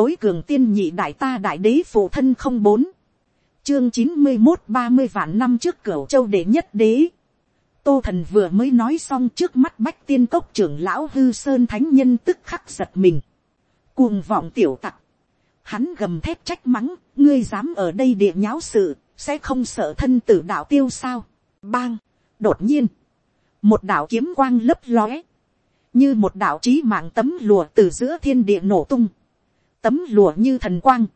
tối cường tiên nhị đại ta đại đế phụ thân không bốn, chương chín mươi một ba mươi vạn năm trước cửa châu đệ nhất đế, tô thần vừa mới nói xong trước mắt bách tiên cốc trưởng lão hư sơn thánh nhân tức khắc giật mình, cuồng vọng tiểu tặc, hắn gầm thép trách mắng, ngươi dám ở đây địa nháo sự, sẽ không sợ thân tử đạo tiêu sao, bang, đột nhiên, một đạo kiếm quang lấp lóe, như một đạo trí mạng tấm lùa từ giữa thiên địa nổ tung, tấm lùa như thần quang,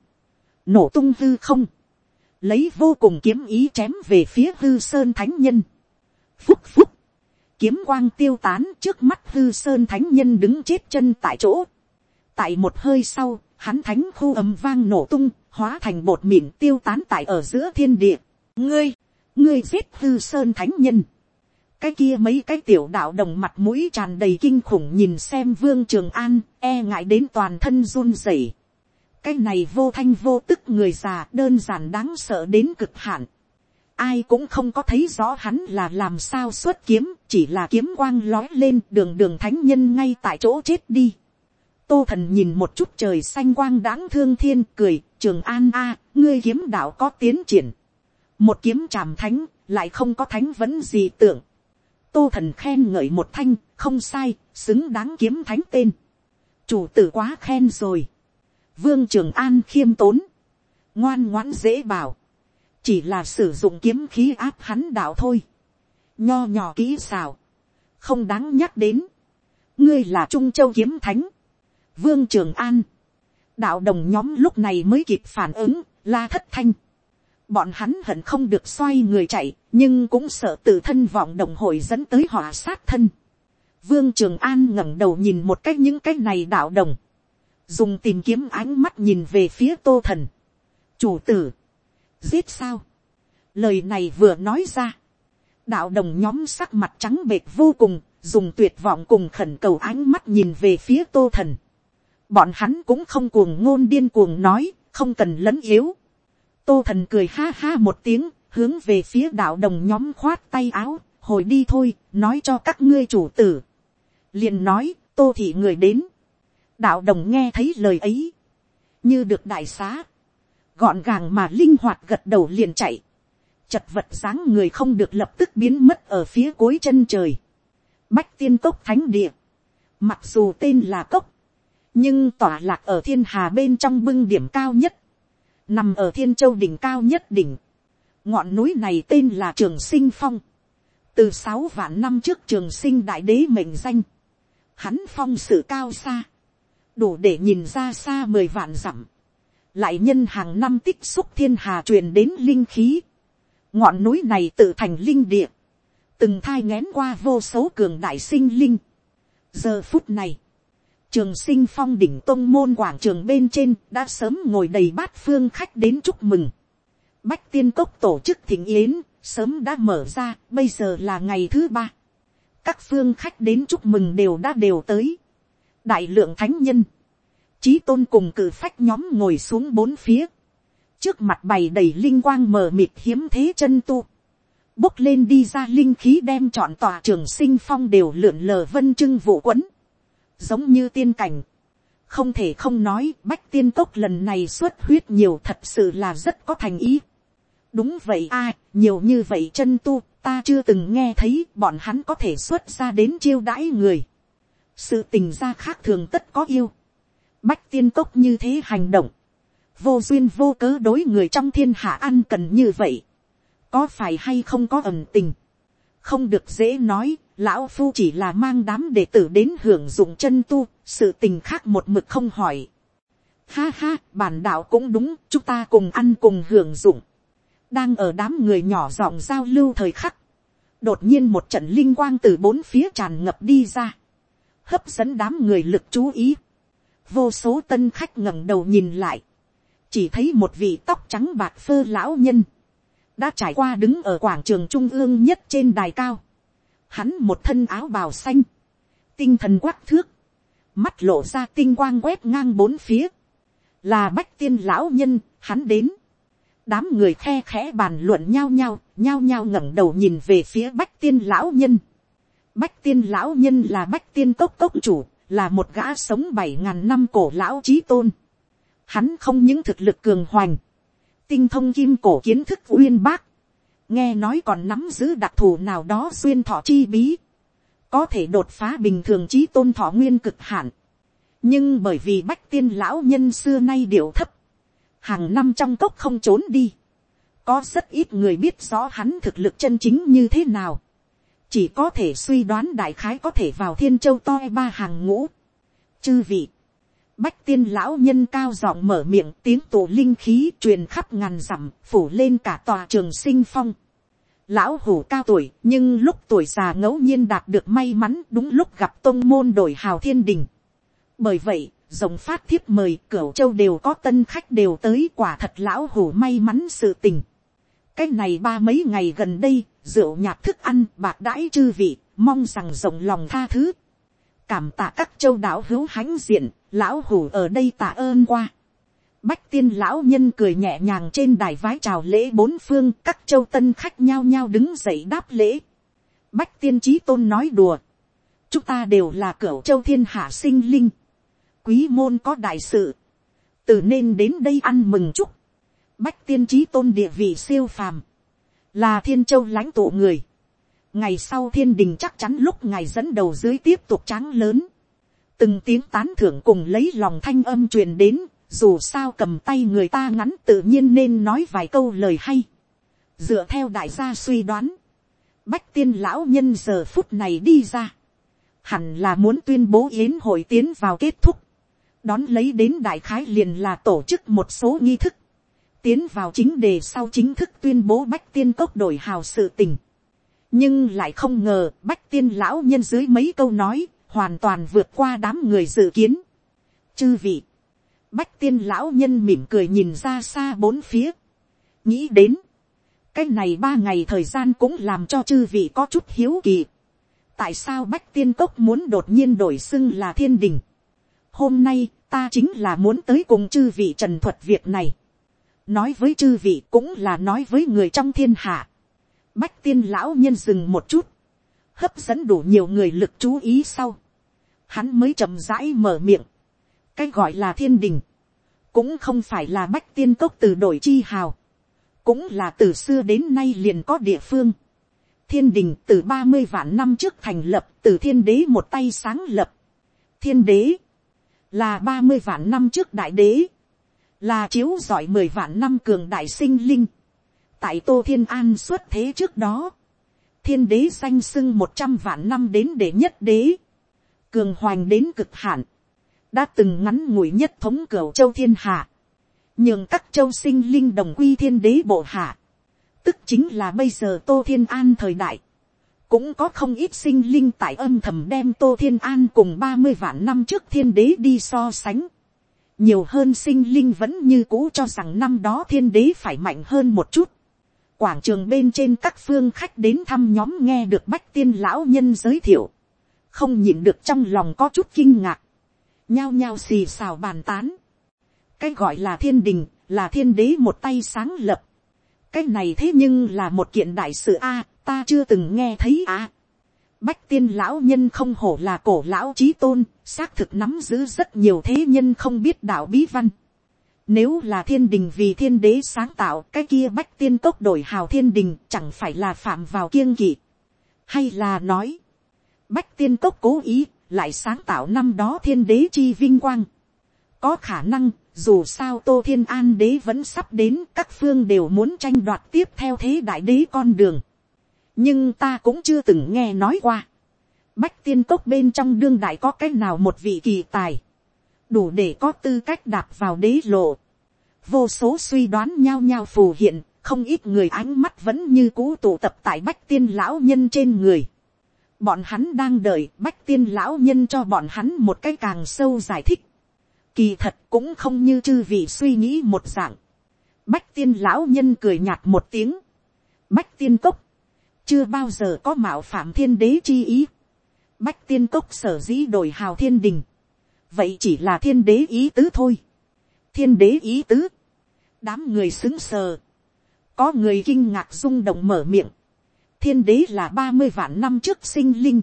nổ tung hư không, lấy vô cùng kiếm ý chém về phía hư sơn thánh nhân. Phúc phúc, kiếm quang tiêu tán trước mắt hư sơn thánh nhân đứng chết chân tại chỗ. tại một hơi sau, hắn thánh khu ầm vang nổ tung, hóa thành bột mịn tiêu tán tại ở giữa thiên địa. ngươi, ngươi giết hư sơn thánh nhân cái kia mấy cái tiểu đạo đồng mặt mũi tràn đầy kinh khủng nhìn xem vương trường an e ngại đến toàn thân run rẩy. cái này vô thanh vô tức người già đơn giản đáng sợ đến cực hạn. ai cũng không có thấy rõ hắn là làm sao xuất kiếm, chỉ là kiếm quang lói lên đường đường thánh nhân ngay tại chỗ chết đi. tô thần nhìn một chút trời xanh quang đáng thương thiên cười, trường an a, ngươi kiếm đạo có tiến triển. một kiếm tràm thánh, lại không có thánh vấn gì tưởng tô thần khen ngợi một thanh, không sai, xứng đáng kiếm thánh tên. chủ tử quá khen rồi. vương trường an khiêm tốn, ngoan ngoãn dễ bảo, chỉ là sử dụng kiếm khí áp hắn đạo thôi. nho nhỏ kỹ xào, không đáng nhắc đến. ngươi là trung châu kiếm thánh, vương trường an, đạo đồng nhóm lúc này mới kịp phản ứng, la thất thanh Bọn hắn hận không được xoay người chạy, nhưng cũng sợ tự thân vọng đồng hội dẫn tới họa sát thân. Vương Trường An ngẩng đầu nhìn một cách những cái này đạo đồng. Dùng tìm kiếm ánh mắt nhìn về phía tô thần. Chủ tử. Giết sao? Lời này vừa nói ra. Đạo đồng nhóm sắc mặt trắng bệt vô cùng, dùng tuyệt vọng cùng khẩn cầu ánh mắt nhìn về phía tô thần. Bọn hắn cũng không cuồng ngôn điên cuồng nói, không cần lấn yếu tô thần cười ha ha một tiếng, hướng về phía đạo đồng nhóm khoát tay áo, hồi đi thôi, nói cho các ngươi chủ tử. liền nói, tô thị người đến. đạo đồng nghe thấy lời ấy, như được đại xá, gọn gàng mà linh hoạt gật đầu liền chạy, chật vật dáng người không được lập tức biến mất ở phía cuối chân trời. Bách tiên cốc thánh địa, mặc dù tên là cốc, nhưng tỏa lạc ở thiên hà bên trong bưng điểm cao nhất, nằm ở thiên châu đỉnh cao nhất đỉnh, ngọn núi này tên là trường sinh phong, từ sáu vạn năm trước trường sinh đại đế mệnh danh, hắn phong sự cao xa, đủ để nhìn ra xa mười vạn dặm, lại nhân hàng năm tích xúc thiên hà truyền đến linh khí, ngọn núi này tự thành linh địa, từng thai ngén qua vô số cường đại sinh linh. giờ phút này, trường sinh phong đỉnh tôn môn quảng trường bên trên đã sớm ngồi đầy bát phương khách đến chúc mừng. Bách tiên cốc tổ chức thỉnh yến, sớm đã mở ra, bây giờ là ngày thứ ba. Các phương khách đến chúc mừng đều đã đều tới. Đại lượng thánh nhân, chí tôn cùng cử phách nhóm ngồi xuống bốn phía. Trước mặt bày đầy linh quang mờ mịt hiếm thế chân tu. Bốc lên đi ra linh khí đem chọn tòa trường sinh phong đều lượn lờ vân trưng vụ quấn giống như tiên cảnh. không thể không nói bách tiên cốc lần này xuất huyết nhiều thật sự là rất có thành ý. đúng vậy a, nhiều như vậy chân tu, ta chưa từng nghe thấy bọn hắn có thể xuất ra đến chiêu đãi người. sự tình gia khác thường tất có yêu. bách tiên cốc như thế hành động. vô duyên vô cớ đối người trong thiên hạ ăn cần như vậy. có phải hay không có ẩn tình. không được dễ nói, lão phu chỉ là mang đám đệ tử đến hưởng dụng chân tu, sự tình khác một mực không hỏi. Ha ha, bản đạo cũng đúng, chúng ta cùng ăn cùng hưởng dụng. đang ở đám người nhỏ giọng giao lưu thời khắc. đột nhiên một trận linh quang từ bốn phía tràn ngập đi ra. hấp dẫn đám người lực chú ý. vô số tân khách ngẩng đầu nhìn lại. chỉ thấy một vị tóc trắng bạc phơ lão nhân. đã trải qua đứng ở quảng trường trung ương nhất trên đài cao Hắn một thân áo bào xanh. Tinh thần quắc thước. Mắt lộ ra tinh quang quét ngang bốn phía. Là bách tiên lão nhân, hắn đến. Đám người khe khẽ bàn luận nhau nhau, nhau nhau ngẩng đầu nhìn về phía bách tiên lão nhân. Bách tiên lão nhân là bách tiên cốc cốc chủ, là một gã sống bảy ngàn năm cổ lão trí tôn. Hắn không những thực lực cường hoành, tinh thông kim cổ kiến thức uyên bác, nghe nói còn nắm giữ đặc thù nào đó xuyên thọ chi bí, có thể đột phá bình thường trí tôn thọ nguyên cực hạn. nhưng bởi vì bách tiên lão nhân xưa nay điệu thấp, hàng năm trong cốc không trốn đi, có rất ít người biết rõ hắn thực lực chân chính như thế nào, chỉ có thể suy đoán đại khái có thể vào thiên châu toi ba hàng ngũ. chư vị, bách tiên lão nhân cao giọng mở miệng tiếng tổ linh khí truyền khắp ngàn dặm phủ lên cả tòa trường sinh phong. Lão hủ cao tuổi nhưng lúc tuổi già ngẫu nhiên đạt được may mắn đúng lúc gặp tôn môn đổi hào thiên đình. Bởi vậy, rồng phát thiếp mời cửu châu đều có tân khách đều tới quả thật lão hủ may mắn sự tình. Cái này ba mấy ngày gần đây, rượu nhạt thức ăn bạc đãi chư vị, mong rằng rộng lòng tha thứ. Cảm tạ các châu đảo hữu hãnh diện, lão hủ ở đây tạ ơn qua. Bách tiên lão nhân cười nhẹ nhàng trên đài vái chào lễ bốn phương, các châu tân khách nhao nhao đứng dậy đáp lễ. Bách tiên trí tôn nói đùa. Chúng ta đều là cửu châu thiên hạ sinh linh. Quý môn có đại sự. Từ nên đến đây ăn mừng chúc. Bách tiên trí tôn địa vị siêu phàm. Là thiên châu lãnh tụ người. Ngày sau thiên đình chắc chắn lúc ngày dẫn đầu dưới tiếp tục tráng lớn. Từng tiếng tán thưởng cùng lấy lòng thanh âm truyền đến dù sao cầm tay người ta ngắn tự nhiên nên nói vài câu lời hay. dựa theo đại gia suy đoán, bách tiên lão nhân giờ phút này đi ra, hẳn là muốn tuyên bố yến hội tiến vào kết thúc, đón lấy đến đại khái liền là tổ chức một số nghi thức, tiến vào chính đề sau chính thức tuyên bố bách tiên cốc đổi hào sự tình. nhưng lại không ngờ bách tiên lão nhân dưới mấy câu nói, hoàn toàn vượt qua đám người dự kiến. chư vị, Bách tiên lão nhân mỉm cười nhìn ra xa bốn phía. Nghĩ đến. Cái này ba ngày thời gian cũng làm cho chư vị có chút hiếu kỳ. Tại sao bách tiên cốc muốn đột nhiên đổi xưng là thiên đình? Hôm nay ta chính là muốn tới cùng chư vị trần thuật việc này. Nói với chư vị cũng là nói với người trong thiên hạ. Bách tiên lão nhân dừng một chút. Hấp dẫn đủ nhiều người lực chú ý sau. Hắn mới chậm rãi mở miệng cái gọi là thiên đình, cũng không phải là bách tiên cốc từ đổi chi hào, cũng là từ xưa đến nay liền có địa phương. thiên đình từ ba mươi vạn năm trước thành lập từ thiên đế một tay sáng lập. thiên đế là ba mươi vạn năm trước đại đế, là chiếu giỏi mười vạn năm cường đại sinh linh. tại tô thiên an xuất thế trước đó, thiên đế danh sưng một trăm vạn năm đến để nhất đế, cường hoành đến cực hạn, đã từng ngắn ngủi nhất thống cửu châu thiên hạ, nhường các châu sinh linh đồng quy thiên đế bộ hạ, tức chính là bây giờ tô thiên an thời đại, cũng có không ít sinh linh tại âm thầm đem tô thiên an cùng ba mươi vạn năm trước thiên đế đi so sánh, nhiều hơn sinh linh vẫn như cũ cho rằng năm đó thiên đế phải mạnh hơn một chút. Quảng trường bên trên các phương khách đến thăm nhóm nghe được bách tiên lão nhân giới thiệu, không nhìn được trong lòng có chút kinh ngạc nhao nhao xì xào bàn tán. cái gọi là thiên đình, là thiên đế một tay sáng lập. cái này thế nhưng là một kiện đại sự a, ta chưa từng nghe thấy a. bách tiên lão nhân không hổ là cổ lão trí tôn, xác thực nắm giữ rất nhiều thế nhân không biết đạo bí văn. Nếu là thiên đình vì thiên đế sáng tạo cái kia bách tiên tốc đổi hào thiên đình chẳng phải là phạm vào kiêng kỵ. Hay là nói, bách tiên cốc cố ý lại sáng tạo năm đó thiên đế chi vinh quang. có khả năng, dù sao tô thiên an đế vẫn sắp đến các phương đều muốn tranh đoạt tiếp theo thế đại đế con đường. nhưng ta cũng chưa từng nghe nói qua. bách tiên cốc bên trong đương đại có cách nào một vị kỳ tài, đủ để có tư cách đạp vào đế lộ. vô số suy đoán nhao nhao phù hiện, không ít người ánh mắt vẫn như cũ tụ tập tại bách tiên lão nhân trên người bọn hắn đang đợi bách tiên lão nhân cho bọn hắn một cái càng sâu giải thích. Kỳ thật cũng không như chư vị suy nghĩ một dạng. Bách tiên lão nhân cười nhạt một tiếng. Bách tiên cốc. Chưa bao giờ có mạo phạm thiên đế chi ý. Bách tiên cốc sở dĩ đổi hào thiên đình. Vậy chỉ là thiên đế ý tứ thôi. Thiên đế ý tứ. Đám người xứng sờ. Có người kinh ngạc rung động mở miệng thiên đế là ba mươi vạn năm trước sinh linh.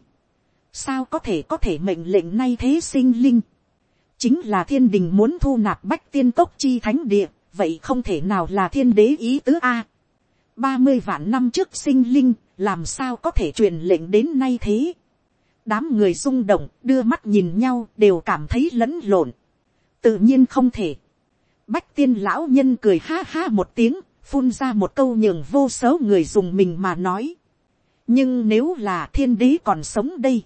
Sao có thể có thể mệnh lệnh nay thế sinh linh. chính là thiên đình muốn thu nạp bách tiên tốc chi thánh địa, vậy không thể nào là thiên đế ý tứ a. ba mươi vạn năm trước sinh linh, làm sao có thể truyền lệnh đến nay thế. đám người rung động, đưa mắt nhìn nhau, đều cảm thấy lẫn lộn. tự nhiên không thể. bách tiên lão nhân cười ha ha một tiếng, phun ra một câu nhường vô số người dùng mình mà nói nhưng nếu là thiên đế còn sống đây,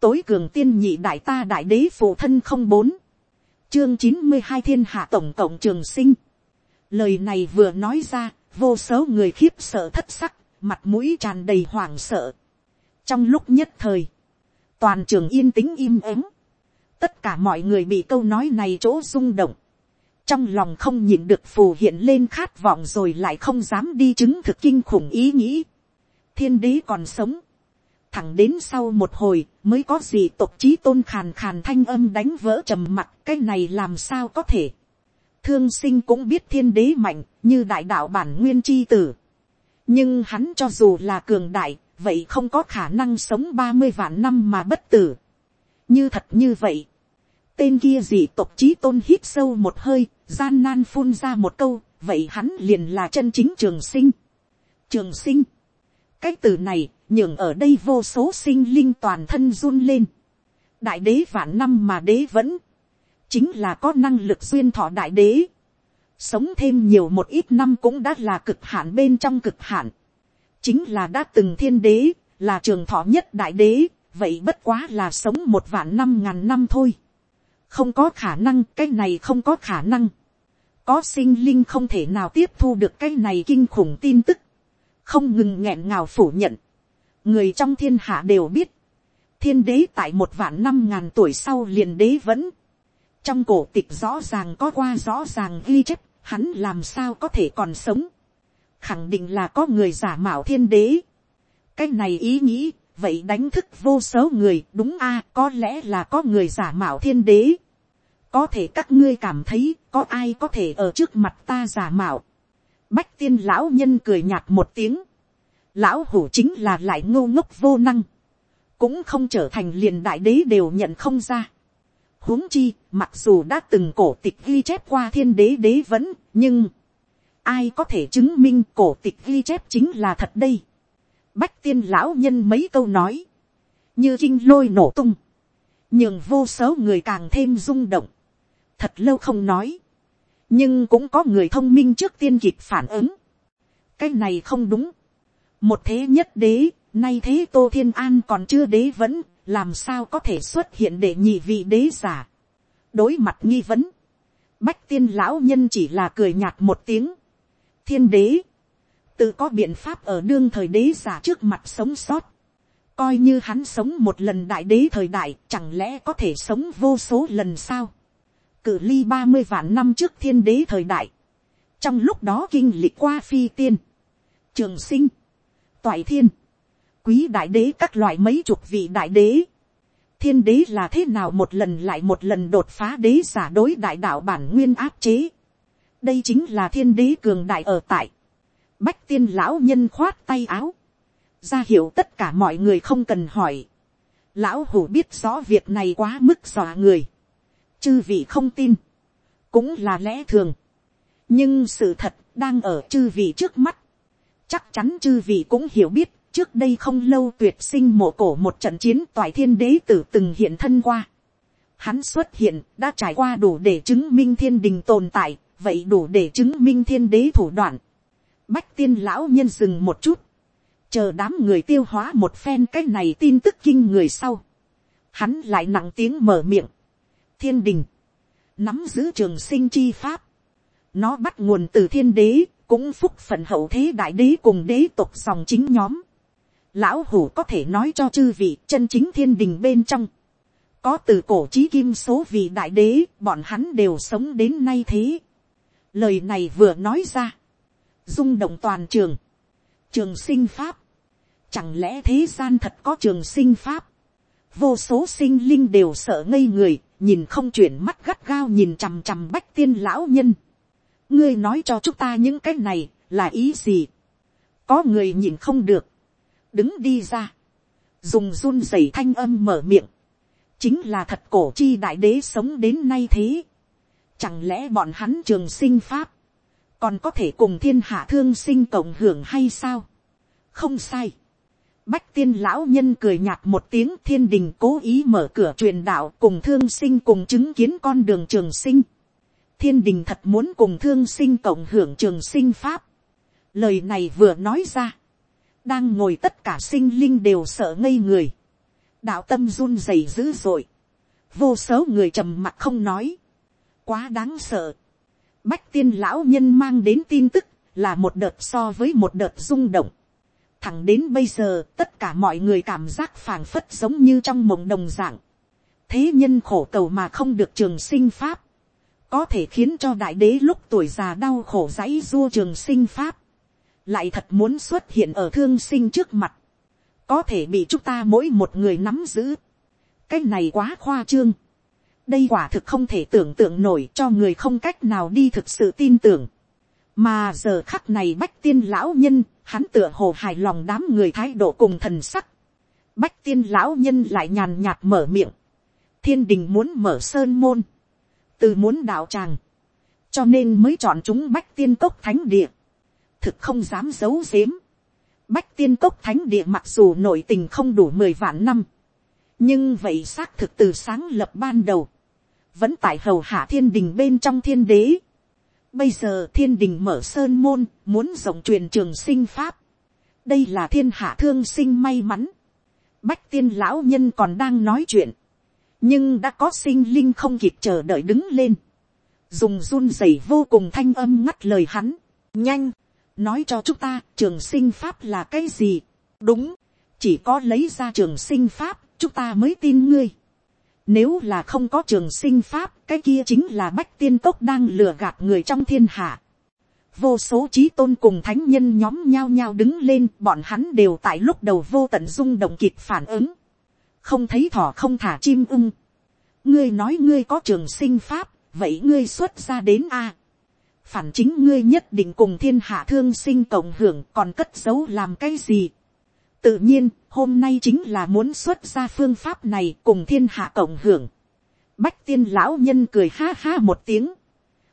tối cường tiên nhị đại ta đại đế phụ thân không bốn, chương chín mươi hai thiên hạ tổng cộng trường sinh. lời này vừa nói ra, vô số người khiếp sợ thất sắc, mặt mũi tràn đầy hoảng sợ. trong lúc nhất thời, toàn trường yên tĩnh im ắng, tất cả mọi người bị câu nói này chỗ rung động, trong lòng không nhìn được phù hiện lên khát vọng rồi lại không dám đi chứng thực kinh khủng ý nghĩ thiên đế còn sống, thẳng đến sau một hồi mới có gì tộc trí tôn khàn khàn thanh âm đánh vỡ trầm mặt cái này làm sao có thể. thương sinh cũng biết thiên đế mạnh như đại đạo bản nguyên chi tử. nhưng hắn cho dù là cường đại vậy không có khả năng sống ba mươi vạn năm mà bất tử. như thật như vậy. tên kia gì tộc trí tôn hít sâu một hơi gian nan phun ra một câu vậy hắn liền là chân chính trường sinh. trường sinh cái từ này nhường ở đây vô số sinh linh toàn thân run lên. đại đế vạn năm mà đế vẫn, chính là có năng lực duyên thọ đại đế. sống thêm nhiều một ít năm cũng đã là cực hạn bên trong cực hạn. chính là đã từng thiên đế, là trường thọ nhất đại đế, vậy bất quá là sống một vạn năm ngàn năm thôi. không có khả năng, cái này không có khả năng. có sinh linh không thể nào tiếp thu được cái này kinh khủng tin tức không ngừng nghẹn ngào phủ nhận, người trong thiên hạ đều biết, thiên đế tại một vạn năm ngàn tuổi sau liền đế vẫn, trong cổ tịch rõ ràng có qua rõ ràng ghi chép, hắn làm sao có thể còn sống, khẳng định là có người giả mạo thiên đế, cái này ý nghĩ, vậy đánh thức vô số người đúng a có lẽ là có người giả mạo thiên đế, có thể các ngươi cảm thấy có ai có thể ở trước mặt ta giả mạo, Bách tiên lão nhân cười nhạt một tiếng. Lão hủ chính là lại ngô ngốc vô năng. Cũng không trở thành liền đại đế đều nhận không ra. huống chi, mặc dù đã từng cổ tịch ghi chép qua thiên đế đế vẫn, nhưng... Ai có thể chứng minh cổ tịch ghi chép chính là thật đây. Bách tiên lão nhân mấy câu nói. Như kinh lôi nổ tung. Nhưng vô số người càng thêm rung động. Thật lâu không nói nhưng cũng có người thông minh trước tiên kịp phản ứng. cái này không đúng. một thế nhất đế, nay thế tô thiên an còn chưa đế vẫn, làm sao có thể xuất hiện để nhị vị đế giả. đối mặt nghi vấn, bách tiên lão nhân chỉ là cười nhạt một tiếng. thiên đế, tự có biện pháp ở đương thời đế giả trước mặt sống sót. coi như hắn sống một lần đại đế thời đại, chẳng lẽ có thể sống vô số lần sao cự ly ba mươi vạn năm trước thiên đế thời đại, trong lúc đó kinh lịch qua phi tiên, trường sinh, toại thiên, quý đại đế các loại mấy chục vị đại đế, thiên đế là thế nào một lần lại một lần đột phá đế giả đối đại đạo bản nguyên áp chế, đây chính là thiên đế cường đại ở tại, bách tiên lão nhân khoát tay áo, ra hiểu tất cả mọi người không cần hỏi, lão hủ biết rõ việc này quá mức dọa người, chư vị không tin, cũng là lẽ thường. nhưng sự thật đang ở chư vị trước mắt. chắc chắn chư vị cũng hiểu biết, trước đây không lâu tuyệt sinh mộ cổ một trận chiến toại thiên đế tử từng hiện thân qua. Hắn xuất hiện đã trải qua đủ để chứng minh thiên đình tồn tại, vậy đủ để chứng minh thiên đế thủ đoạn. Bách tiên lão nhân dừng một chút, chờ đám người tiêu hóa một phen cái này tin tức kinh người sau. Hắn lại nặng tiếng mở miệng thiên đình, nắm giữ trường sinh chi pháp, nó bắt nguồn từ thiên đế, cũng phúc phận hậu thế đại đế cùng đế tục dòng chính nhóm. Lão hủ có thể nói cho chư vị chân chính thiên đình bên trong. Có từ cổ trí kim số vị đại đế, bọn hắn đều sống đến nay thế. Lời này vừa nói ra. rung động toàn trường. Trường sinh pháp. Chẳng lẽ thế gian thật có trường sinh pháp? Vô số sinh linh đều sợ ngây người, nhìn không chuyển mắt gắt gao nhìn chằm chằm bách tiên lão nhân. ngươi nói cho chúng ta những cái này là ý gì. có người nhìn không được, đứng đi ra, dùng run rẩy thanh âm mở miệng. chính là thật cổ chi đại đế sống đến nay thế. Chẳng lẽ bọn hắn trường sinh pháp, còn có thể cùng thiên hạ thương sinh cộng hưởng hay sao? Không sai. Bách tiên lão nhân cười nhạt một tiếng, thiên đình cố ý mở cửa truyền đạo cùng thương sinh cùng chứng kiến con đường trường sinh. Thiên đình thật muốn cùng thương sinh cộng hưởng trường sinh pháp. Lời này vừa nói ra. Đang ngồi tất cả sinh linh đều sợ ngây người. Đạo tâm run rẩy dữ dội. Vô số người trầm mặc không nói. Quá đáng sợ. Bách tiên lão nhân mang đến tin tức là một đợt so với một đợt rung động thẳng đến bây giờ tất cả mọi người cảm giác phảng phất giống như trong mộng đồng dạng. thế nhân khổ cầu mà không được trường sinh pháp, có thể khiến cho đại đế lúc tuổi già đau khổ dãy dua trường sinh pháp, lại thật muốn xuất hiện ở thương sinh trước mặt, có thể bị chúng ta mỗi một người nắm giữ. cái này quá khoa trương. đây quả thực không thể tưởng tượng nổi cho người không cách nào đi thực sự tin tưởng mà giờ khắc này bách tiên lão nhân, hắn tựa hồ hài lòng đám người thái độ cùng thần sắc. Bách tiên lão nhân lại nhàn nhạt mở miệng. Thiên đình muốn mở sơn môn. Từ muốn đạo tràng. Cho nên mới chọn chúng bách tiên cốc thánh địa. Thực không dám giấu giếm. Bách tiên cốc thánh địa mặc dù nội tình không đủ mười vạn năm. Nhưng vậy xác thực từ sáng lập ban đầu. Vẫn tại hầu hạ thiên đình bên trong thiên đế Bây giờ thiên đình mở sơn môn, muốn rộng truyền trường sinh pháp. Đây là thiên hạ thương sinh may mắn. Bách tiên lão nhân còn đang nói chuyện. Nhưng đã có sinh linh không kịp chờ đợi đứng lên. Dùng run rẩy vô cùng thanh âm ngắt lời hắn. Nhanh, nói cho chúng ta trường sinh pháp là cái gì. Đúng, chỉ có lấy ra trường sinh pháp, chúng ta mới tin ngươi. Nếu là không có trường sinh pháp, cái kia chính là bách tiên tốc đang lừa gạt người trong thiên hạ. Vô số trí tôn cùng thánh nhân nhóm nhao nhao đứng lên, bọn hắn đều tại lúc đầu vô tận rung động kịp phản ứng. Không thấy thỏ không thả chim ưng. Ngươi nói ngươi có trường sinh pháp, vậy ngươi xuất ra đến a Phản chính ngươi nhất định cùng thiên hạ thương sinh cộng hưởng còn cất giấu làm cái gì tự nhiên, hôm nay chính là muốn xuất ra phương pháp này cùng thiên hạ cộng hưởng. Bách tiên lão nhân cười ha ha một tiếng.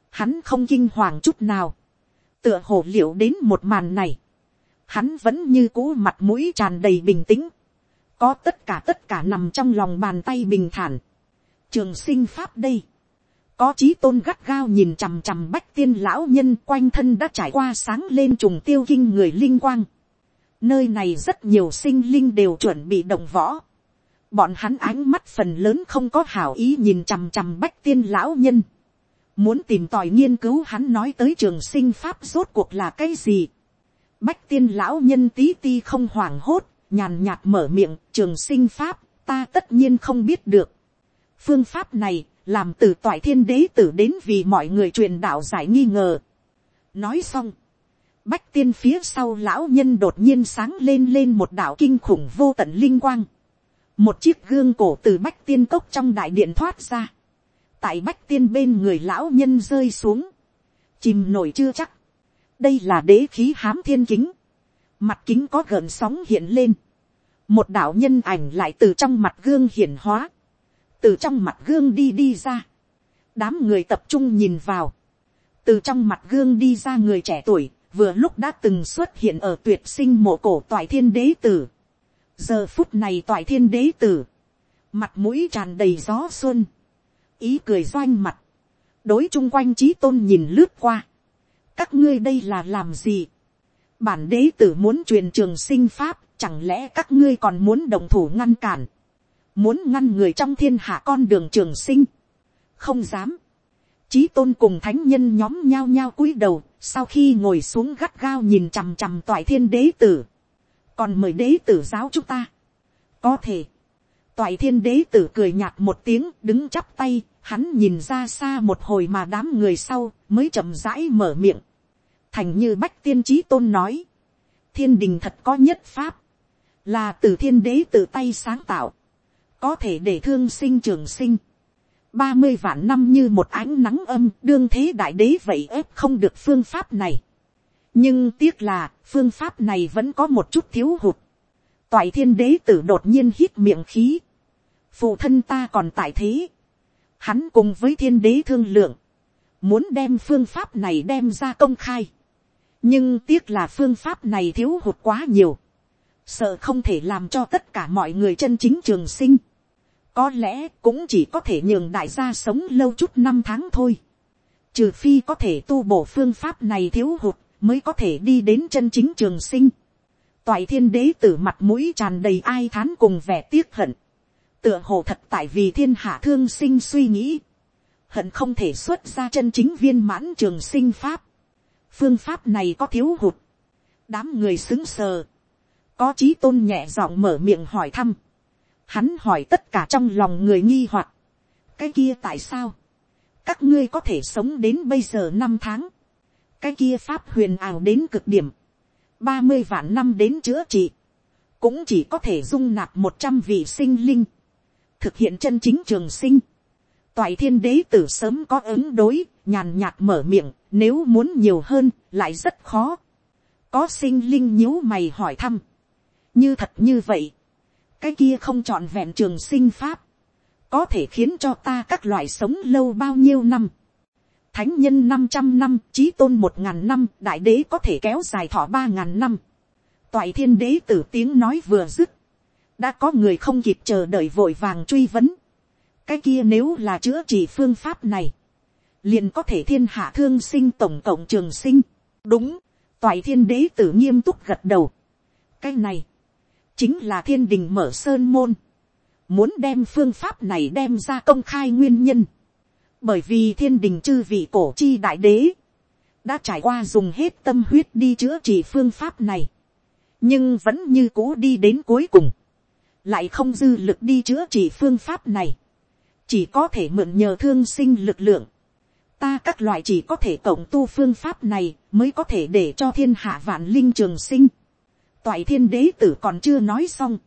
Hắn không kinh hoàng chút nào. Tựa hồ liệu đến một màn này. Hắn vẫn như cũ mặt mũi tràn đầy bình tĩnh. Có tất cả tất cả nằm trong lòng bàn tay bình thản. Trường sinh pháp đây. Có trí tôn gắt gao nhìn chằm chằm bách tiên lão nhân quanh thân đã trải qua sáng lên trùng tiêu kinh người linh quang Nơi này rất nhiều sinh linh đều chuẩn bị động võ. Bọn hắn ánh mắt phần lớn không có hảo ý nhìn chằm chằm bách tiên lão nhân. Muốn tìm tòi nghiên cứu hắn nói tới trường sinh pháp rốt cuộc là cái gì. Bách tiên lão nhân tí ti không hoảng hốt, nhàn nhạt mở miệng, trường sinh pháp, ta tất nhiên không biết được. Phương pháp này, làm từ toại thiên đế tử đến vì mọi người truyền đạo giải nghi ngờ. Nói xong Bách tiên phía sau lão nhân đột nhiên sáng lên lên một đảo kinh khủng vô tận linh quang. Một chiếc gương cổ từ bách tiên cốc trong đại điện thoát ra. Tại bách tiên bên người lão nhân rơi xuống. Chìm nổi chưa chắc. Đây là đế khí hám thiên kính. Mặt kính có gợn sóng hiện lên. Một đạo nhân ảnh lại từ trong mặt gương hiển hóa. Từ trong mặt gương đi đi ra. Đám người tập trung nhìn vào. Từ trong mặt gương đi ra người trẻ tuổi vừa lúc đã từng xuất hiện ở tuyệt sinh mộ cổ toại thiên đế tử. giờ phút này toại thiên đế tử, mặt mũi tràn đầy gió xuân, ý cười doanh mặt, đối chung quanh trí tôn nhìn lướt qua, các ngươi đây là làm gì, bản đế tử muốn truyền trường sinh pháp, chẳng lẽ các ngươi còn muốn đồng thủ ngăn cản, muốn ngăn người trong thiên hạ con đường trường sinh, không dám, Chí tôn cùng thánh nhân nhóm nhao nhao cúi đầu, sau khi ngồi xuống gắt gao nhìn chằm chằm toại thiên đế tử. Còn mời đế tử giáo chúng ta. Có thể. Toại thiên đế tử cười nhạt một tiếng đứng chắp tay, hắn nhìn ra xa một hồi mà đám người sau mới chậm rãi mở miệng. Thành như bách tiên trí tôn nói. Thiên đình thật có nhất pháp. Là từ thiên đế tự tay sáng tạo. Có thể để thương sinh trường sinh ba mươi vạn năm như một ánh nắng âm đương thế đại đế vậy ép không được phương pháp này. nhưng tiếc là phương pháp này vẫn có một chút thiếu hụt. toại thiên đế tử đột nhiên hít miệng khí. phụ thân ta còn tại thế, hắn cùng với thiên đế thương lượng, muốn đem phương pháp này đem ra công khai, nhưng tiếc là phương pháp này thiếu hụt quá nhiều, sợ không thể làm cho tất cả mọi người chân chính trường sinh, có lẽ cũng chỉ có thể nhường đại gia sống lâu chút năm tháng thôi, trừ phi có thể tu bổ phương pháp này thiếu hụt, mới có thể đi đến chân chính trường sinh. Toại thiên đế tử mặt mũi tràn đầy ai thán cùng vẻ tiếc hận. Tựa hồ thật tại vì thiên hạ thương sinh suy nghĩ. Hận không thể xuất ra chân chính viên mãn trường sinh pháp. Phương pháp này có thiếu hụt. Đám người xứng sờ. Có trí tôn nhẹ giọng mở miệng hỏi thăm. Hắn hỏi tất cả trong lòng người nghi hoặc Cái kia tại sao? Các ngươi có thể sống đến bây giờ năm tháng cái kia pháp huyền ảo đến cực điểm, ba mươi vạn năm đến chữa trị, cũng chỉ có thể dung nạp một trăm vị sinh linh, thực hiện chân chính trường sinh. Toại thiên đế tử sớm có ứng đối, nhàn nhạt mở miệng, nếu muốn nhiều hơn, lại rất khó. Có sinh linh nhíu mày hỏi thăm. Như thật như vậy, cái kia không chọn vẹn trường sinh pháp, có thể khiến cho ta các loại sống lâu bao nhiêu năm thánh nhân năm trăm năm, trí tôn một ngàn năm, đại đế có thể kéo dài thọ ba ngàn năm. Toại thiên đế tử tiếng nói vừa dứt. Đã có người không kịp chờ đợi vội vàng truy vấn. Cái kia nếu là chữa trị phương pháp này. Liền có thể thiên hạ thương sinh tổng cộng trường sinh. Đúng, toại thiên đế tử nghiêm túc gật đầu. Cái này, chính là thiên đình mở sơn môn. Muốn đem phương pháp này đem ra công khai nguyên nhân. Bởi vì thiên đình chư vị cổ chi đại đế, đã trải qua dùng hết tâm huyết đi chữa trị phương pháp này, nhưng vẫn như cũ đi đến cuối cùng, lại không dư lực đi chữa trị phương pháp này, chỉ có thể mượn nhờ thương sinh lực lượng, ta các loại chỉ có thể cộng tu phương pháp này mới có thể để cho thiên hạ vạn linh trường sinh. Toại thiên đế tử còn chưa nói xong.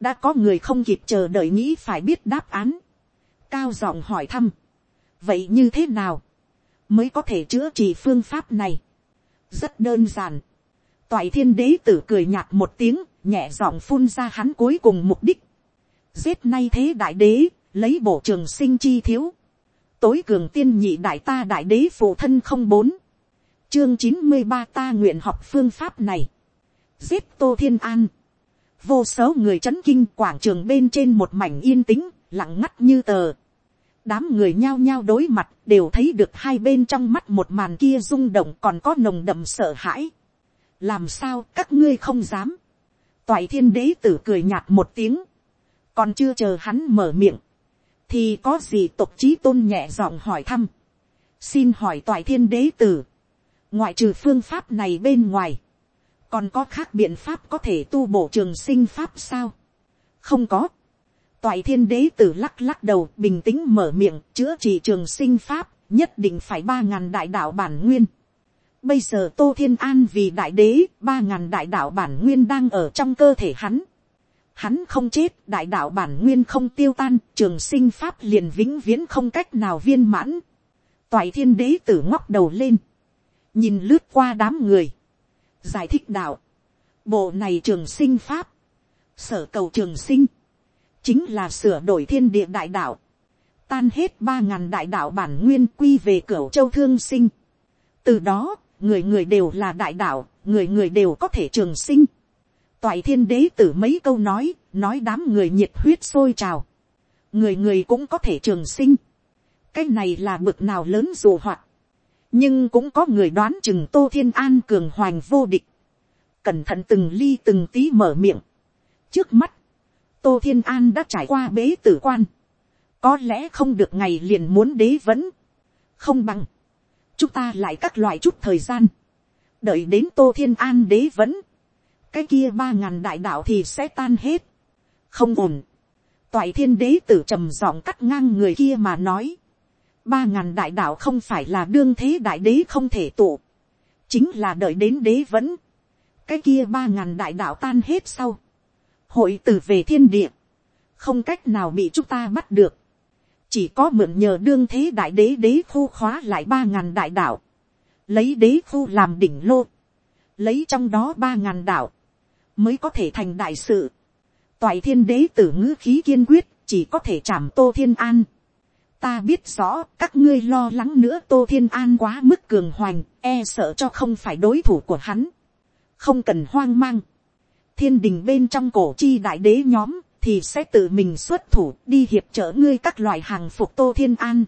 Đã có người không kịp chờ đợi nghĩ phải biết đáp án. Cao giọng hỏi thăm vậy như thế nào, mới có thể chữa trị phương pháp này. rất đơn giản. toại thiên đế tử cười nhạt một tiếng, nhẹ giọng phun ra hắn cuối cùng mục đích. giết nay thế đại đế, lấy bổ trường sinh chi thiếu. tối cường tiên nhị đại ta đại đế phụ thân không bốn. chương chín mươi ba ta nguyện học phương pháp này giết tô thiên an. vô số người c h ấ n kinh quảng trường bên trên một mảnh yên tĩnh, lặng ngắt như tờ đám người nhao nhao đối mặt đều thấy được hai bên trong mắt một màn kia rung động còn có nồng đậm sợ hãi. làm sao các ngươi không dám. toại thiên đế tử cười nhạt một tiếng. còn chưa chờ hắn mở miệng. thì có gì Tộc trí tôn nhẹ giọng hỏi thăm. xin hỏi toại thiên đế tử. ngoại trừ phương pháp này bên ngoài còn có khác biện pháp có thể tu bổ trường sinh pháp sao. không có toại thiên đế tử lắc lắc đầu, bình tĩnh mở miệng, chữa trị trường sinh pháp, nhất định phải ba ngàn đại đạo bản nguyên. Bây giờ tô thiên an vì đại đế, ba ngàn đại đạo bản nguyên đang ở trong cơ thể hắn. Hắn không chết, đại đạo bản nguyên không tiêu tan, trường sinh pháp liền vĩnh viễn không cách nào viên mãn. Toại thiên đế tử ngóc đầu lên. Nhìn lướt qua đám người. Giải thích đạo. Bộ này trường sinh pháp. Sở cầu trường sinh chính là sửa đổi thiên địa đại đạo, tan hết ba ngàn đại đạo bản nguyên quy về cửa châu thương sinh. từ đó, người người đều là đại đạo, người người đều có thể trường sinh. toại thiên đế tử mấy câu nói, nói đám người nhiệt huyết sôi trào. người người cũng có thể trường sinh. cái này là bực nào lớn dù hoạt nhưng cũng có người đoán chừng tô thiên an cường hoành vô địch. cẩn thận từng ly từng tí mở miệng. trước mắt, tô thiên an đã trải qua bế tử quan, có lẽ không được ngày liền muốn đế vẫn, không bằng, chúng ta lại các loại chút thời gian, đợi đến tô thiên an đế vẫn, cái kia ba ngàn đại đạo thì sẽ tan hết, không ổn, toại thiên đế tử trầm giọng cắt ngang người kia mà nói, ba ngàn đại đạo không phải là đương thế đại đế không thể tụ, chính là đợi đến đế vẫn, cái kia ba ngàn đại đạo tan hết sau, hội tử về thiên địa, không cách nào bị chúng ta bắt được, chỉ có mượn nhờ đương thế đại đế đế khu khóa lại ba ngàn đại đạo, lấy đế khu làm đỉnh lô, lấy trong đó ba ngàn đạo, mới có thể thành đại sự. Toại thiên đế tử ngữ khí kiên quyết, chỉ có thể chạm tô thiên an ta biết rõ các ngươi lo lắng nữa tô thiên an quá mức cường hoành, e sợ cho không phải đối thủ của hắn. không cần hoang mang. thiên đình bên trong cổ chi đại đế nhóm thì sẽ tự mình xuất thủ đi hiệp trợ ngươi các loại hàng phục tô thiên an.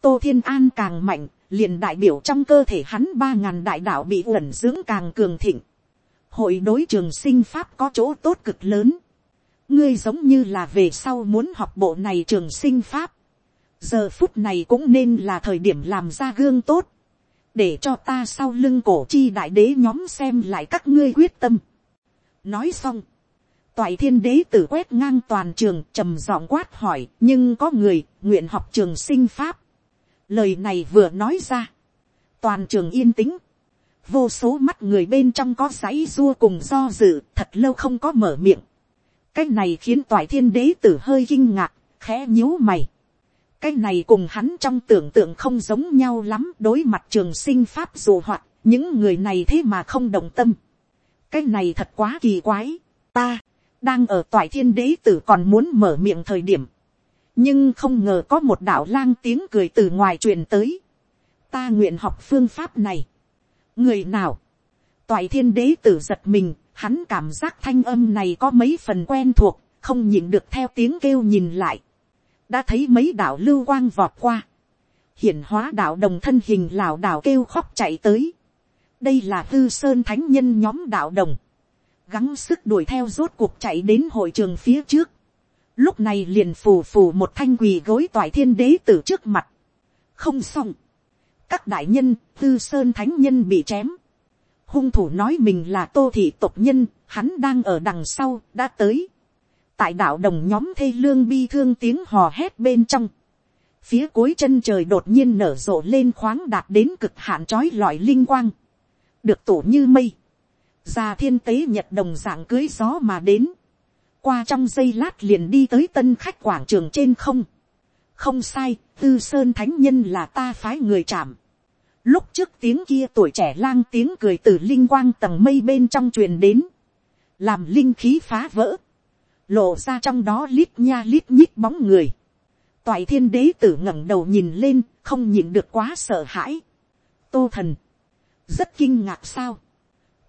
tô thiên an càng mạnh, liền đại biểu trong cơ thể hắn ba ngàn đại đạo bị uẩn dưỡng càng cường thịnh. hội đối trường sinh pháp có chỗ tốt cực lớn. ngươi giống như là về sau muốn học bộ này trường sinh pháp giờ phút này cũng nên là thời điểm làm ra gương tốt. để cho ta sau lưng cổ chi đại đế nhóm xem lại các ngươi quyết tâm. nói xong, toại thiên đế tử quét ngang toàn trường trầm giọng quát hỏi, nhưng có người nguyện học trường sinh pháp lời này vừa nói ra, toàn trường yên tĩnh vô số mắt người bên trong có giấy dua cùng do dự, thật lâu không có mở miệng cái này khiến toại thiên đế tử hơi kinh ngạc, khẽ nhíu mày cái này cùng hắn trong tưởng tượng không giống nhau lắm đối mặt trường sinh pháp dù hoạt những người này thế mà không đồng tâm cái này thật quá kỳ quái ta đang ở toại thiên đế tử còn muốn mở miệng thời điểm, nhưng không ngờ có một đạo lang tiếng cười từ ngoài truyền tới. ta nguyện học phương pháp này. người nào, toại thiên đế tử giật mình, hắn cảm giác thanh âm này có mấy phần quen thuộc, không nhìn được theo tiếng kêu nhìn lại đã thấy mấy đạo lưu quang vọt qua. hiển hóa đạo đồng thân hình lảo đảo kêu khóc chạy tới. đây là tư sơn thánh nhân nhóm đạo đồng gắng sức đuổi theo rốt cuộc chạy đến hội trường phía trước. Lúc này liền phù phù một thanh quỳ gối toại thiên đế từ trước mặt. Không xong. Các đại nhân, tư sơn thánh nhân bị chém. Hung thủ nói mình là tô thị tộc nhân, hắn đang ở đằng sau, đã tới. Tại đạo đồng nhóm thê lương bi thương tiếng hò hét bên trong. Phía cuối chân trời đột nhiên nở rộ lên khoáng đạt đến cực hạn trói lọi linh quang. Được tổ như mây ra thiên tế nhật đồng dạng cưới gió mà đến. Qua trong giây lát liền đi tới tân khách quảng trường trên không. Không sai, tư sơn thánh nhân là ta phái người chạm. Lúc trước tiếng kia tuổi trẻ lang tiếng cười từ linh quang tầng mây bên trong truyền đến. Làm linh khí phá vỡ. Lộ ra trong đó lít nha lít nhít bóng người. Toại thiên đế tử ngẩng đầu nhìn lên, không nhìn được quá sợ hãi. Tô thần. Rất kinh ngạc sao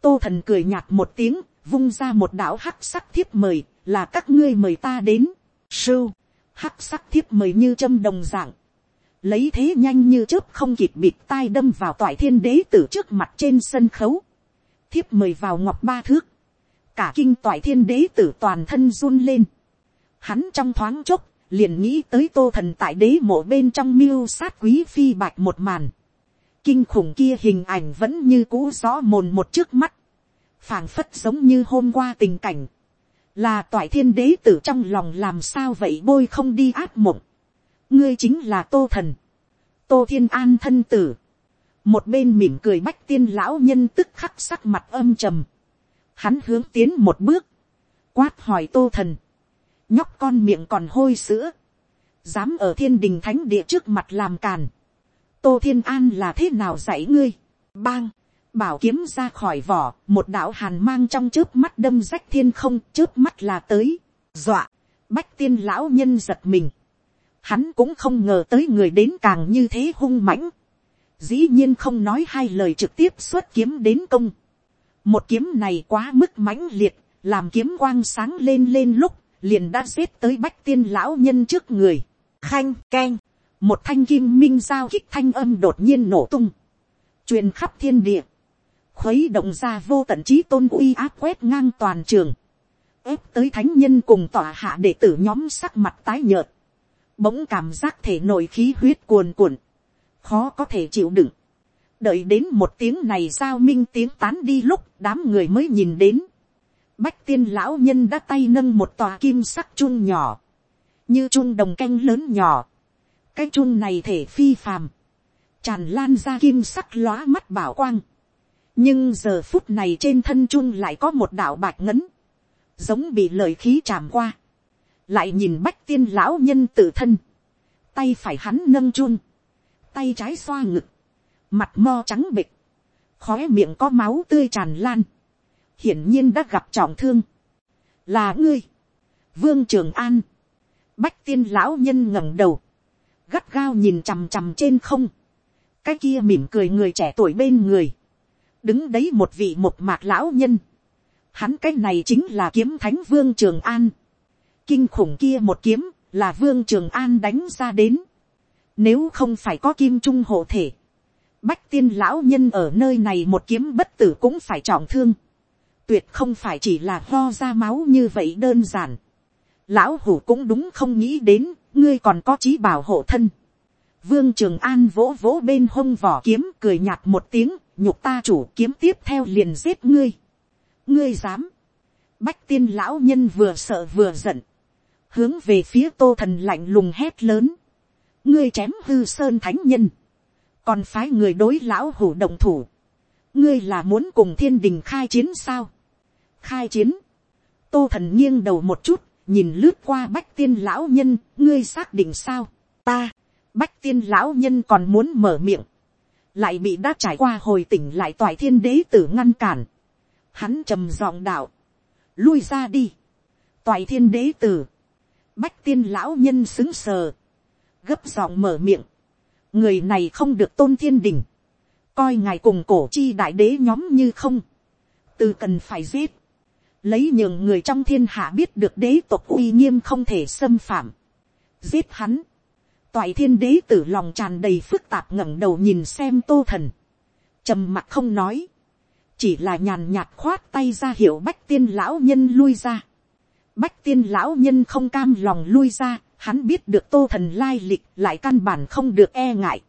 tô thần cười nhạt một tiếng, vung ra một đạo hắc sắc thiếp mời, là các ngươi mời ta đến. Sưu, hắc sắc thiếp mời như châm đồng dạng. Lấy thế nhanh như chớp không kịp bịt tai đâm vào toại thiên đế tử trước mặt trên sân khấu. Thiếp mời vào ngọc ba thước. Cả kinh toại thiên đế tử toàn thân run lên. Hắn trong thoáng chốc, liền nghĩ tới tô thần tại đế mộ bên trong miêu sát quý phi bạch một màn. Kinh khủng kia hình ảnh vẫn như cũ rõ mồn một trước mắt, phảng phất giống như hôm qua tình cảnh, là toại thiên đế tử trong lòng làm sao vậy bôi không đi áp mộng, ngươi chính là tô thần, tô thiên an thân tử, một bên mỉm cười bách tiên lão nhân tức khắc sắc mặt âm trầm, hắn hướng tiến một bước, quát hỏi tô thần, nhóc con miệng còn hôi sữa, dám ở thiên đình thánh địa trước mặt làm càn, tô thiên an là thế nào dạy ngươi, bang, bảo kiếm ra khỏi vỏ, một đạo hàn mang trong trước mắt đâm rách thiên không, trước mắt là tới, dọa, bách tiên lão nhân giật mình, hắn cũng không ngờ tới người đến càng như thế hung mãnh, dĩ nhiên không nói hai lời trực tiếp xuất kiếm đến công, một kiếm này quá mức mãnh liệt, làm kiếm quang sáng lên lên lúc, liền đã giết tới bách tiên lão nhân trước người, khanh keng, một thanh kim minh giao kích thanh âm đột nhiên nổ tung, truyền khắp thiên địa, khuấy động ra vô tận trí tôn uy áp quét ngang toàn trường, ép tới thánh nhân cùng tỏa hạ đệ tử nhóm sắc mặt tái nhợt, bỗng cảm giác thể nội khí huyết cuồn cuộn, khó có thể chịu đựng, đợi đến một tiếng này giao minh tiếng tán đi lúc đám người mới nhìn đến, bách tiên lão nhân đã tay nâng một tòa kim sắc chun nhỏ, như chun đồng canh lớn nhỏ, cái chun này thể phi phàm, tràn lan ra kim sắc lóa mắt bảo quang, nhưng giờ phút này trên thân chun lại có một đạo bạch ngấn, giống bị lời khí chạm qua, lại nhìn bách tiên lão nhân tự thân, tay phải hắn nâng chun, tay trái xoa ngực, mặt mo trắng bịch, khói miệng có máu tươi tràn lan, hiển nhiên đã gặp trọng thương, là ngươi, vương trường an, bách tiên lão nhân ngẩng đầu, gắt gao nhìn chằm chằm trên không, cái kia mỉm cười người trẻ tuổi bên người, đứng đấy một vị một mạc lão nhân, hắn cái này chính là kiếm thánh vương trường an, kinh khủng kia một kiếm là vương trường an đánh ra đến, nếu không phải có kim trung hộ thể, bách tiên lão nhân ở nơi này một kiếm bất tử cũng phải trọng thương, tuyệt không phải chỉ là ho ra máu như vậy đơn giản, lão hủ cũng đúng không nghĩ đến, ngươi còn có trí bảo hộ thân. Vương Trường An vỗ vỗ bên hông vỏ kiếm cười nhạt một tiếng, nhục ta chủ kiếm tiếp theo liền giết ngươi. Ngươi dám. Bách tiên lão nhân vừa sợ vừa giận. Hướng về phía tô thần lạnh lùng hét lớn. Ngươi chém hư sơn thánh nhân. Còn phái người đối lão hủ đồng thủ. Ngươi là muốn cùng thiên đình khai chiến sao? Khai chiến. Tô thần nghiêng đầu một chút, nhìn lướt qua bách tiên lão nhân, ngươi xác định sao? Ta, bách tiên lão nhân còn muốn mở miệng, lại bị đã trải qua hồi tỉnh lại toại thiên đế tử ngăn cản. Hắn trầm giọng đạo, lui ra đi, toại thiên đế tử, bách tiên lão nhân xứng sờ, gấp giọng mở miệng, người này không được tôn thiên đình, coi ngài cùng cổ chi đại đế nhóm như không, từ cần phải giết, lấy nhường người trong thiên hạ biết được đế tộc uy nghiêm không thể xâm phạm, giết hắn, toại thiên đế tử lòng tràn đầy phức tạp ngẩng đầu nhìn xem tô thần, trầm mặt không nói, chỉ là nhàn nhạt khoát tay ra hiệu bách tiên lão nhân lui ra, bách tiên lão nhân không cam lòng lui ra, hắn biết được tô thần lai lịch lại căn bản không được e ngại,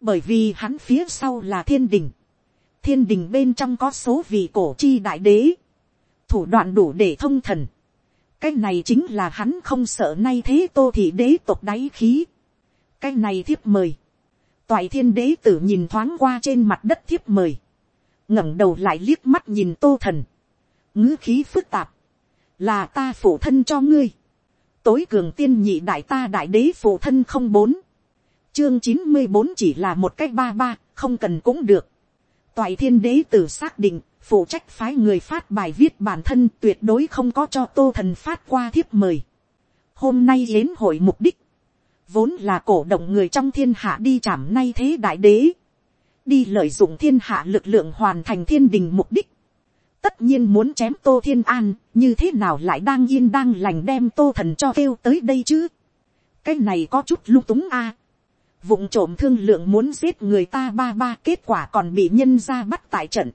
bởi vì hắn phía sau là thiên đình, thiên đình bên trong có số vị cổ chi đại đế, thủ đoạn đủ để thông thần. cái này chính là hắn không sợ nay thế tô thị đế tộc đáy khí. cái này thiếp mời. toại thiên đế tử nhìn thoáng qua trên mặt đất thiếp mời. ngẩng đầu lại liếc mắt nhìn tô thần. ngữ khí phức tạp. là ta phụ thân cho ngươi tối cường tiên nhị đại ta đại đế phụ thân không bốn. chương chín mươi bốn chỉ là một cách ba ba, không cần cũng được. toại thiên đế tử xác định phụ trách phái người phát bài viết bản thân tuyệt đối không có cho tô thần phát qua thiếp mời. hôm nay yến hội mục đích, vốn là cổ động người trong thiên hạ đi chảm nay thế đại đế, đi lợi dụng thiên hạ lực lượng hoàn thành thiên đình mục đích tất nhiên muốn chém tô thiên an, như thế nào lại đang yên đang lành đem tô thần cho kêu tới đây chứ. cái này có chút lung túng a. À. vụng trộm thương lượng muốn giết người ta ba ba kết quả còn bị nhân ra bắt tại trận.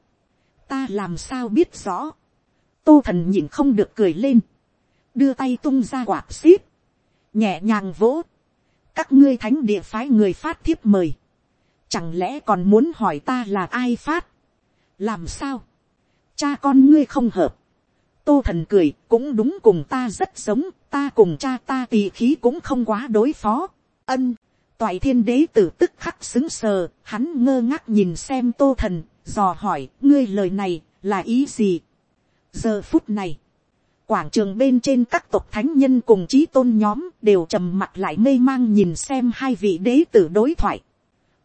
Ta làm sao biết rõ, tô thần nhìn không được cười lên, đưa tay tung ra quạt xíp, nhẹ nhàng vỗ, các ngươi thánh địa phái người phát thiếp mời, chẳng lẽ còn muốn hỏi ta là ai phát, làm sao, cha con ngươi không hợp, tô thần cười cũng đúng cùng ta rất giống, ta cùng cha ta tì khí cũng không quá đối phó, ân, toại thiên đế tử tức khắc xứng sờ, hắn ngơ ngác nhìn xem tô thần, dò hỏi ngươi lời này là ý gì. giờ phút này, quảng trường bên trên các tộc thánh nhân cùng trí tôn nhóm đều trầm mặt lại mê mang nhìn xem hai vị đế tử đối thoại.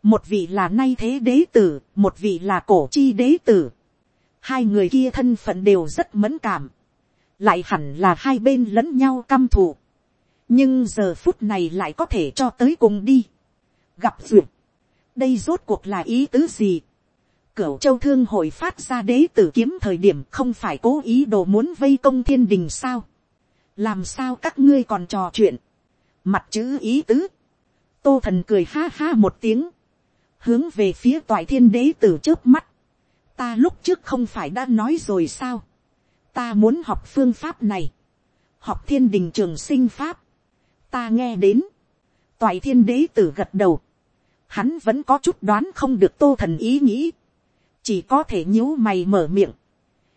một vị là nay thế đế tử, một vị là cổ chi đế tử hai người kia thân phận đều rất mẫn cảm. lại hẳn là hai bên lẫn nhau căm thù. nhưng giờ phút này lại có thể cho tới cùng đi. gặp duyệt. đây rốt cuộc là ý tứ gì cửu châu thương hội phát ra đế tử kiếm thời điểm không phải cố ý đồ muốn vây công thiên đình sao. làm sao các ngươi còn trò chuyện. mặt chữ ý tứ. tô thần cười ha ha một tiếng. hướng về phía toại thiên đế tử trước mắt ta lúc trước không phải đã nói rồi sao. ta muốn học phương pháp này. học thiên đình trường sinh pháp. ta nghe đến. toại thiên đế tử gật đầu. hắn vẫn có chút đoán không được tô thần ý nghĩ chỉ có thể nhíu mày mở miệng.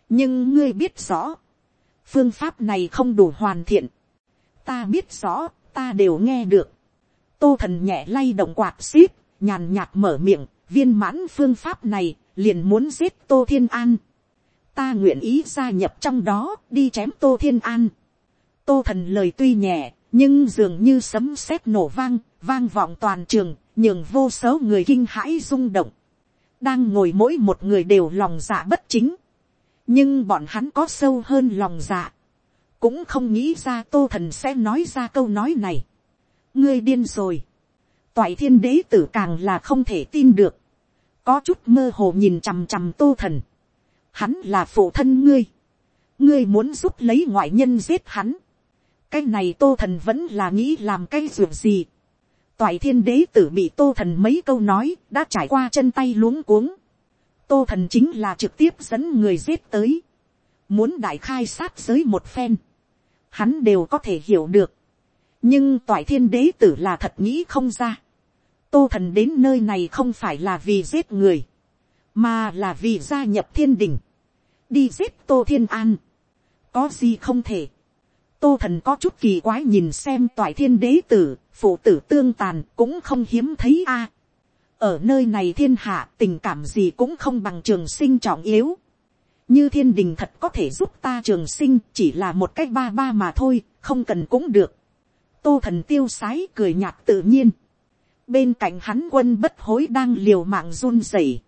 nhưng ngươi biết rõ, phương pháp này không đủ hoàn thiện. ta biết rõ, ta đều nghe được. tô thần nhẹ lay động quạt xíp, nhàn nhạt mở miệng, viên mãn phương pháp này, liền muốn giết tô thiên an. ta nguyện ý gia nhập trong đó, đi chém tô thiên an. tô thần lời tuy nhẹ, nhưng dường như sấm sét nổ vang, vang vọng toàn trường, nhường vô số người kinh hãi rung động đang ngồi mỗi một người đều lòng dạ bất chính, nhưng bọn hắn có sâu hơn lòng dạ, cũng không nghĩ ra tô thần sẽ nói ra câu nói này. ngươi điên rồi. toại thiên đế tử càng là không thể tin được có chút mơ hồ nhìn chằm chằm tô thần. hắn là phụ thân ngươi. ngươi muốn giúp lấy ngoại nhân giết hắn. cái này tô thần vẫn là nghĩ làm cái ruộng gì. toại thiên đế tử bị tô thần mấy câu nói đã trải qua chân tay luống cuống. tô thần chính là trực tiếp dẫn người giết tới. muốn đại khai sát giới một phen hắn đều có thể hiểu được. nhưng toại thiên đế tử là thật nghĩ không ra tô thần đến nơi này không phải là vì giết người, mà là vì gia nhập thiên đình, đi giết tô thiên an. có gì không thể. tô thần có chút kỳ quái nhìn xem toại thiên đế tử, phụ tử tương tàn cũng không hiếm thấy a. ở nơi này thiên hạ tình cảm gì cũng không bằng trường sinh trọng yếu như thiên đình thật có thể giúp ta trường sinh chỉ là một cách ba ba mà thôi không cần cũng được tô thần tiêu sái cười nhạt tự nhiên bên cạnh hắn quân bất hối đang liều mạng run rẩy.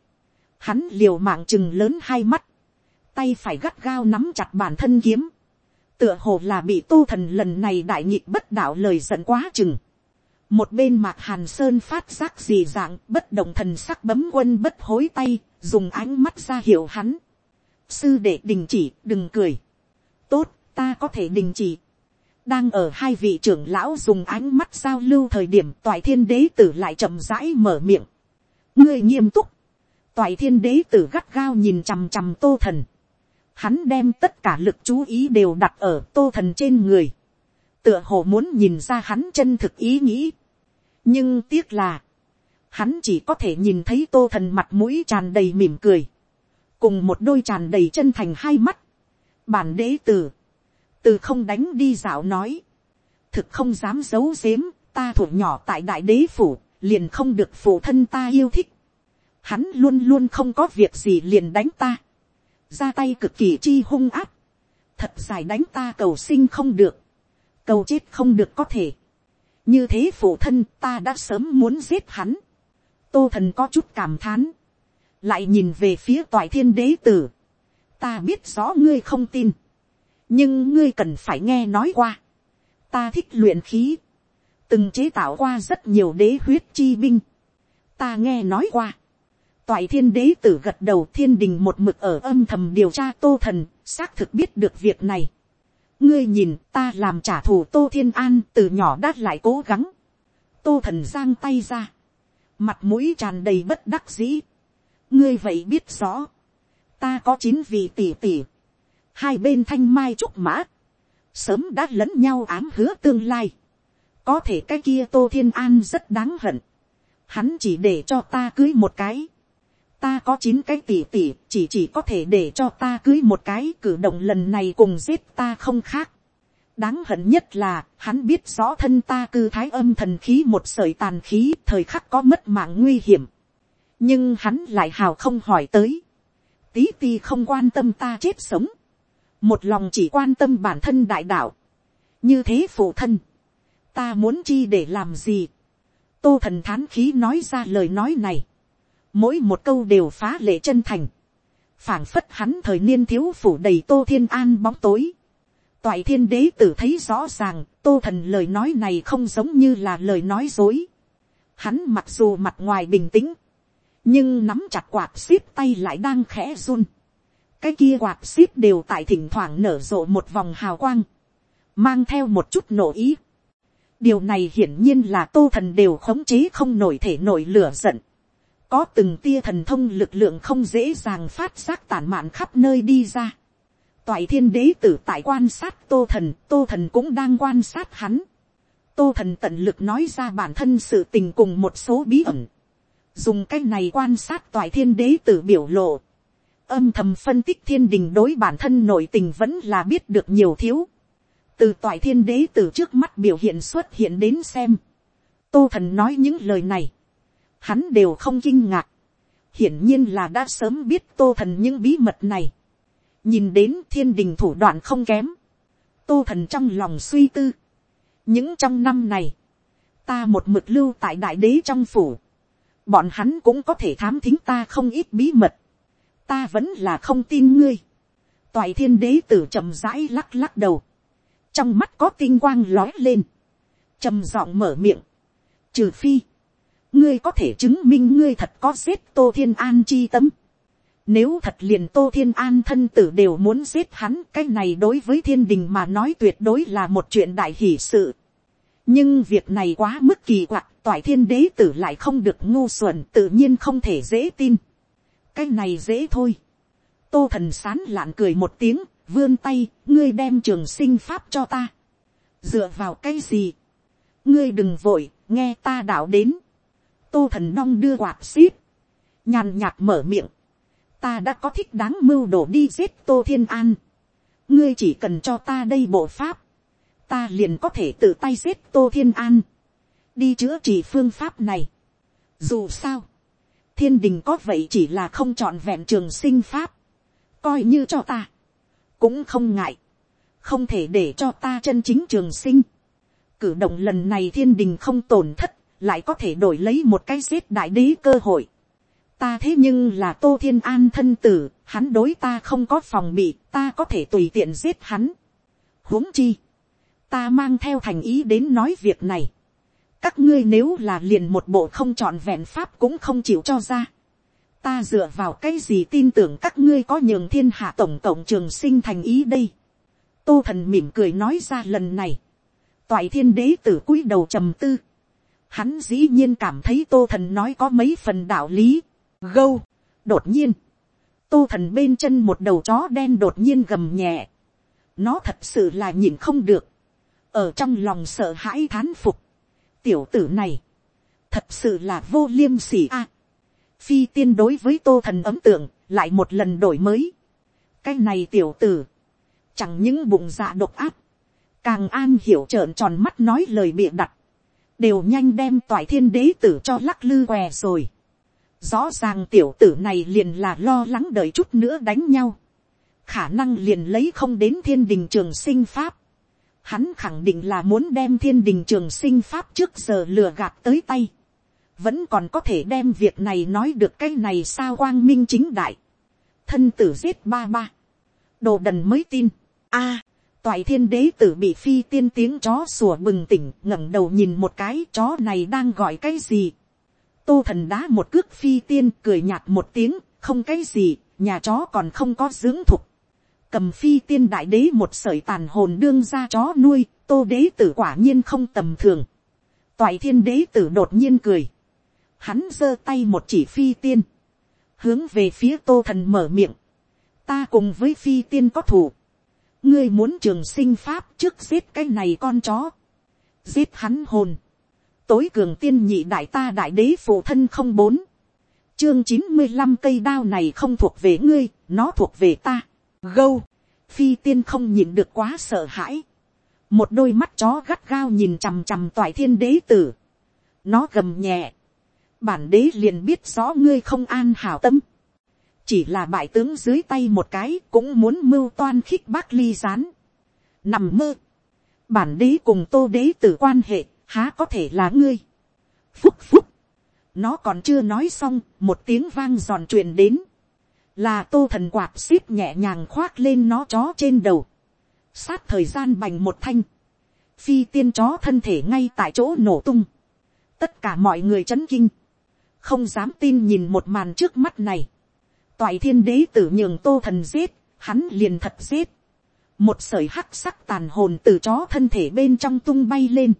Hắn liều mạng chừng lớn hai mắt. Tay phải gắt gao nắm chặt bản thân kiếm. Tựa hồ là bị tu thần lần này đại nhịp bất đạo lời giận quá chừng. Một bên mạc hàn sơn phát giác dị dạng, bất động thần sắc bấm quân bất hối tay, dùng ánh mắt ra hiệu hắn. Sư đệ đình chỉ, đừng cười. tốt, ta có thể đình chỉ đang ở hai vị trưởng lão dùng ánh mắt giao lưu thời điểm toại thiên đế tử lại chậm rãi mở miệng. ngươi nghiêm túc. toại thiên đế tử gắt gao nhìn chằm chằm tô thần. hắn đem tất cả lực chú ý đều đặt ở tô thần trên người. tựa hồ muốn nhìn ra hắn chân thực ý nghĩ. nhưng tiếc là, hắn chỉ có thể nhìn thấy tô thần mặt mũi tràn đầy mỉm cười cùng một đôi tràn đầy chân thành hai mắt, bản đế tử, từ không đánh đi dạo nói, thực không dám giấu giếm, ta thủ nhỏ tại đại đế phủ, liền không được phụ thân ta yêu thích, hắn luôn luôn không có việc gì liền đánh ta, ra tay cực kỳ chi hung áp, thật dài đánh ta cầu sinh không được, cầu chết không được có thể, như thế phụ thân ta đã sớm muốn giết hắn, tô thần có chút cảm thán, lại nhìn về phía toại thiên đế tử, ta biết rõ ngươi không tin, nhưng ngươi cần phải nghe nói qua, ta thích luyện khí, từng chế tạo qua rất nhiều đế huyết chi binh, ta nghe nói qua, toại thiên đế tử gật đầu thiên đình một mực ở âm thầm điều tra tô thần, xác thực biết được việc này. ngươi nhìn ta làm trả thù tô thiên an từ nhỏ đát lại cố gắng, tô thần giang tay ra, mặt mũi tràn đầy bất đắc dĩ, ngươi vậy biết rõ, ta có chín vị tỷ tỷ, hai bên thanh mai trúc mã, sớm đã lẫn nhau ám hứa tương lai, có thể cái kia tô thiên an rất đáng hận, hắn chỉ để cho ta cưới một cái, ta có chín cái tỷ tỷ chỉ chỉ có thể để cho ta cưới một cái cử động lần này cùng giết ta không khác. đáng hận nhất là hắn biết rõ thân ta cư thái âm thần khí một sợi tàn khí thời khắc có mất mạng nguy hiểm. Nhưng hắn lại hào không hỏi tới, tí ti không quan tâm ta chết sống, một lòng chỉ quan tâm bản thân đại đạo, như thế phụ thân, ta muốn chi để làm gì, tô thần thán khí nói ra lời nói này, mỗi một câu đều phá lệ chân thành, phảng phất hắn thời niên thiếu phủ đầy tô thiên an bóng tối, toại thiên đế tử thấy rõ ràng, tô thần lời nói này không giống như là lời nói dối. Hắn mặc dù mặt ngoài bình tĩnh, nhưng nắm chặt quạt xíp tay lại đang khẽ run cái kia quạt xíp đều tại thỉnh thoảng nở rộ một vòng hào quang, mang theo một chút nổ ý. điều này hiển nhiên là tô thần đều khống chế không nổi thể nổi lửa giận. có từng tia thần thông lực lượng không dễ dàng phát giác tản mạn khắp nơi đi ra. toại thiên đế tử tại quan sát tô thần, tô thần cũng đang quan sát hắn. tô thần tận lực nói ra bản thân sự tình cùng một số bí ẩn dùng cái này quan sát toại thiên đế tử biểu lộ, âm thầm phân tích thiên đình đối bản thân nội tình vẫn là biết được nhiều thiếu, từ toại thiên đế từ trước mắt biểu hiện xuất hiện đến xem, tô thần nói những lời này, hắn đều không kinh ngạc, hiển nhiên là đã sớm biết tô thần những bí mật này, nhìn đến thiên đình thủ đoạn không kém, tô thần trong lòng suy tư, những trong năm này, ta một mực lưu tại đại đế trong phủ, bọn hắn cũng có thể thám thính ta không ít bí mật, ta vẫn là không tin ngươi. toại thiên đế tử chậm rãi lắc lắc đầu, trong mắt có tinh quang lói lên, trầm giọng mở miệng, trừ phi, ngươi có thể chứng minh ngươi thật có giết tô thiên an chi tấm, nếu thật liền tô thiên an thân tử đều muốn giết hắn, cái này đối với thiên đình mà nói tuyệt đối là một chuyện đại hỷ sự. nhưng việc này quá mức kỳ quặc, toại thiên đế tử lại không được ngu xuẩn tự nhiên không thể dễ tin cái này dễ thôi. tô thần sán lạn cười một tiếng, vươn tay, ngươi đem trường sinh pháp cho ta. dựa vào cái gì. ngươi đừng vội, nghe ta đạo đến. tô thần đong đưa quạt xíp, nhàn nhạt mở miệng. ta đã có thích đáng mưu đồ đi giết tô thiên an. ngươi chỉ cần cho ta đây bộ pháp. ta liền có thể tự tay giết tô thiên an. đi chữa trị phương pháp này. dù sao, thiên đình có vậy chỉ là không chọn vẹn trường sinh pháp. coi như cho ta cũng không ngại, không thể để cho ta chân chính trường sinh. Cử động lần này thiên đình không tổn thất, lại có thể đổi lấy một cái giết đại đế cơ hội. Ta thế nhưng là tô thiên an thân tử, hắn đối ta không có phòng bị, ta có thể tùy tiện giết hắn. huống chi, ta mang theo thành ý đến nói việc này các ngươi nếu là liền một bộ không trọn vẹn pháp cũng không chịu cho ra ta dựa vào cái gì tin tưởng các ngươi có nhường thiên hạ tổng cộng trường sinh thành ý đây. tô thần mỉm cười nói ra lần này. toại thiên đế tử cúi đầu trầm tư. hắn dĩ nhiên cảm thấy tô thần nói có mấy phần đạo lý. gâu, đột nhiên. tô thần bên chân một đầu chó đen đột nhiên gầm nhẹ. nó thật sự là nhìn không được. ở trong lòng sợ hãi thán phục tiểu tử này, thật sự là vô liêm sỉ a phi tiên đối với tô thần ấm tượng lại một lần đổi mới. cái này tiểu tử, chẳng những bụng dạ độc áp, càng an hiểu trợn tròn mắt nói lời bịa đặt, đều nhanh đem toại thiên đế tử cho lắc lư què rồi. rõ ràng tiểu tử này liền là lo lắng đợi chút nữa đánh nhau, khả năng liền lấy không đến thiên đình trường sinh pháp. Hắn khẳng định là muốn đem thiên đình trường sinh pháp trước giờ lừa gạt tới tay vẫn còn có thể đem việc này nói được cái này sao quang minh chính đại. thân tử giết ba ba. đồ đần mới tin. a, toại thiên đế tử bị phi tiên tiếng chó sủa bừng tỉnh ngẩng đầu nhìn một cái chó này đang gọi cái gì. tô thần đá một cước phi tiên cười nhạt một tiếng không cái gì nhà chó còn không có dưỡng thục cầm phi tiên đại đế một sợi tàn hồn đương ra chó nuôi tô đế tử quả nhiên không tầm thường. toại thiên đế tử đột nhiên cười. Hắn giơ tay một chỉ phi tiên, hướng về phía tô thần mở miệng, ta cùng với phi tiên có thủ, ngươi muốn trường sinh pháp trước giết cái này con chó, giết hắn hồn, tối cường tiên nhị đại ta đại đế phụ thân không bốn, chương chín mươi năm cây đao này không thuộc về ngươi, nó thuộc về ta, gâu, phi tiên không nhìn được quá sợ hãi, một đôi mắt chó gắt gao nhìn chằm chằm toại thiên đế tử, nó gầm nhẹ, bản đế liền biết rõ ngươi không an hảo tâm. chỉ là bại tướng dưới tay một cái cũng muốn mưu toan khích bác ly gián. nằm mơ. bản đế cùng tô đế tử quan hệ há có thể là ngươi. phúc phúc. nó còn chưa nói xong một tiếng vang giòn truyền đến là tô thần quạt xíp nhẹ nhàng khoác lên nó chó trên đầu. sát thời gian bành một thanh. phi tiên chó thân thể ngay tại chỗ nổ tung. tất cả mọi người chấn kinh không dám tin nhìn một màn trước mắt này. toại thiên đế tử nhường tô thần giết, hắn liền thật giết. một sởi hắc sắc tàn hồn từ chó thân thể bên trong tung bay lên,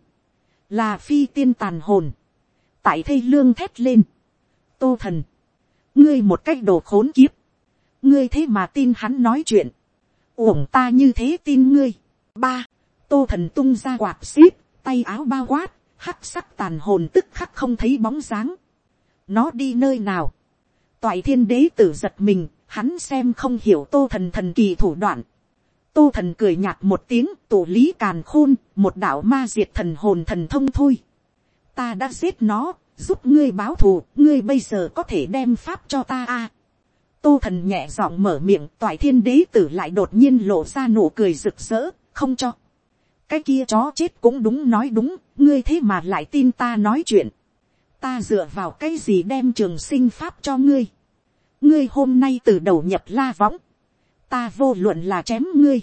là phi tiên tàn hồn, tại thây lương thét lên. tô thần, ngươi một cách đồ khốn kiếp, ngươi thế mà tin hắn nói chuyện, uổng ta như thế tin ngươi. ba, tô thần tung ra quạt xíp, tay áo bao quát, hắc sắc tàn hồn tức khắc không thấy bóng dáng nó đi nơi nào. toại thiên đế tử giật mình, hắn xem không hiểu tô thần thần kỳ thủ đoạn. tô thần cười nhạt một tiếng tổ lý càn khôn, một đạo ma diệt thần hồn thần thông thôi. ta đã giết nó, giúp ngươi báo thù, ngươi bây giờ có thể đem pháp cho ta a tô thần nhẹ giọng mở miệng, toại thiên đế tử lại đột nhiên lộ ra nụ cười rực rỡ, không cho. cái kia chó chết cũng đúng nói đúng, ngươi thế mà lại tin ta nói chuyện ta dựa vào cái gì đem trường sinh pháp cho ngươi. ngươi hôm nay từ đầu nhập la võng, ta vô luận là chém ngươi,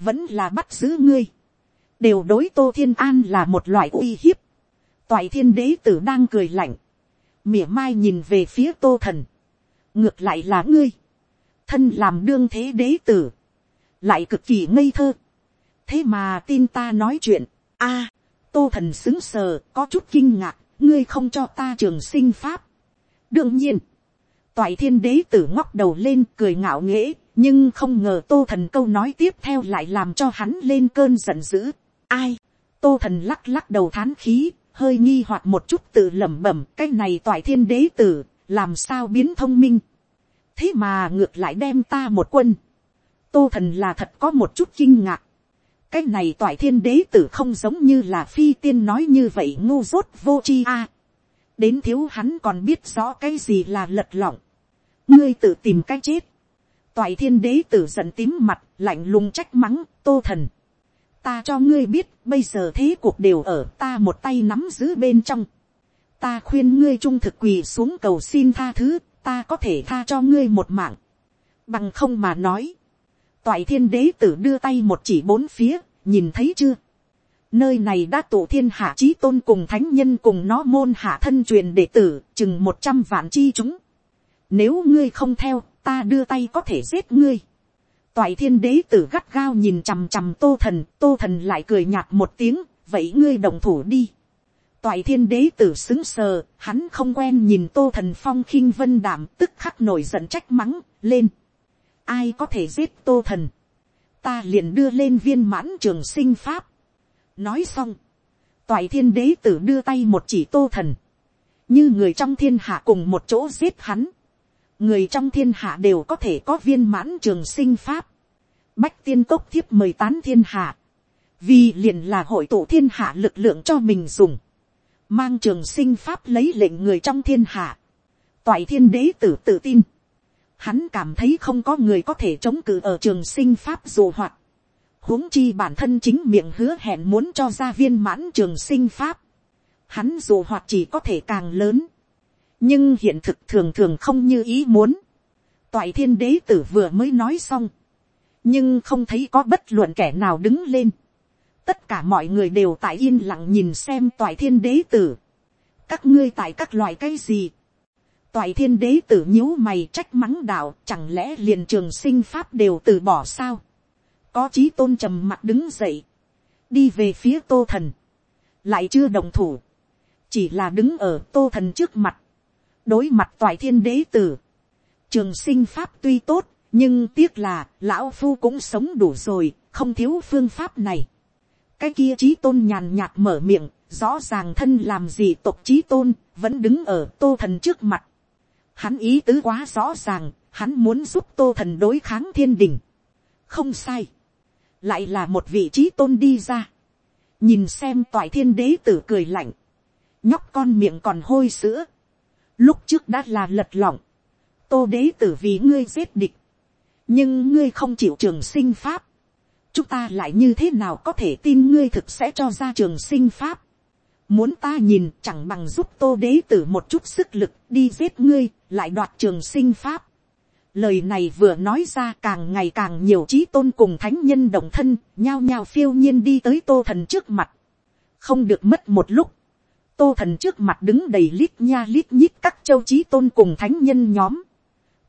vẫn là bắt giữ ngươi, đều đối tô thiên an là một loại uy hiếp. toại thiên đế tử đang cười lạnh, mỉa mai nhìn về phía tô thần, ngược lại là ngươi, thân làm đương thế đế tử, lại cực kỳ ngây thơ, thế mà tin ta nói chuyện, a, tô thần xứng sờ có chút kinh ngạc, ngươi không cho ta trường sinh pháp. đương nhiên, toại thiên đế tử ngóc đầu lên cười ngạo nghễ, nhưng không ngờ tô thần câu nói tiếp theo lại làm cho hắn lên cơn giận dữ. ai, tô thần lắc lắc đầu thán khí, hơi nghi hoặc một chút tự lẩm bẩm cái này toại thiên đế tử, làm sao biến thông minh. thế mà ngược lại đem ta một quân. tô thần là thật có một chút kinh ngạc. cái này toại thiên đế tử không giống như là phi tiên nói như vậy ngu dốt vô chi a. đến thiếu hắn còn biết rõ cái gì là lật lọng. ngươi tự tìm cái chết. toại thiên đế tử giận tím mặt, lạnh lùng trách mắng, tô thần ta cho ngươi biết, bây giờ thế cuộc đều ở ta một tay nắm giữ bên trong ta khuyên ngươi trung thực quỳ xuống cầu xin tha thứ, ta có thể tha cho ngươi một mạng. bằng không mà nói. toại thiên đế tử đưa tay một chỉ bốn phía, nhìn thấy chưa. nơi này đã tụ thiên hạ trí tôn cùng thánh nhân cùng nó môn hạ thân truyền đệ tử, chừng một trăm vạn chi chúng. nếu ngươi không theo, ta đưa tay có thể giết ngươi toại thiên đế tử gắt gao nhìn chằm chằm tô thần, tô thần lại cười nhạt một tiếng, vậy ngươi đồng thủ đi toại thiên đế tử xứng sờ, hắn không quen nhìn tô thần phong khinh vân đảm tức khắc nổi giận trách mắng, lên. ai có thể giết tô thần. ta liền đưa lên viên mãn trường sinh pháp. nói xong, toại thiên đế tử đưa tay một chỉ tô thần. như người trong thiên hạ cùng một chỗ giết hắn người trong thiên hạ đều có thể có viên mãn trường sinh pháp. Bách tiên cốc thiếp mời tán thiên hạ. Vì liền là hội tụ thiên hạ lực lượng cho mình dùng. Mang trường sinh pháp lấy lệnh người trong thiên hạ. Toại thiên đế tử tự tin. Hắn cảm thấy không có người có thể chống cự ở trường sinh pháp dù hoạt. huống chi bản thân chính miệng hứa hẹn muốn cho ra viên mãn trường sinh pháp. Hắn dù hoạt chỉ có thể càng lớn nhưng hiện thực thường thường không như ý muốn. toại thiên đế tử vừa mới nói xong, nhưng không thấy có bất luận kẻ nào đứng lên tất cả mọi người đều tại yên lặng nhìn xem toại thiên đế tử. các ngươi tại các loại cái gì. toại thiên đế tử nhíu mày trách mắng đạo chẳng lẽ liền trường sinh pháp đều từ bỏ sao. có chí tôn trầm mặt đứng dậy, đi về phía tô thần, lại chưa đồng thủ, chỉ là đứng ở tô thần trước mặt, đối mặt toại thiên đế tử, trường sinh pháp tuy tốt, nhưng tiếc là, lão phu cũng sống đủ rồi, không thiếu phương pháp này cái kia trí tôn nhàn nhạt mở miệng, rõ ràng thân làm gì tộc trí tôn, vẫn đứng ở tô thần trước mặt. Hắn ý tứ quá rõ ràng, hắn muốn giúp tô thần đối kháng thiên đình. không sai, lại là một vị trí tôn đi ra. nhìn xem toại thiên đế tử cười lạnh, nhóc con miệng còn hôi sữa, lúc trước đã là lật lỏng, tô đế tử vì ngươi giết địch, nhưng ngươi không chịu trường sinh pháp, chúng ta lại như thế nào có thể tin ngươi thực sẽ cho ra trường sinh pháp. Muốn ta nhìn chẳng bằng giúp tô đế tử một chút sức lực đi giết ngươi, lại đoạt trường sinh pháp. Lời này vừa nói ra càng ngày càng nhiều trí tôn cùng thánh nhân đồng thân, nhao nhao phiêu nhiên đi tới tô thần trước mặt. Không được mất một lúc. Tô thần trước mặt đứng đầy lít nha lít nhít các châu trí tôn cùng thánh nhân nhóm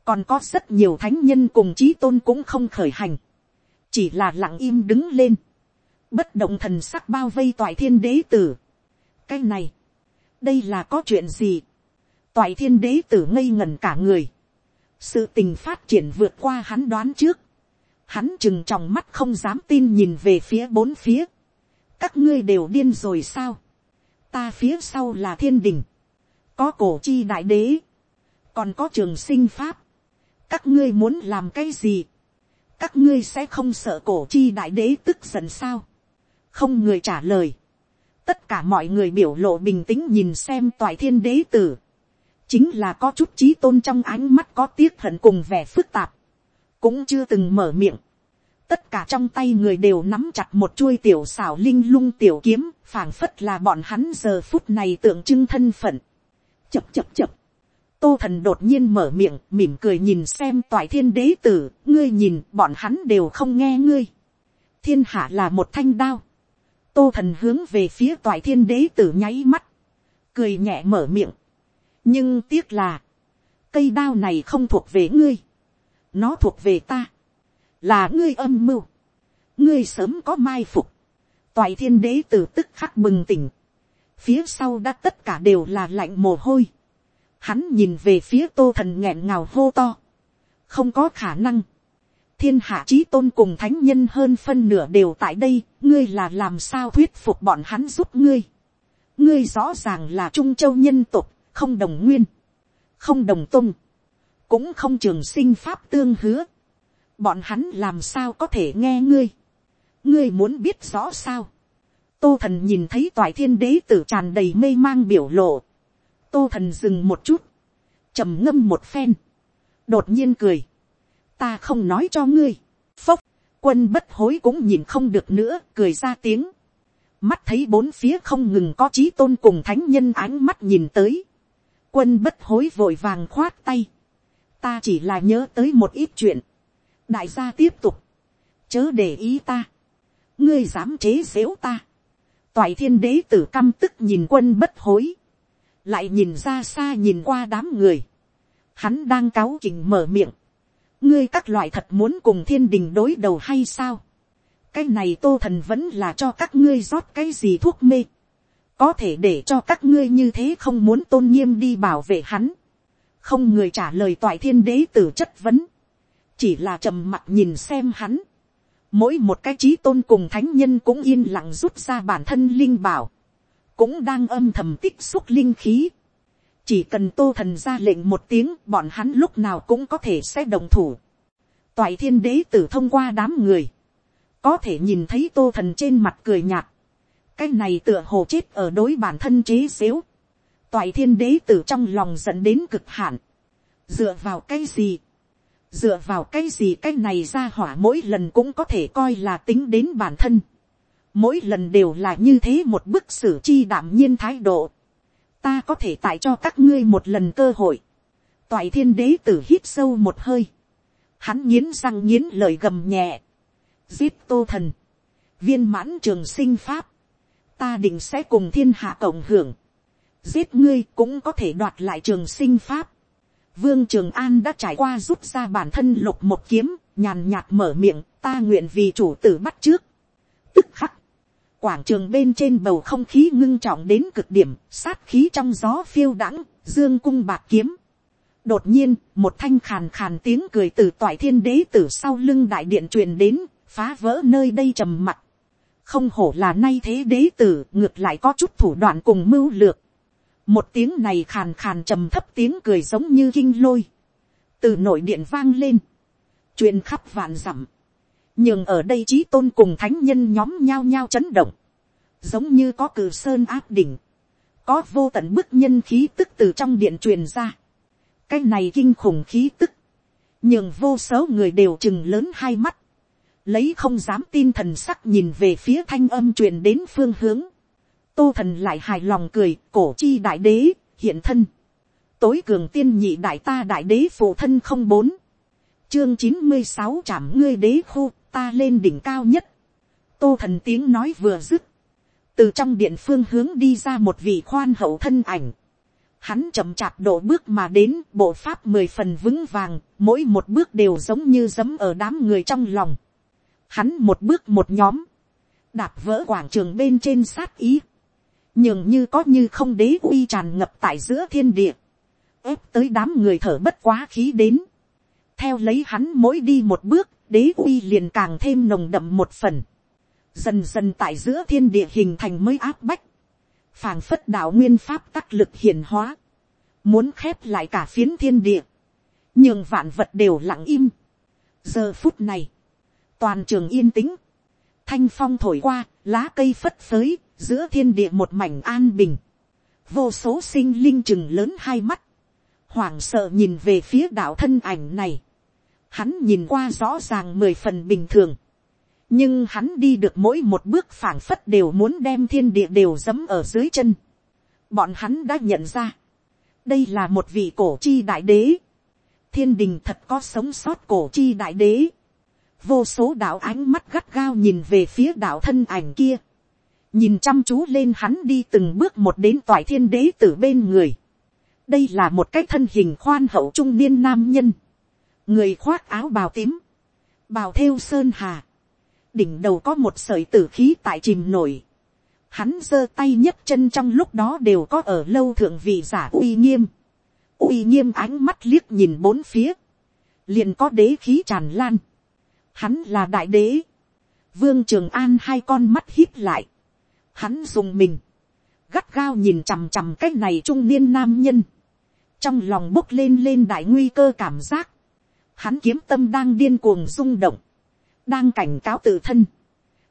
còn có rất nhiều thánh nhân cùng chí tôn cũng không khởi hành, chỉ là lặng im đứng lên, bất động thần sắc bao vây toại thiên đế tử. cái này, đây là có chuyện gì, toại thiên đế tử ngây ngẩn cả người, sự tình phát triển vượt qua hắn đoán trước, hắn chừng tròng mắt không dám tin nhìn về phía bốn phía, các ngươi đều điên rồi sao, ta phía sau là thiên đình, có cổ chi đại đế, còn có trường sinh pháp, các ngươi muốn làm cái gì, các ngươi sẽ không sợ cổ chi đại đế tức giận sao, không người trả lời, tất cả mọi người biểu lộ bình tĩnh nhìn xem toại thiên đế tử, chính là có chút trí tôn trong ánh mắt có tiếc hận cùng vẻ phức tạp, cũng chưa từng mở miệng, tất cả trong tay người đều nắm chặt một chuôi tiểu xảo linh lung tiểu kiếm, phảng phất là bọn hắn giờ phút này tượng trưng thân phận. Chập chập chập. Tô thần đột nhiên mở miệng, mỉm cười nhìn xem toại thiên đế tử, ngươi nhìn, bọn hắn đều không nghe ngươi. Thiên hạ là một thanh đao. tô thần hướng về phía toại thiên đế tử nháy mắt, cười nhẹ mở miệng, nhưng tiếc là, cây đao này không thuộc về ngươi, nó thuộc về ta, là ngươi âm mưu, ngươi sớm có mai phục, toại thiên đế tử tức khắc bừng tỉnh, phía sau đã tất cả đều là lạnh mồ hôi, hắn nhìn về phía tô thần nghẹn ngào hô to, không có khả năng, thiên hạ trí tôn cùng thánh nhân hơn phân nửa đều tại đây, ngươi là làm sao thuyết phục bọn hắn giúp ngươi. ngươi rõ ràng là trung châu nhân tục, không đồng nguyên, không đồng tung, cũng không trường sinh pháp tương hứa. bọn hắn làm sao có thể nghe ngươi. ngươi muốn biết rõ sao. tô thần nhìn thấy toại thiên đế tử tràn đầy mê mang biểu lộ tô thần dừng một chút, trầm ngâm một phen, đột nhiên cười. Ta không nói cho ngươi, phốc, quân bất hối cũng nhìn không được nữa, cười ra tiếng, mắt thấy bốn phía không ngừng có trí tôn cùng thánh nhân ánh mắt nhìn tới, quân bất hối vội vàng khoát tay, ta chỉ là nhớ tới một ít chuyện, đại gia tiếp tục, chớ để ý ta, ngươi dám chế xếu ta, toại thiên đế tử căm tức nhìn quân bất hối, lại nhìn ra xa nhìn qua đám người, hắn đang cáu kỉnh mở miệng, ngươi các loại thật muốn cùng thiên đình đối đầu hay sao. cái này tô thần vẫn là cho các ngươi rót cái gì thuốc mê. có thể để cho các ngươi như thế không muốn tôn nghiêm đi bảo vệ hắn. không người trả lời toại thiên đế tử chất vấn. chỉ là trầm mặt nhìn xem hắn. mỗi một cái trí tôn cùng thánh nhân cũng yên lặng rút ra bản thân linh bảo cũng đang âm thầm tích xúc linh khí. Chỉ cần tô thần ra lệnh một tiếng bọn hắn lúc nào cũng có thể sẽ đồng thủ. toại thiên đế tử thông qua đám người, có thể nhìn thấy tô thần trên mặt cười nhạt, cái này tựa hồ chết ở đối bản thân chế xếu. toại thiên đế tử trong lòng dẫn đến cực hạn, dựa vào cái gì, dựa vào cái gì? Cái này ra hỏa mỗi lần cũng có thể coi là tính đến bản thân, mỗi lần đều là như thế một bức xử chi đảm nhiên thái độ, ta có thể tại cho các ngươi một lần cơ hội. toại thiên đế tử hít sâu một hơi. hắn nghiến răng nghiến lời gầm nhẹ. giết tô thần. viên mãn trường sinh pháp. ta định sẽ cùng thiên hạ cộng hưởng. giết ngươi cũng có thể đoạt lại trường sinh pháp. vương trường an đã trải qua rút ra bản thân lục một kiếm, nhàn nhạt mở miệng, ta nguyện vì chủ tử bắt trước. tức khắc Quảng trường bên trên bầu không khí ngưng trọng đến cực điểm, sát khí trong gió phiêu đãng, dương cung bạc kiếm. Đột nhiên, một thanh khàn khàn tiếng cười từ toại thiên đế từ sau lưng đại điện truyền đến, phá vỡ nơi đây trầm mặt. Không hổ là nay thế đế tử, ngược lại có chút thủ đoạn cùng mưu lược. Một tiếng này khàn khàn trầm thấp tiếng cười giống như kinh lôi. Từ nội điện vang lên. Truyền khắp vạn dặm nhưng ở đây trí tôn cùng thánh nhân nhóm nhao nhao chấn động, giống như có cử sơn áp đỉnh, có vô tận bức nhân khí tức từ trong điện truyền ra, cái này kinh khủng khí tức, nhưng vô số người đều chừng lớn hai mắt, lấy không dám tin thần sắc nhìn về phía thanh âm truyền đến phương hướng, tô thần lại hài lòng cười, cổ chi đại đế, hiện thân, tối cường tiên nhị đại ta đại đế phụ thân không bốn, chương chín mươi sáu trảm ngươi đế khu ta lên đỉnh cao nhất. tô thần tiếng nói vừa dứt. từ trong điện phương hướng đi ra một vị khoan hậu thân ảnh. hắn chậm chạp độ bước mà đến bộ pháp mười phần vững vàng, mỗi một bước đều giống như giấm ở đám người trong lòng. hắn một bước một nhóm, đạp vỡ quảng trường bên trên sát ý. nhường như có như không đế uy tràn ngập tại giữa thiên địa. ép tới đám người thở bất quá khí đến theo lấy hắn mỗi đi một bước, đế uy liền càng thêm nồng đậm một phần, dần dần tại giữa thiên địa hình thành mới áp bách, phảng phất đạo nguyên pháp tắc lực hiền hóa, muốn khép lại cả phiến thiên địa, nhưng vạn vật đều lặng im. giờ phút này, toàn trường yên tĩnh, thanh phong thổi qua, lá cây phất phới, giữa thiên địa một mảnh an bình, vô số sinh linh chừng lớn hai mắt, hoảng sợ nhìn về phía đạo thân ảnh này, Hắn nhìn qua rõ ràng mười phần bình thường. Nhưng hắn đi được mỗi một bước phảng phất đều muốn đem thiên địa đều dẫm ở dưới chân. Bọn hắn đã nhận ra. Đây là một vị cổ chi đại đế. Thiên đình thật có sống sót cổ chi đại đế. Vô số đạo ánh mắt gắt gao nhìn về phía đạo thân ảnh kia. nhìn chăm chú lên hắn đi từng bước một đến toại thiên đế từ bên người. đây là một cái thân hình khoan hậu trung niên nam nhân, người khoác áo bào tím, bào theo sơn hà, đỉnh đầu có một sợi tử khí tại chìm nổi, hắn giơ tay nhấc chân trong lúc đó đều có ở lâu thượng vị giả uy nghiêm, uy nghiêm ánh mắt liếc nhìn bốn phía, liền có đế khí tràn lan, hắn là đại đế, vương trường an hai con mắt hít lại, hắn dùng mình, gắt gao nhìn chằm chằm cái này trung niên nam nhân, trong lòng bốc lên lên đại nguy cơ cảm giác, hắn kiếm tâm đang điên cuồng rung động, đang cảnh cáo tự thân,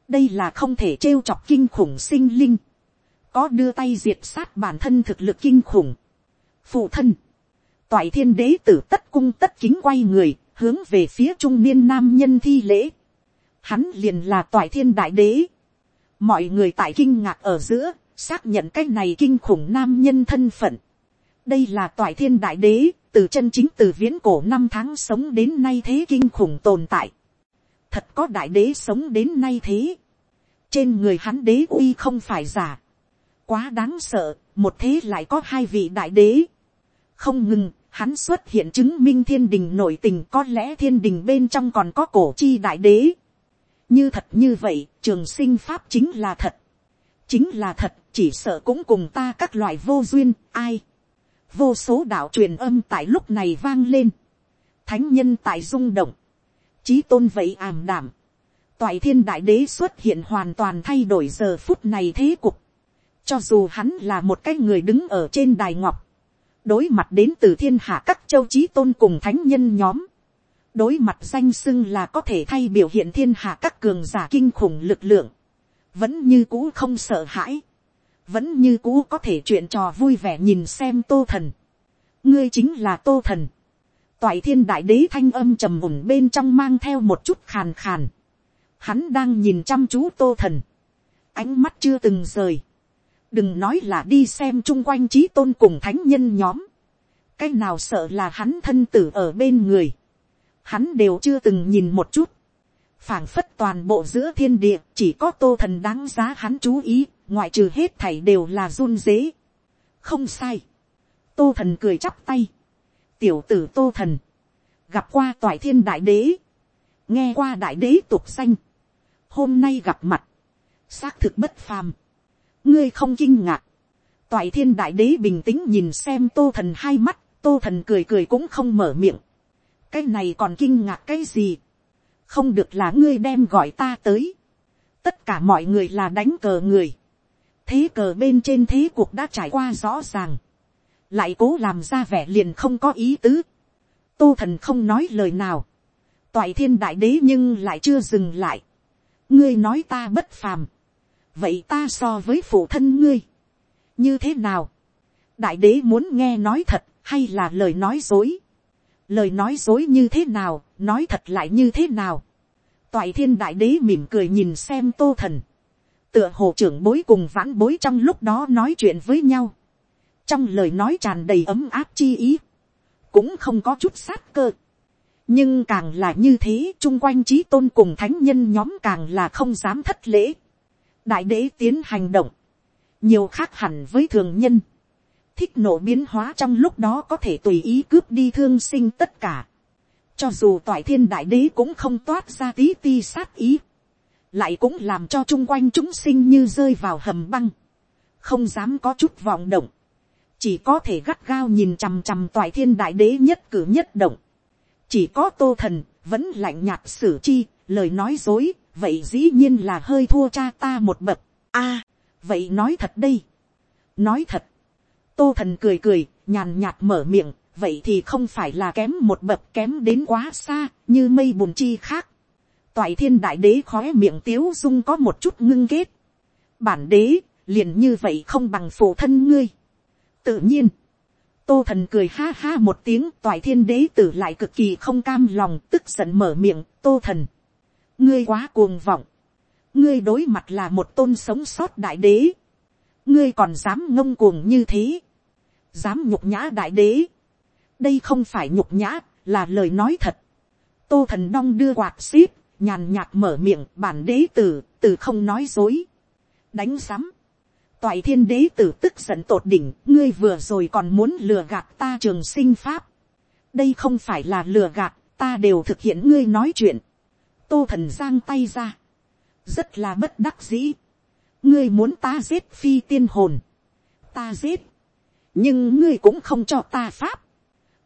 đây là không thể trêu chọc kinh khủng sinh linh, có đưa tay diệt sát bản thân thực lực kinh khủng, phụ thân, toại thiên đế tử tất cung tất kính quay người, hướng về phía trung niên nam nhân thi lễ, hắn liền là toại thiên đại đế, mọi người tại kinh ngạc ở giữa, xác nhận cái này kinh khủng nam nhân thân phận, đây là toại thiên đại đế, từ chân chính từ viễn cổ năm tháng sống đến nay thế kinh khủng tồn tại. Thật có đại đế sống đến nay thế. Trên người hắn đế uy không phải giả. Quá đáng sợ, một thế lại có hai vị đại đế. Không ngừng, hắn xuất hiện chứng minh thiên đình nổi tình có lẽ thiên đình bên trong còn có cổ chi đại đế. Như thật như vậy, trường sinh pháp chính là thật. Chính là thật, chỉ sợ cũng cùng ta các loại vô duyên, ai vô số đạo truyền âm tại lúc này vang lên, thánh nhân tại rung động, trí tôn vậy ảm đảm, toại thiên đại đế xuất hiện hoàn toàn thay đổi giờ phút này thế cục, cho dù hắn là một cái người đứng ở trên đài ngọc, đối mặt đến từ thiên hạ các châu trí tôn cùng thánh nhân nhóm, đối mặt danh xưng là có thể thay biểu hiện thiên hạ các cường giả kinh khủng lực lượng, vẫn như cũ không sợ hãi, vẫn như cũ có thể chuyện trò vui vẻ nhìn xem tô thần. ngươi chính là tô thần. toại thiên đại đế thanh âm trầm ổn bên trong mang theo một chút khàn khàn. hắn đang nhìn chăm chú tô thần. ánh mắt chưa từng rời. đừng nói là đi xem chung quanh trí tôn cùng thánh nhân nhóm. cái nào sợ là hắn thân tử ở bên người. hắn đều chưa từng nhìn một chút phảng phất toàn bộ giữa thiên địa chỉ có tô thần đáng giá hắn chú ý ngoại trừ hết thảy đều là run dế. không sai. tô thần cười chắp tay. tiểu tử tô thần. gặp qua toại thiên đại đế. nghe qua đại đế tục xanh. hôm nay gặp mặt. xác thực bất phàm. ngươi không kinh ngạc. toại thiên đại đế bình tĩnh nhìn xem tô thần hai mắt. tô thần cười cười cũng không mở miệng. cái này còn kinh ngạc cái gì. không được là ngươi đem gọi ta tới tất cả mọi người là đánh cờ người thế cờ bên trên thế cuộc đã trải qua rõ ràng, lại cố làm ra vẻ liền không có ý tứ, tô thần không nói lời nào, toại thiên đại đế nhưng lại chưa dừng lại, ngươi nói ta bất phàm, vậy ta so với phụ thân ngươi, như thế nào, đại đế muốn nghe nói thật hay là lời nói dối, lời nói dối như thế nào, nói thật lại như thế nào, toại thiên đại đế mỉm cười nhìn xem tô thần, tựa hồ trưởng bối cùng vãn bối trong lúc đó nói chuyện với nhau, trong lời nói tràn đầy ấm áp chi ý, cũng không có chút sát cơ, nhưng càng là như thế chung quanh trí tôn cùng thánh nhân nhóm càng là không dám thất lễ, đại đế tiến hành động, nhiều khác hẳn với thường nhân, thích nổ biến hóa trong lúc đó có thể tùy ý cướp đi thương sinh tất cả, cho dù toại thiên đại đế cũng không toát ra tí ti sát ý, lại cũng làm cho chung quanh chúng sinh như rơi vào hầm băng, không dám có chút vọng động, chỉ có thể gắt gao nhìn chằm chằm toại thiên đại đế nhất cử nhất động, chỉ có tô thần vẫn lạnh nhạt xử chi, lời nói dối, vậy dĩ nhiên là hơi thua cha ta một bậc, a, vậy nói thật đây, nói thật, tô thần cười cười, nhàn nhạt mở miệng, vậy thì không phải là kém một bậc kém đến quá xa, như mây bùn chi khác toại thiên đại đế khói miệng tiếu dung có một chút ngưng kết. bản đế, liền như vậy không bằng phụ thân ngươi. tự nhiên, tô thần cười ha ha một tiếng toại thiên đế tử lại cực kỳ không cam lòng tức giận mở miệng tô thần. ngươi quá cuồng vọng. ngươi đối mặt là một tôn sống sót đại đế. ngươi còn dám ngông cuồng như thế. dám nhục nhã đại đế. đây không phải nhục nhã, là lời nói thật. tô thần đong đưa quạt xíp nhàn nhạt mở miệng bản đế tử, từ không nói dối. đánh sắm toại thiên đế tử tức giận tột đỉnh, ngươi vừa rồi còn muốn lừa gạt ta trường sinh pháp. đây không phải là lừa gạt, ta đều thực hiện ngươi nói chuyện. tô thần giang tay ra, rất là bất đắc dĩ. ngươi muốn ta giết phi tiên hồn, ta giết, nhưng ngươi cũng không cho ta pháp,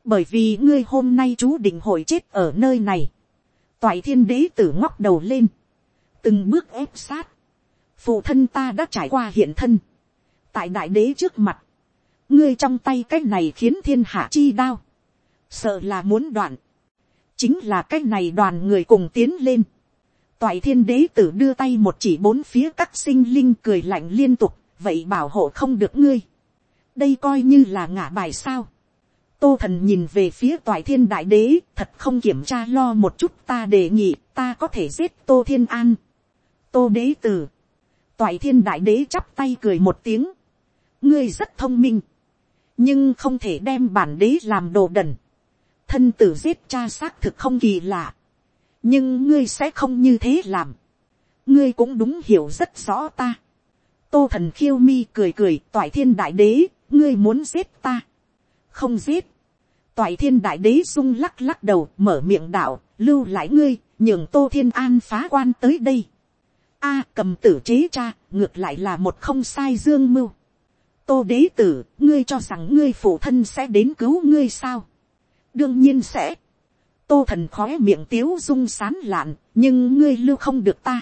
bởi vì ngươi hôm nay chú định hội chết ở nơi này toại thiên đế tử ngóc đầu lên, từng bước ép sát, phụ thân ta đã trải qua hiện thân, tại đại đế trước mặt, ngươi trong tay cái này khiến thiên hạ chi đao, sợ là muốn đoạn, chính là cái này đoàn người cùng tiến lên, toại thiên đế tử đưa tay một chỉ bốn phía các sinh linh cười lạnh liên tục, vậy bảo hộ không được ngươi, đây coi như là ngả bài sao, tô thần nhìn về phía toại thiên đại đế, thật không kiểm tra lo một chút ta đề nghị ta có thể giết tô thiên an, tô đế tử, toại thiên đại đế chắp tay cười một tiếng, ngươi rất thông minh, nhưng không thể đem bản đế làm đồ đần, thân tử giết cha xác thực không kỳ lạ, nhưng ngươi sẽ không như thế làm, ngươi cũng đúng hiểu rất rõ ta, tô thần khiêu mi cười cười toại thiên đại đế, ngươi muốn giết ta, không giết, toại thiên đại đế sung lắc lắc đầu mở miệng đạo, lưu lại ngươi, nhường tô thiên an phá quan tới đây, a cầm tử chế cha, ngược lại là một không sai dương mưu. tô đế tử, ngươi cho rằng ngươi phụ thân sẽ đến cứu ngươi sao. đương nhiên sẽ. tô thần khói miệng tiếu dung sán lạn, nhưng ngươi lưu không được ta.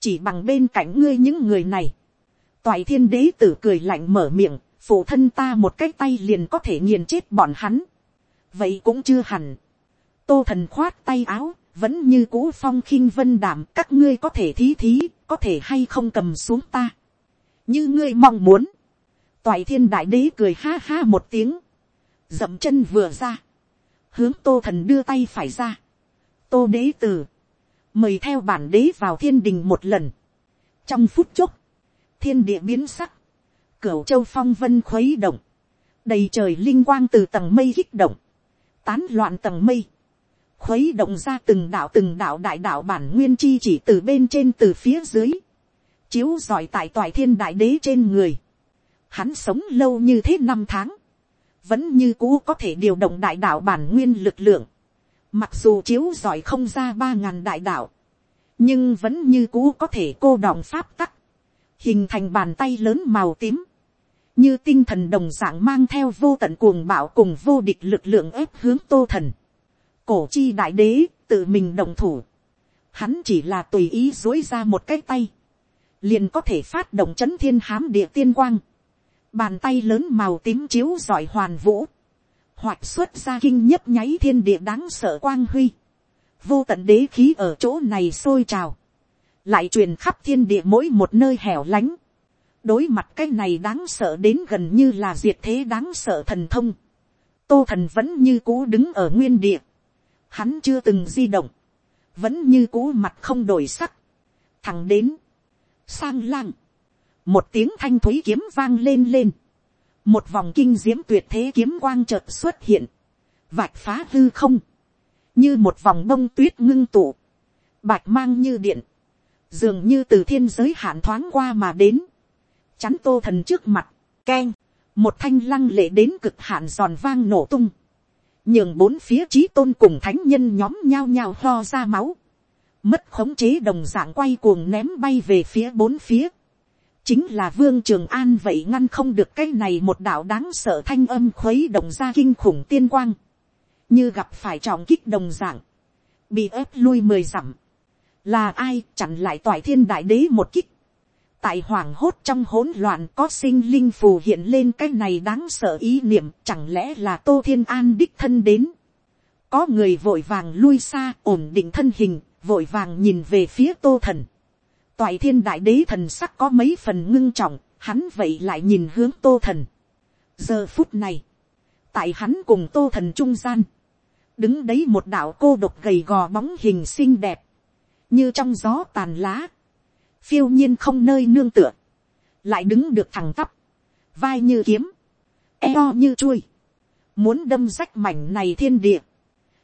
chỉ bằng bên cạnh ngươi những người này. toại thiên đế tử cười lạnh mở miệng, phụ thân ta một cái tay liền có thể nghiền chết bọn hắn vậy cũng chưa hẳn. tô thần khoát tay áo, vẫn như cũ phong khinh vân đảm các ngươi có thể thí thí, có thể hay không cầm xuống ta. như ngươi mong muốn. toại thiên đại đế cười ha ha một tiếng, dậm chân vừa ra, hướng tô thần đưa tay phải ra. tô đế từ mời theo bản đế vào thiên đình một lần. trong phút chốc, thiên địa biến sắc, cửu châu phong vân khuấy động, đầy trời linh quang từ tầng mây kích động, tán loạn tầng mây, khuấy động ra từng đạo từng đạo đại đạo bản nguyên chi chỉ từ bên trên từ phía dưới, chiếu giỏi tại toại thiên đại đế trên người. Hắn sống lâu như thế năm tháng, vẫn như cũ có thể điều động đại đạo bản nguyên lực lượng. Mặc dù chiếu giỏi không ra ba ngàn đại đạo, nhưng vẫn như cũ có thể cô đọng pháp tắc, hình thành bàn tay lớn màu tím, như tinh thần đồng dạng mang theo vô tận cuồng bạo cùng vô địch lực lượng ép hướng tô thần. Cổ chi đại đế tự mình đồng thủ, hắn chỉ là tùy ý dối ra một cái tay, liền có thể phát động chấn thiên hám địa tiên quang, bàn tay lớn màu tím chiếu giỏi hoàn vũ, Hoạch xuất ra kinh nhấp nháy thiên địa đáng sợ quang huy, vô tận đế khí ở chỗ này sôi trào, lại truyền khắp thiên địa mỗi một nơi hẻo lánh, đối mặt cái này đáng sợ đến gần như là diệt thế đáng sợ thần thông, tô thần vẫn như cũ đứng ở nguyên địa, hắn chưa từng di động, vẫn như cũ mặt không đổi sắc, thẳng đến, sang lang, một tiếng thanh thúy kiếm vang lên lên, một vòng kinh diễm tuyệt thế kiếm quang chợt xuất hiện, vạch phá hư không, như một vòng bông tuyết ngưng tụ, bạch mang như điện, dường như từ thiên giới hạn thoáng qua mà đến, chắn tô thần trước mặt, k một thanh lăng lệ đến cực hạn giòn vang nổ tung, nhường bốn phía trí tôn cùng thánh nhân nhóm nhao nhao ho ra máu, mất khống chế đồng dạng quay cuồng ném bay về phía bốn phía, chính là vương trường an vậy ngăn không được cái này một đạo đáng sợ thanh âm khuấy động ra kinh khủng tiên quang, như gặp phải trọng kích đồng dạng, bị ép lui mười dặm, là ai chặn lại toại thiên đại đế một kích, tại hoảng hốt trong hỗn loạn có sinh linh phù hiện lên cái này đáng sợ ý niệm, chẳng lẽ là tô thiên an đích thân đến. có người vội vàng lui xa, ổn định thân hình, vội vàng nhìn về phía tô thần. toại thiên đại đế thần sắc có mấy phần ngưng trọng, hắn vậy lại nhìn hướng tô thần. giờ phút này, tại hắn cùng tô thần trung gian, đứng đấy một đạo cô độc gầy gò bóng hình xinh đẹp như trong gió tàn lá phiêu nhiên không nơi nương tựa, lại đứng được thẳng tắp, vai như kiếm, eo như chuôi, muốn đâm rách mảnh này thiên địa,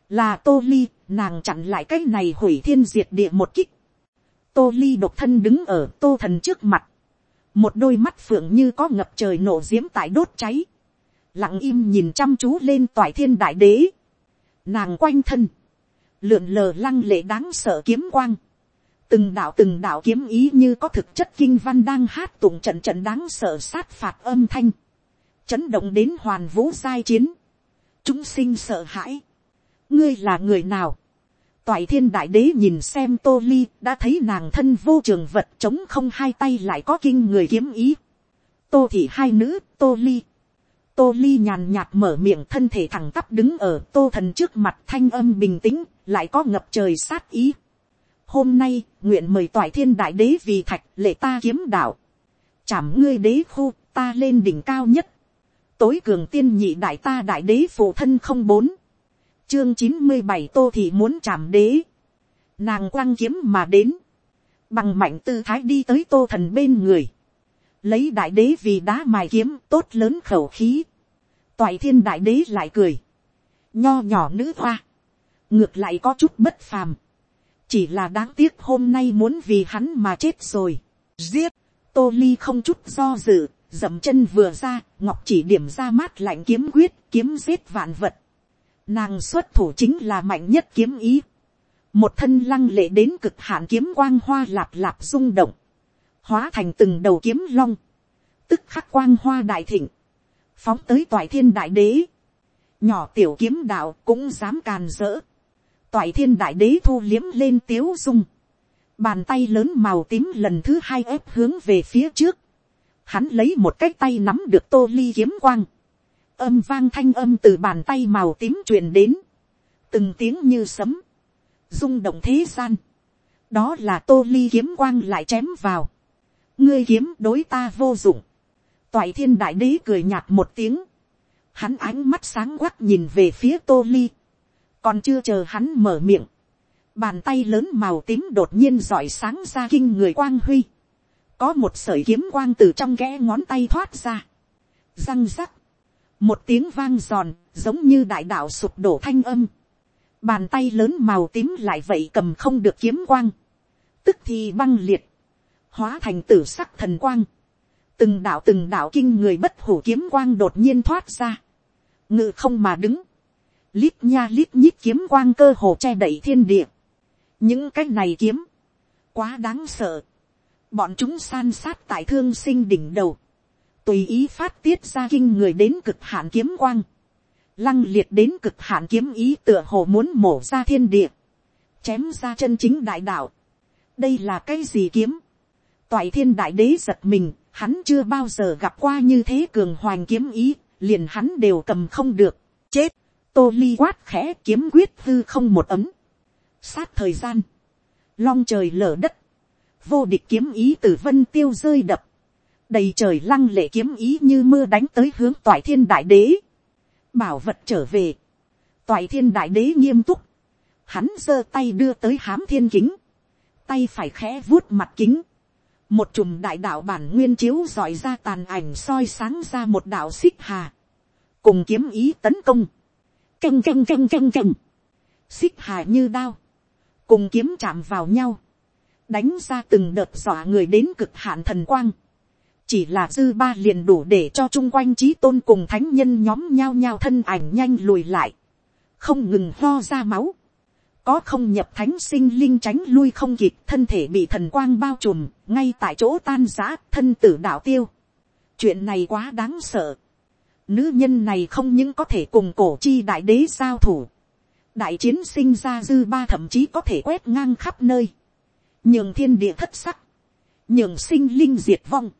là tô ly, nàng chặn lại cái này hủy thiên diệt địa một kích, tô ly độc thân đứng ở tô thần trước mặt, một đôi mắt phượng như có ngập trời nổ d i ễ m tại đốt cháy, lặng im nhìn chăm chú lên toại thiên đại đế, nàng quanh thân, lượn lờ lăng lệ đáng sợ kiếm quang, từng đạo từng đạo kiếm ý như có thực chất kinh văn đang hát tụng trận trận đáng sợ sát phạt âm thanh, chấn động đến hoàn vũ giai chiến, chúng sinh sợ hãi, ngươi là người nào, toại thiên đại đế nhìn xem tô ly đã thấy nàng thân vô trường vật chống không hai tay lại có kinh người kiếm ý. tô thị hai nữ tô ly. tô ly nhàn nhạt mở miệng thân thể thẳng tắp đứng ở tô thần trước mặt thanh âm bình tĩnh lại có ngập trời sát ý hôm nay nguyện mời toại thiên đại đế vì thạch lệ ta kiếm đạo. chảm ngươi đế khu ta lên đỉnh cao nhất. tối cường tiên nhị đại ta đại đế phụ thân không bốn. Chương chín mươi bảy tô thì muốn chạm đế, nàng quăng kiếm mà đến, bằng mạnh tư thái đi tới tô thần bên người, lấy đại đế vì đá mài kiếm tốt lớn khẩu khí, toại thiên đại đế lại cười, nho nhỏ nữ hoa, ngược lại có chút bất phàm, chỉ là đáng tiếc hôm nay muốn vì hắn mà chết rồi, giết, tô ly không chút do dự, dậm chân vừa ra, ngọc chỉ điểm ra mát lạnh kiếm quyết, kiếm giết vạn vật, Nàng xuất thủ chính là mạnh nhất kiếm ý. Một thân lăng lệ đến cực hạn kiếm quang hoa lạp lạp rung động. Hóa thành từng đầu kiếm long. Tức khắc quang hoa đại thịnh. Phóng tới toại thiên đại đế. Nhỏ tiểu kiếm đạo cũng dám càn rỡ. Toại thiên đại đế thu liếm lên tiếu dung. Bàn tay lớn màu tím lần thứ hai ép hướng về phía trước. Hắn lấy một cái tay nắm được tô ly kiếm quang. Âm vang thanh âm từ bàn tay màu tím truyền đến, từng tiếng như sấm, rung động thế gian, đó là tô ly kiếm quang lại chém vào, ngươi kiếm đối ta vô dụng, toại thiên đại đế cười nhạt một tiếng, hắn ánh mắt sáng quắc nhìn về phía tô ly, còn chưa chờ hắn mở miệng, bàn tay lớn màu tím đột nhiên giỏi sáng ra kinh người quang huy, có một sợi kiếm quang từ trong ghẽ ngón tay thoát ra, răng rắc, một tiếng vang giòn, giống như đại đạo sụp đổ thanh âm. Bàn tay lớn màu tím lại vậy cầm không được kiếm quang. Tức thì băng liệt. Hóa thành tử sắc thần quang. Từng đạo từng đạo kinh người bất hủ kiếm quang đột nhiên thoát ra. Ngự không mà đứng. Lít nha lít nhít kiếm quang cơ hồ che đậy thiên địa. Những cái này kiếm. Quá đáng sợ. Bọn chúng san sát tại thương sinh đỉnh đầu tùy ý phát tiết ra kinh người đến cực hạn kiếm quang, lăng liệt đến cực hạn kiếm ý tựa hồ muốn mổ ra thiên địa, chém ra chân chính đại đạo. đây là cái gì kiếm, toại thiên đại đế giật mình, hắn chưa bao giờ gặp qua như thế cường hoành kiếm ý, liền hắn đều cầm không được, chết, tô ly quát khẽ kiếm quyết hư không một ấm, sát thời gian, long trời lở đất, vô địch kiếm ý từ vân tiêu rơi đập, đầy trời lăng lệ kiếm ý như mưa đánh tới hướng toại thiên đại đế. bảo vật trở về. toại thiên đại đế nghiêm túc. hắn giơ tay đưa tới hám thiên kính. tay phải khẽ vuốt mặt kính. một chùm đại đạo bản nguyên chiếu dọi ra tàn ảnh soi sáng ra một đạo xích hà. cùng kiếm ý tấn công canh canh canh canh canh. xích hà như đao. cùng kiếm chạm vào nhau. đánh ra từng đợt dọa người đến cực hạn thần quang chỉ là dư ba liền đủ để cho chung quanh trí tôn cùng thánh nhân nhóm nhao nhao thân ảnh nhanh lùi lại, không ngừng lo ra máu, có không nhập thánh sinh linh tránh lui không kịp thân thể bị thần quang bao trùm ngay tại chỗ tan giã thân tử đạo tiêu chuyện này quá đáng sợ nữ nhân này không những có thể cùng cổ chi đại đế giao thủ. Đại chiến sinh ra dư ba thậm chí có thể quét ngang khắp nơi. Nhường thiên địa thất sắc. Nhường sinh linh diệt vong.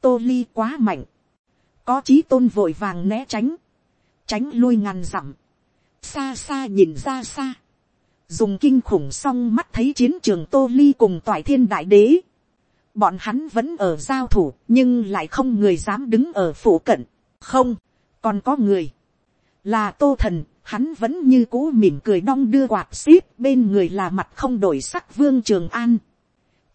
Tô ly quá mạnh, có chí tôn vội vàng né tránh, tránh lui ngàn dặm, xa xa nhìn ra xa, dùng kinh khủng song mắt thấy chiến trường tô ly cùng toại thiên đại đế, bọn hắn vẫn ở giao thủ nhưng lại không người dám đứng ở phủ cận, không, còn có người, là tô thần, hắn vẫn như cũ mỉm cười đong đưa quạt xíp bên người là mặt không đổi sắc vương trường an.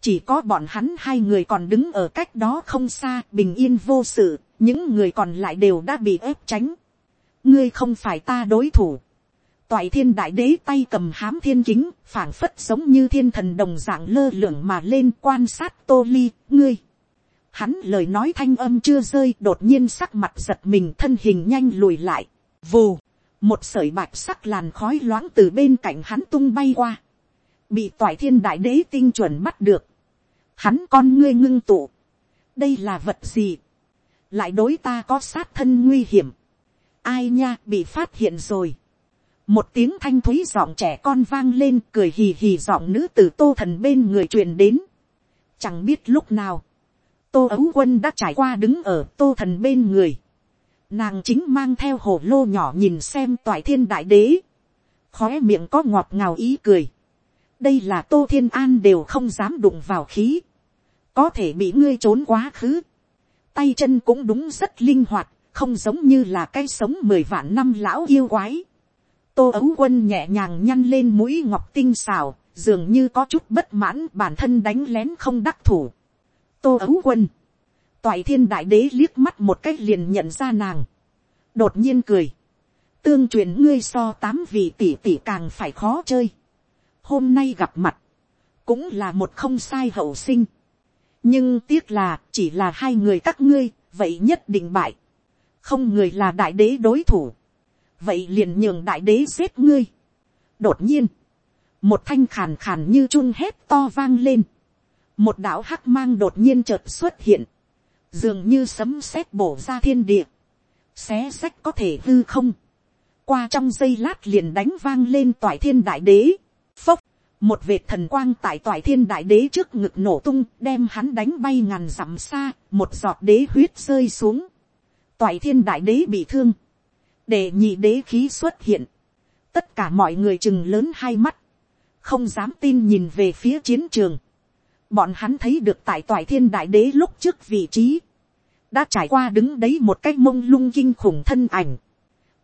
Chỉ có bọn hắn hai người còn đứng ở cách đó không xa bình yên vô sự những người còn lại đều đã bị ép tránh. Ngươi không phải ta đối thủ. Toại thiên đại đế tay cầm hám thiên kính phảng phất giống như thiên thần đồng dạng lơ lửng mà lên quan sát tô ly ngươi. Hắn lời nói thanh âm chưa rơi đột nhiên sắc mặt giật mình thân hình nhanh lùi lại. Vù, một sợi bạch sắc làn khói loãng từ bên cạnh hắn tung bay qua. Bị toại thiên đại đế tinh chuẩn bắt được. Hắn con ngươi ngưng tụ. Đây là vật gì? Lại đối ta có sát thân nguy hiểm. Ai nha bị phát hiện rồi. Một tiếng thanh thúy giọng trẻ con vang lên cười hì hì giọng nữ từ tô thần bên người truyền đến. Chẳng biết lúc nào tô ấu quân đã trải qua đứng ở tô thần bên người. Nàng chính mang theo hồ lô nhỏ nhìn xem toại thiên đại đế. khóe miệng có ngọt ngào ý cười. đây là tô thiên an đều không dám đụng vào khí. có thể bị ngươi trốn quá khứ. tay chân cũng đúng rất linh hoạt, không giống như là cái sống mười vạn năm lão yêu quái. tô ấu quân nhẹ nhàng nhăn lên mũi ngọc tinh xào, dường như có chút bất mãn bản thân đánh lén không đắc thủ tô ấu quân, toại thiên đại đế liếc mắt một cách liền nhận ra nàng, đột nhiên cười, tương truyền ngươi so tám vị tỷ tỷ càng phải khó chơi, hôm nay gặp mặt, cũng là một không sai hậu sinh, nhưng tiếc là chỉ là hai người các ngươi, vậy nhất định bại, không người là đại đế đối thủ, vậy liền nhường đại đế giết ngươi. đột nhiên, một thanh khàn khàn như chun hét to vang lên, một đạo hắc mang đột nhiên chợt xuất hiện, dường như sấm sét bổ ra thiên địa, xé sách có thể hư không, qua trong giây lát liền đánh vang lên toại thiên đại đế, phốc, một vệt thần quang tại toại thiên đại đế trước ngực nổ tung đem hắn đánh bay ngàn dặm xa, một giọt đế huyết rơi xuống, toại thiên đại đế bị thương, để nhị đế khí xuất hiện, tất cả mọi người chừng lớn hai mắt, không dám tin nhìn về phía chiến trường, bọn hắn thấy được tại toại thiên đại đế lúc trước vị trí, đã trải qua đứng đấy một cái mông lung kinh khủng thân ảnh,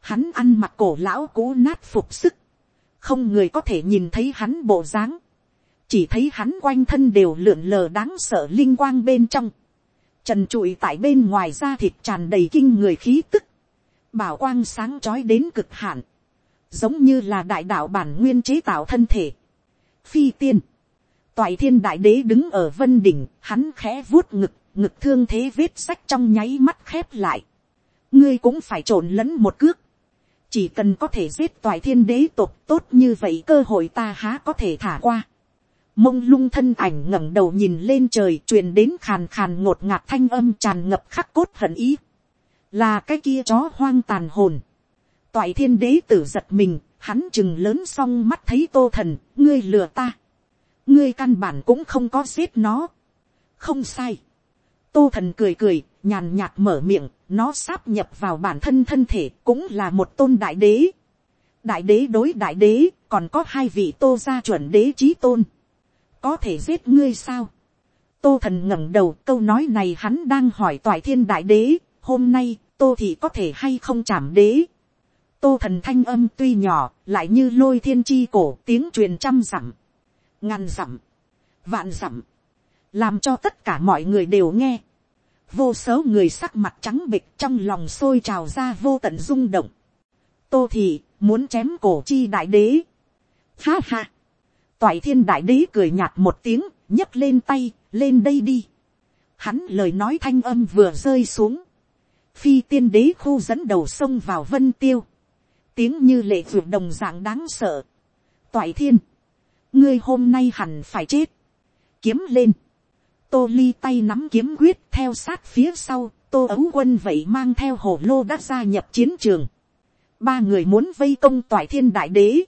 hắn ăn mặc cổ lão cũ nát phục sức, không người có thể nhìn thấy hắn bộ dáng, chỉ thấy hắn quanh thân đều lượn lờ đáng sợ linh quang bên trong, trần trụi tại bên ngoài da thịt tràn đầy kinh người khí tức, bảo quang sáng trói đến cực hạn, giống như là đại đạo bản nguyên chế tạo thân thể. Phi tiên, toại thiên đại đế đứng ở vân đỉnh, hắn khẽ vuốt ngực, ngực thương thế vết sách trong nháy mắt khép lại. ngươi cũng phải trộn lẫn một cước. chỉ cần có thể giết toại thiên đế tộc tốt như vậy cơ hội ta há có thể thả qua. mông lung thân ảnh ngẩng đầu nhìn lên trời truyền đến khàn khàn ngột ngạt thanh âm tràn ngập khắc cốt hận ý. là cái kia chó hoang tàn hồn. toại thiên đế tử giật mình, hắn chừng lớn xong mắt thấy tô thần, ngươi lừa ta ngươi căn bản cũng không có giết nó. không sai. tô thần cười cười, nhàn nhạt mở miệng, nó sáp nhập vào bản thân thân thể cũng là một tôn đại đế. đại đế đối đại đế, còn có hai vị tô gia chuẩn đế trí tôn. có thể giết ngươi sao. tô thần ngẩng đầu câu nói này hắn đang hỏi toại thiên đại đế, hôm nay tô thì có thể hay không chạm đế. tô thần thanh âm tuy nhỏ, lại như lôi thiên chi cổ tiếng truyền trăm dặm ngàn dặm, vạn dặm, làm cho tất cả mọi người đều nghe. vô số người sắc mặt trắng bịch trong lòng sôi trào ra vô tận rung động. tô thì muốn chém cổ chi đại đế. ha ha. toại thiên đại đế cười nhạt một tiếng, nhấc lên tay, lên đây đi. hắn lời nói thanh âm vừa rơi xuống. phi tiên đế khu dẫn đầu sông vào vân tiêu. tiếng như lệ vượt đồng dạng đáng sợ. toại thiên ngươi hôm nay hẳn phải chết, kiếm lên, tô ly tay nắm kiếm quyết theo sát phía sau, tô ấu quân vậy mang theo hồ lô đã gia nhập chiến trường, ba người muốn vây công toại thiên đại đế,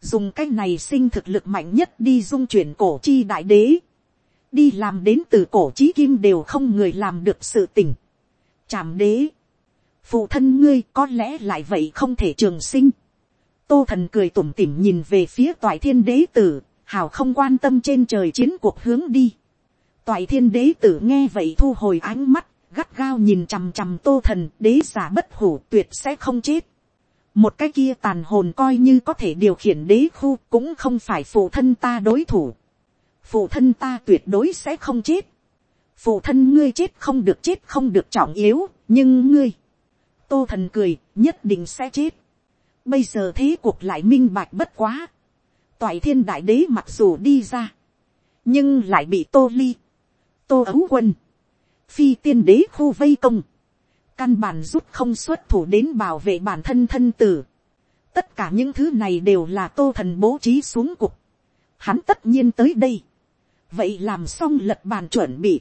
dùng cái này sinh thực lực mạnh nhất đi dung chuyển cổ chi đại đế, đi làm đến từ cổ chí kim đều không người làm được sự tình, chạm đế, phụ thân ngươi có lẽ lại vậy không thể trường sinh, tô thần cười tủm tỉm nhìn về phía toại thiên đế tử, hào không quan tâm trên trời chiến cuộc hướng đi. toại thiên đế tử nghe vậy thu hồi ánh mắt, gắt gao nhìn chằm chằm tô thần đế giả bất hủ tuyệt sẽ không chết. một cái kia tàn hồn coi như có thể điều khiển đế khu cũng không phải phụ thân ta đối thủ. phụ thân ta tuyệt đối sẽ không chết. phụ thân ngươi chết không được chết không được trọng yếu, nhưng ngươi, tô thần cười, nhất định sẽ chết Bây giờ thế cuộc lại minh bạch bất quá. Toại thiên đại đế mặc dù đi ra. Nhưng lại bị tô ly. Tô ấu quân. phi tiên đế khu vây công, căn bản rút không xuất thủ đến bảo vệ bản thân thân tử. tất cả những thứ này đều là tô thần bố trí xuống cục. hắn tất nhiên tới đây. vậy làm xong lật bàn chuẩn bị.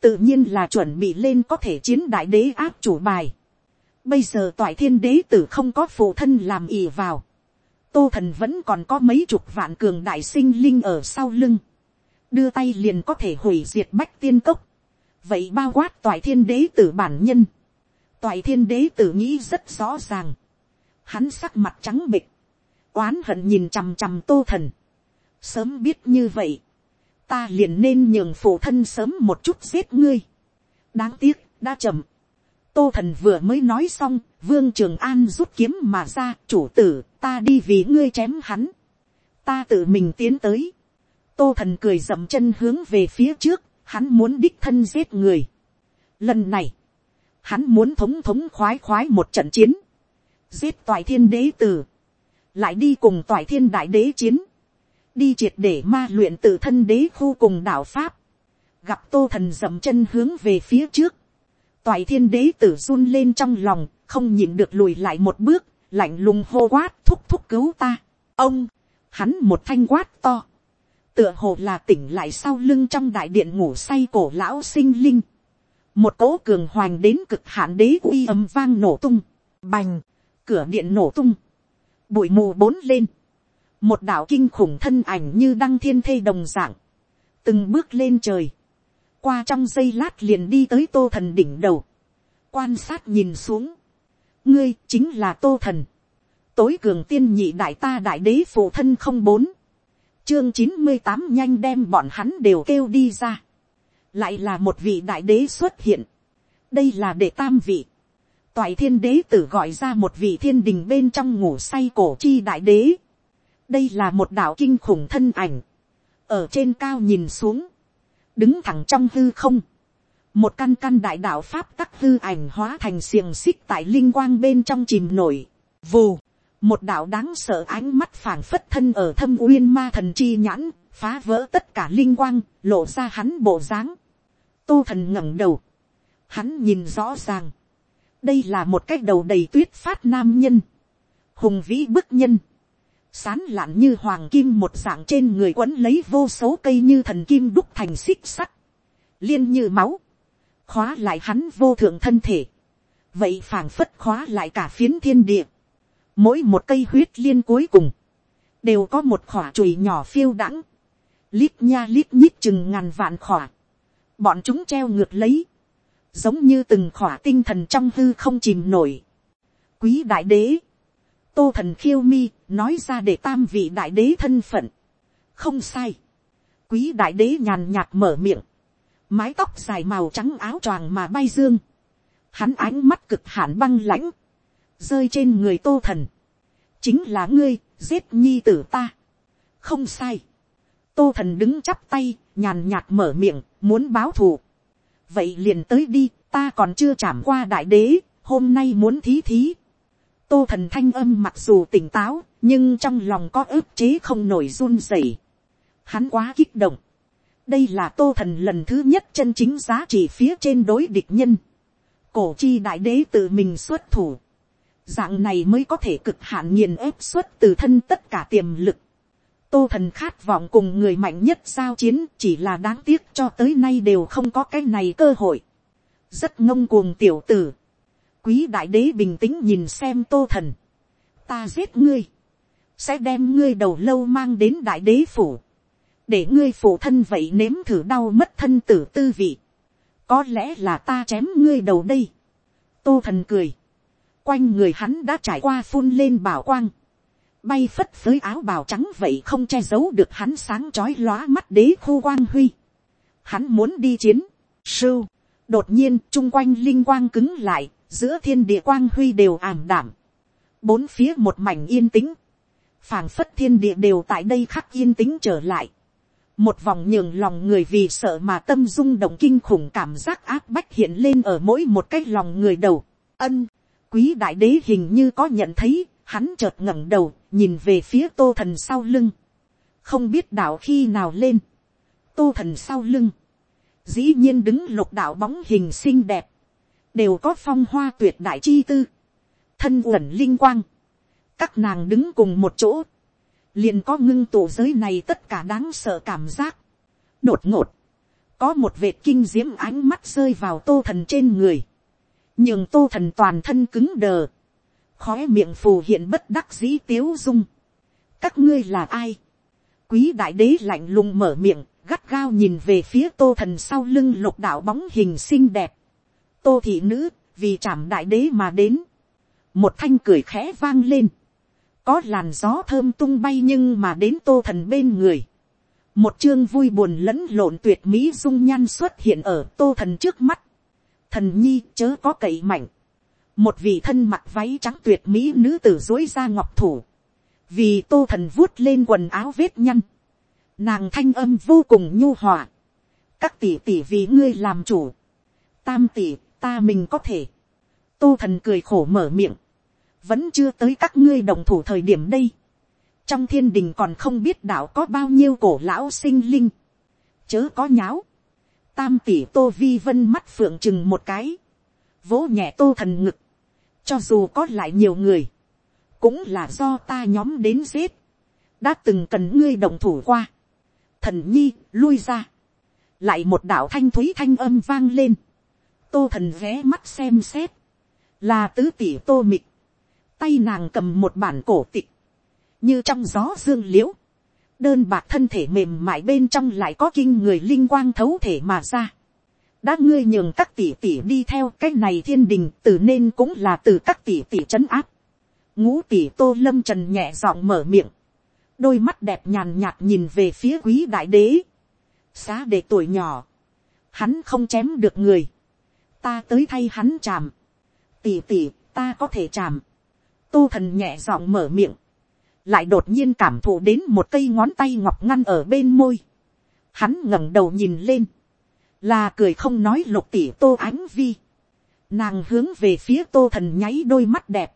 tự nhiên là chuẩn bị lên có thể chiến đại đế áp chủ bài bây giờ toại thiên đế tử không có phụ thân làm ỉ vào. tô thần vẫn còn có mấy chục vạn cường đại sinh linh ở sau lưng. đưa tay liền có thể hủy diệt bách tiên cốc. vậy bao quát toại thiên đế tử bản nhân toại thiên đế tử nghĩ rất rõ ràng. Hắn sắc mặt trắng bịch. Oán hận nhìn chằm chằm tô thần. Sớm biết như vậy. Ta liền nên nhường phụ thân sớm một chút giết ngươi. Đáng tiếc, đã chậm. Tô thần vừa mới nói xong, vương trường an rút kiếm mà ra, chủ tử, ta đi vì ngươi chém hắn. Ta tự mình tiến tới. Tô thần cười dậm chân hướng về phía trước, hắn muốn đích thân giết người. Lần này, hắn muốn thống thống khoái khoái một trận chiến, giết toại thiên đế tử, lại đi cùng toại thiên đại đế chiến, đi triệt để ma luyện tự thân đế khu cùng đạo pháp, gặp tô thần dậm chân hướng về phía trước, toại thiên đế tử run lên trong lòng, không nhìn được lùi lại một bước, lạnh lùng hô quát thúc thúc cứu ta. ông, hắn một thanh quát to, tựa hồ là tỉnh lại sau lưng trong đại điện ngủ say cổ lão sinh linh, một cỗ cường hoành đến cực hạn đế uy âm vang nổ tung, bành, cửa điện nổ tung, bụi mù bốn lên, một đạo kinh khủng thân ảnh như đăng thiên thê đồng dạng, từng bước lên trời, qua trong giây lát liền đi tới tô thần đỉnh đầu, quan sát nhìn xuống, ngươi chính là tô thần, tối cường tiên nhị đại ta đại đế phụ thân không bốn, chương chín mươi tám nhanh đem bọn hắn đều kêu đi ra, lại là một vị đại đế xuất hiện. đây là đệ tam vị. toại thiên đế tử gọi ra một vị thiên đình bên trong ngủ say cổ chi đại đế. đây là một đạo kinh khủng thân ảnh. ở trên cao nhìn xuống đứng thẳng trong hư không. một căn căn đại đạo pháp tắc hư ảnh hóa thành xiềng xích tại linh quang bên trong chìm nổi. vù. một đạo đáng sợ ánh mắt phảng phất thân ở thâm uyên ma thần chi nhãn phá vỡ tất cả linh quang, lộ ra hắn bộ dáng. Tô thần ngẩng đầu. Hắn nhìn rõ ràng. Đây là một cái đầu đầy tuyết phát nam nhân. Hùng vĩ bức nhân. Sán lạn như hoàng kim một dạng trên người quấn lấy vô số cây như thần kim đúc thành xích sắt. Liên như máu. Khóa lại hắn vô thượng thân thể. Vậy phảng phất khóa lại cả phiến thiên địa. Mỗi một cây huyết liên cuối cùng. Đều có một khỏa chùy nhỏ phiêu đãng lít nha lít nhít chừng ngàn vạn khỏa bọn chúng treo ngược lấy, giống như từng khỏa tinh thần trong hư không chìm nổi. Quý đại đế, tô thần khiêu mi, nói ra để tam vị đại đế thân phận. không sai, quý đại đế nhàn nhạt mở miệng, mái tóc dài màu trắng áo choàng mà bay dương, hắn ánh mắt cực hạn băng lãnh, rơi trên người tô thần, chính là ngươi, giết nhi tử ta. không sai, tô thần đứng chắp tay, nhàn nhạt mở miệng, muốn báo thù. vậy liền tới đi, ta còn chưa chạm qua đại đế, hôm nay muốn thí thí. tô thần thanh âm mặc dù tỉnh táo, nhưng trong lòng có ức chế không nổi run rẩy. hắn quá kích động. đây là tô thần lần thứ nhất chân chính giá trị phía trên đối địch nhân. cổ chi đại đế tự mình xuất thủ. dạng này mới có thể cực hạn nghiền ép xuất từ thân tất cả tiềm lực tô thần khát vọng cùng người mạnh nhất giao chiến chỉ là đáng tiếc cho tới nay đều không có cái này cơ hội. rất ngông cuồng tiểu tử. quý đại đế bình tĩnh nhìn xem tô thần. ta giết ngươi sẽ đem ngươi đầu lâu mang đến đại đế phủ. để ngươi phụ thân vậy nếm thử đau mất thân tử tư vị. có lẽ là ta chém ngươi đầu đây. tô thần cười. quanh người hắn đã trải qua phun lên bảo quang bay phất phới áo bào trắng vậy không che giấu được hắn sáng chói lóa mắt đế khu quang huy. Hắn muốn đi chiến, sưu, đột nhiên chung quanh linh quang cứng lại, giữa thiên địa quang huy đều ảm đảm. Bốn phía một mảnh yên tĩnh, phảng phất thiên địa đều tại đây khắc yên tĩnh trở lại. Một vòng nhường lòng người vì sợ mà tâm rung động kinh khủng cảm giác áp bách hiện lên ở mỗi một cái lòng người đầu. Ân, quý đại đế hình như có nhận thấy, hắn chợt ngẩng đầu, nhìn về phía tô thần sau lưng, không biết đạo khi nào lên, tô thần sau lưng, dĩ nhiên đứng lục đạo bóng hình xinh đẹp, đều có phong hoa tuyệt đại chi tư, thân uẩn linh quang, các nàng đứng cùng một chỗ, liền có ngưng tụ giới này tất cả đáng sợ cảm giác, đột ngột, có một vệt kinh diễm ánh mắt rơi vào tô thần trên người, nhường tô thần toàn thân cứng đờ, khói miệng phù hiện bất đắc dĩ tiếu dung. các ngươi là ai, quý đại đế lạnh lùng mở miệng, gắt gao nhìn về phía tô thần sau lưng lục đạo bóng hình xinh đẹp. tô thị nữ, vì chạm đại đế mà đến. một thanh cười khẽ vang lên có làn gió thơm tung bay nhưng mà đến tô thần bên người. một chương vui buồn lẫn lộn tuyệt mỹ dung nhan xuất hiện ở tô thần trước mắt. thần nhi chớ có cậy mạnh. một vị thân mặc váy trắng tuyệt mỹ nữ tử dối ra ngọc thủ. vì tô thần vuốt lên quần áo vết nhăn Nàng thanh âm vô cùng nhu hòa. Các tỷ tỷ vì ngươi làm chủ. Tam tỷ, ta mình có thể. Tô thần cười khổ mở miệng. Vẫn chưa tới các ngươi đồng thủ thời điểm đây. Trong thiên đình còn không biết đạo có bao nhiêu cổ lão sinh linh. Chớ có nháo. Tam tỷ tô vi vân mắt phượng chừng một cái. Vỗ nhẹ tô thần ngực. Cho dù có lại nhiều người. Cũng là do ta nhóm đến giết. Đã từng cần ngươi đồng thủ qua thần nhi, lui ra. lại một đạo thanh thúy thanh âm vang lên. tô thần ghé mắt xem xét. là tứ tỷ tô mịch tay nàng cầm một bản cổ tịch. như trong gió dương l i ễ u đơn bạc thân thể mềm mại bên trong lại có kinh người linh quang thấu thể mà ra. đã ngươi nhường các tỷ tỷ đi theo cái này thiên đình từ nên cũng là từ các tỷ tỷ trấn áp. ngũ tỷ tô lâm trần nhẹ giọng mở miệng đôi mắt đẹp nhàn nhạt nhìn về phía quý đại đế, xá để tuổi nhỏ, hắn không chém được người, ta tới thay hắn chàm, tỷ tỷ ta có thể chàm, tô thần nhẹ giọng mở miệng, lại đột nhiên cảm thụ đến một cây ngón tay ngọc ngăn ở bên môi, hắn ngẩng đầu nhìn lên, là cười không nói lục tỉ tô ánh vi, nàng hướng về phía tô thần nháy đôi mắt đẹp,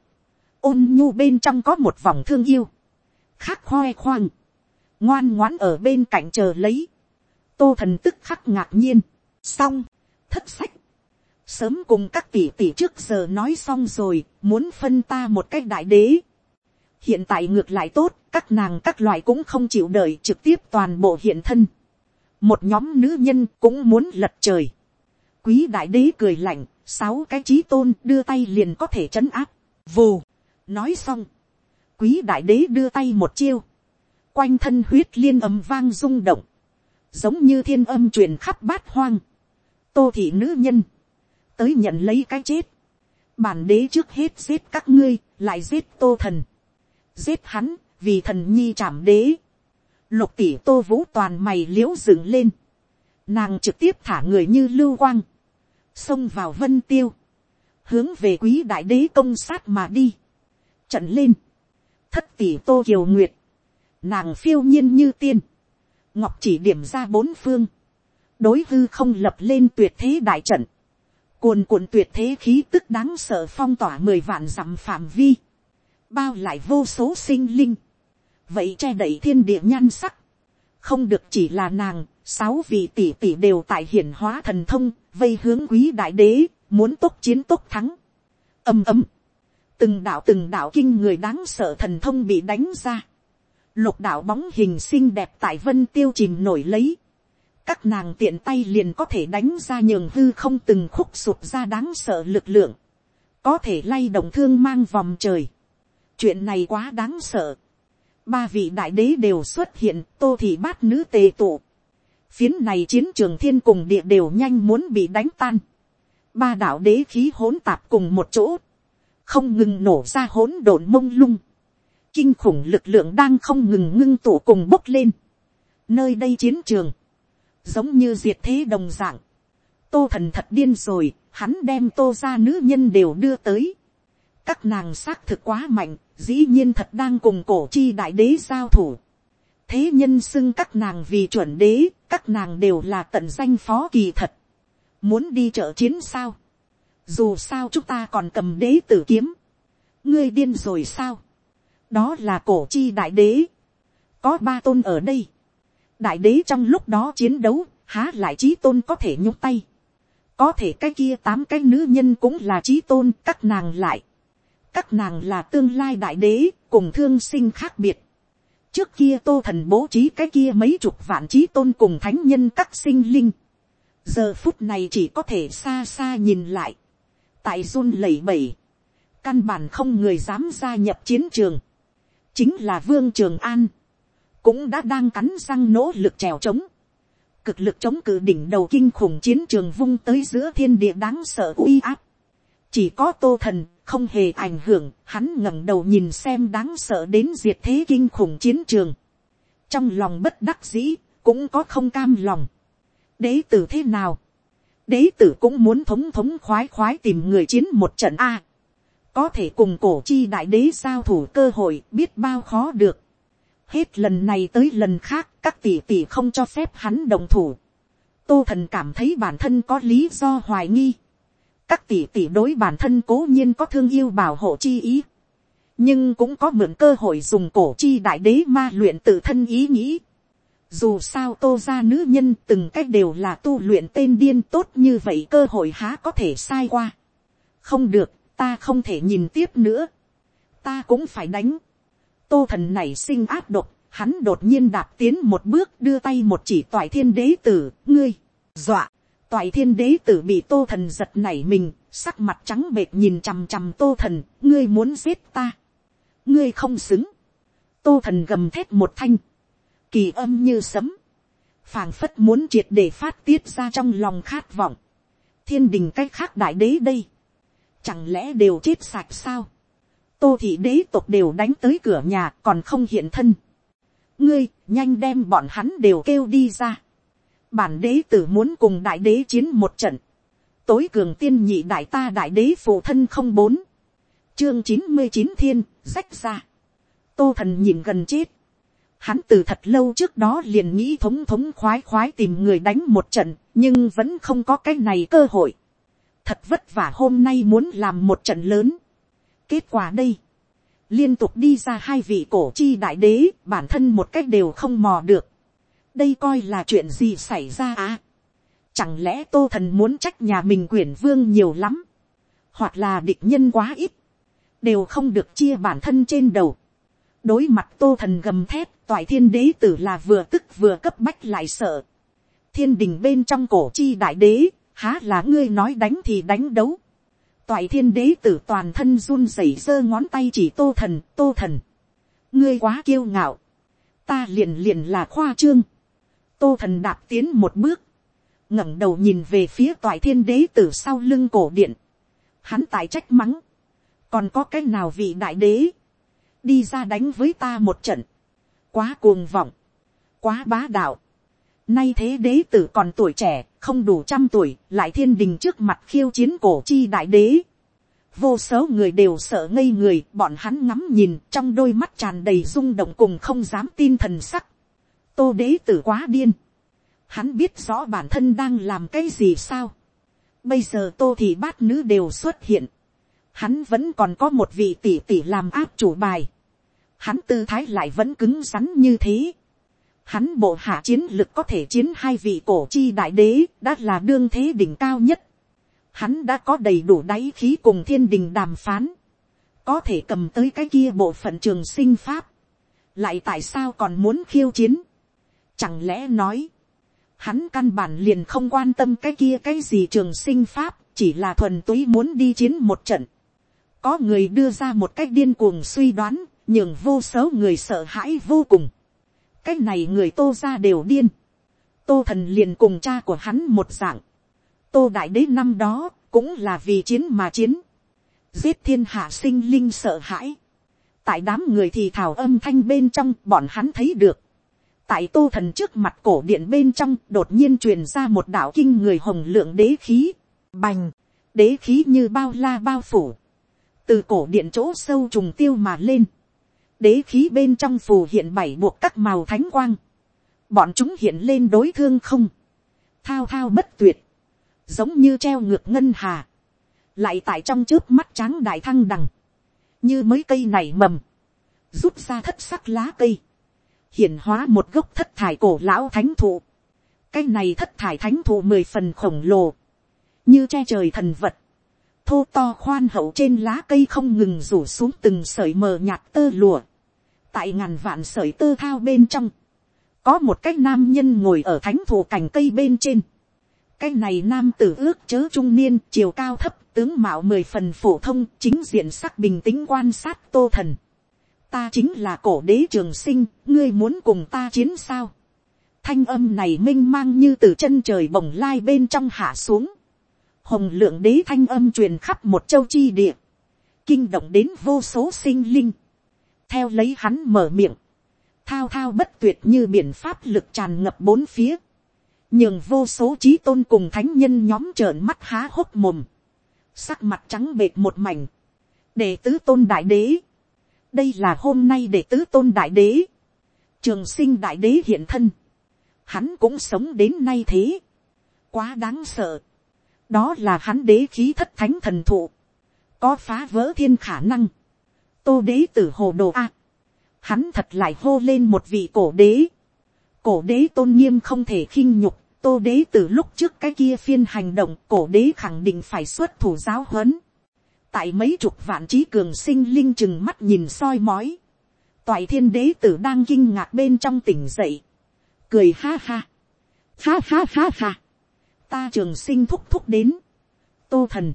ôn nhu bên trong có một vòng thương yêu, khác khoe khoang, ngoan ngoãn ở bên cạnh chờ lấy, tô thần tức khắc ngạc nhiên, xong, thất sách, sớm cùng các tỷ tỷ trước giờ nói xong rồi, muốn phân ta một cách đại đế. hiện tại ngược lại tốt, các nàng các loại cũng không chịu đợi trực tiếp toàn bộ hiện thân. một nhóm nữ nhân cũng muốn lật trời. quý đại đế cười lạnh, sáu cái trí tôn đưa tay liền có thể trấn áp. vù, nói xong, quý đại đế đưa tay một chiêu, quanh thân huyết liên âm vang rung động, giống như thiên âm truyền khắp bát hoang, tô thị nữ nhân, tới nhận lấy cái chết, bản đế trước hết giết các ngươi, lại giết tô thần, giết hắn, vì thần nhi trảm đế, lục tỷ tô vũ toàn mày liễu dựng lên, nàng trực tiếp thả người như lưu quang, xông vào vân tiêu, hướng về quý đại đế công sát mà đi, trận lên, thất tỷ tô kiều nguyệt, nàng phiêu nhiên như tiên, ngọc chỉ điểm ra bốn phương, đối hư không lập lên tuyệt thế đại trận, cuồn cuộn tuyệt thế khí tức đáng sợ phong tỏa mười vạn dặm phạm vi, bao lại vô số sinh linh, vậy che đậy thiên địa nhan sắc, không được chỉ là nàng, sáu vị tỷ tỷ đều tại hiển hóa thần thông, vây hướng quý đại đế, muốn tốc chiến tốc thắng. ầm ầm, từng đạo từng đạo kinh người đáng sợ thần thông bị đánh ra, lục đạo bóng hình xinh đẹp tại vân tiêu chìm nổi lấy, các nàng tiện tay liền có thể đánh ra nhường hư không từng khúc sụt ra đáng sợ lực lượng, có thể lay động thương mang vòng trời. chuyện này quá đáng sợ. ba vị đại đế đều xuất hiện, tô thị bát nữ tề tụ. phiến này chiến trường thiên cùng địa đều nhanh muốn bị đánh tan. ba đạo đế khí hỗn tạp cùng một chỗ không ngừng nổ ra hỗn độn mông lung, kinh khủng lực lượng đang không ngừng ngưng tụ cùng bốc lên. Nơi đây chiến trường, giống như diệt thế đồng dạng, tô thần thật điên rồi, hắn đem tô ra nữ nhân đều đưa tới. các nàng xác thực quá mạnh, dĩ nhiên thật đang cùng cổ chi đại đế giao thủ. thế nhân xưng các nàng vì chuẩn đế, các nàng đều là tận danh phó kỳ thật. muốn đi trợ chiến sao dù sao chúng ta còn cầm đế tử kiếm, ngươi điên rồi sao, đó là cổ chi đại đế, có ba tôn ở đây, đại đế trong lúc đó chiến đấu, há lại trí tôn có thể nhúc tay, có thể cái kia tám cái nữ nhân cũng là trí tôn các nàng lại, các nàng là tương lai đại đế cùng thương sinh khác biệt, trước kia tô thần bố trí cái kia mấy chục vạn trí tôn cùng thánh nhân các sinh linh, giờ phút này chỉ có thể xa xa nhìn lại, tại run lẩy bẩy, căn bản không người dám gia nhập chiến trường, chính là vương trường an, cũng đã đang cắn răng nỗ lực trèo trống, cực lực chống cự đỉnh đầu kinh khủng chiến trường vung tới giữa thiên địa đáng sợ uy áp. chỉ có tô thần không hề ảnh hưởng, hắn ngẩng đầu nhìn xem đáng sợ đến diệt thế kinh khủng chiến trường. trong lòng bất đắc dĩ, cũng có không cam lòng. đế tử thế nào, đế tử cũng muốn thống thống khoái khoái tìm người chiến một trận a. có thể cùng cổ chi đại đế giao thủ cơ hội biết bao khó được hết lần này tới lần khác các tỷ tỷ không cho phép hắn đồng thủ. tô thần cảm thấy bản thân có lý do hoài nghi. các tỷ tỷ đối bản thân cố nhiên có thương yêu bảo hộ chi ý. nhưng cũng có mượn cơ hội dùng cổ chi đại đế ma luyện tự thân ý nghĩ dù sao tô ra nữ nhân từng cách đều là tu luyện tên điên tốt như vậy cơ hội há có thể sai qua. không được, ta không thể nhìn tiếp nữa. ta cũng phải đánh tô thần này sinh áp độc, hắn đột nhiên đạp tiến một bước đưa tay một chỉ toại thiên đế tử, ngươi, dọa. toại thiên đế tử bị tô thần giật nảy mình, sắc mặt trắng bệt nhìn chằm chằm tô thần, ngươi muốn giết ta. ngươi không xứng. tô thần gầm thét một thanh kỳ âm như sấm, phảng phất muốn triệt để phát tiết ra trong lòng khát vọng, thiên đình cái khác đại đế đây, chẳng lẽ đều chết sạch sao, tô thị đế tộc đều đánh tới cửa nhà còn không hiện thân, ngươi nhanh đem bọn hắn đều kêu đi ra, bản đế tử muốn cùng đại đế chiến một trận, tối cường tiên nhị đại ta đại đế phụ thân không bốn, chương chín mươi chín thiên, rách ra, tô thần nhìn gần chết, Hắn từ thật lâu trước đó liền nghĩ thống thống khoái khoái tìm người đánh một trận, nhưng vẫn không có cái này cơ hội. Thật vất vả hôm nay muốn làm một trận lớn. Kết quả đây. Liên tục đi ra hai vị cổ chi đại đế, bản thân một cách đều không mò được. Đây coi là chuyện gì xảy ra à? Chẳng lẽ tô thần muốn trách nhà mình quyển vương nhiều lắm? Hoặc là địch nhân quá ít? Đều không được chia bản thân trên đầu đối mặt tô thần gầm thép toại thiên đế tử là vừa tức vừa cấp bách lại sợ. thiên đình bên trong cổ chi đại đế, há là ngươi nói đánh thì đánh đấu toại thiên đế tử toàn thân run rẩy giơ ngón tay chỉ tô thần, tô thần. ngươi quá kiêu ngạo. ta liền liền là khoa trương. tô thần đạp tiến một bước. ngẩng đầu nhìn về phía toại thiên đế tử sau lưng cổ điện. hắn tại trách mắng. còn có cái nào vị đại đế đi ra đánh với ta một trận, quá cuồng vọng, quá bá đạo, nay thế đế tử còn tuổi trẻ, không đủ trăm tuổi, lại thiên đình trước mặt khiêu chiến cổ chi đại đế. Vô số người đều sợ ngây người, bọn hắn ngắm nhìn, trong đôi mắt tràn đầy rung động cùng không dám tin thần sắc. Tô đế tử quá điên. Hắn biết rõ bản thân đang làm cái gì sao. Bây giờ tô thì bát nữ đều xuất hiện hắn vẫn còn có một vị tỷ tỷ làm áp chủ bài. Hắn tư thái lại vẫn cứng rắn như thế. Hắn bộ hạ chiến lực có thể chiến hai vị cổ chi đại đế, đã là đương thế đỉnh cao nhất. Hắn đã có đầy đủ đáy khí cùng thiên đình đàm phán. Có thể cầm tới cái kia bộ phận trường sinh pháp. Lại tại sao còn muốn khiêu chiến? Chẳng lẽ nói, hắn căn bản liền không quan tâm cái kia cái gì trường sinh pháp, chỉ là thuần túy muốn đi chiến một trận có người đưa ra một cách điên cuồng suy đoán, nhưng vô số người sợ hãi vô cùng cái này người tô ra đều điên. tô thần liền cùng cha của hắn một dạng. tô đại đế năm đó cũng là vì chiến mà chiến. giết thiên hạ sinh linh sợ hãi. tại đám người thì thảo âm thanh bên trong bọn hắn thấy được. tại tô thần trước mặt cổ điện bên trong đột nhiên truyền ra một đạo kinh người hồng lượng đế khí. bành, đế khí như bao la bao phủ từ cổ điện chỗ sâu trùng tiêu mà lên, đế khí bên trong phù hiện bảy buộc các màu thánh quang, bọn chúng hiện lên đối thương không, thao thao bất tuyệt, giống như treo ngược ngân hà, lại tại trong trước mắt tráng đại thăng đằng, như mấy cây này mầm, rút ra thất sắc lá cây, hiện hóa một gốc thất thải cổ lão thánh thụ, cái này thất thải thánh thụ mười phần khổng lồ, như che trời thần vật, thô to khoan hậu trên lá cây không ngừng rủ xuống từng sợi mờ nhạt tơ lùa, tại ngàn vạn sợi tơ thao bên trong, có một cái nam nhân ngồi ở thánh thủ cành cây bên trên, cái này nam tử ước chớ trung niên chiều cao thấp tướng mạo mười phần phổ thông chính diện sắc bình tĩnh quan sát tô thần. ta chính là cổ đế trường sinh ngươi muốn cùng ta chiến sao. thanh âm này m i n h mang như từ chân trời bồng lai bên trong hạ xuống hồng lượng đế thanh âm truyền khắp một châu chi địa. kinh động đến vô số sinh linh. theo lấy hắn mở miệng. thao thao bất tuyệt như biển pháp lực tràn ngập bốn phía nhường vô số trí tôn cùng thánh nhân nhóm trợn mắt há hốc mồm, sắc mặt trắng bệt một mảnh, đệ tứ tôn đại đế, đây là hôm nay đệ tứ tôn đại đế, trường sinh đại đế hiện thân, hắn cũng sống đến nay thế, quá đáng sợ, đó là hắn đế khí thất thánh thần thụ, có phá vỡ thiên khả năng, tô đế tử hồ đồ a, hắn thật lại hô lên một vị cổ đế, cổ đế tôn nghiêm không thể khinh nhục, tô đế từ lúc trước cái kia phiên hành động cổ đế khẳng định phải xuất thủ giáo huấn. tại mấy chục vạn trí cường sinh linh chừng mắt nhìn soi mói. toại thiên đế tử đang kinh ngạc bên trong tỉnh dậy. cười ha ha. ha ha ha ha ta trường sinh thúc thúc đến. tô thần.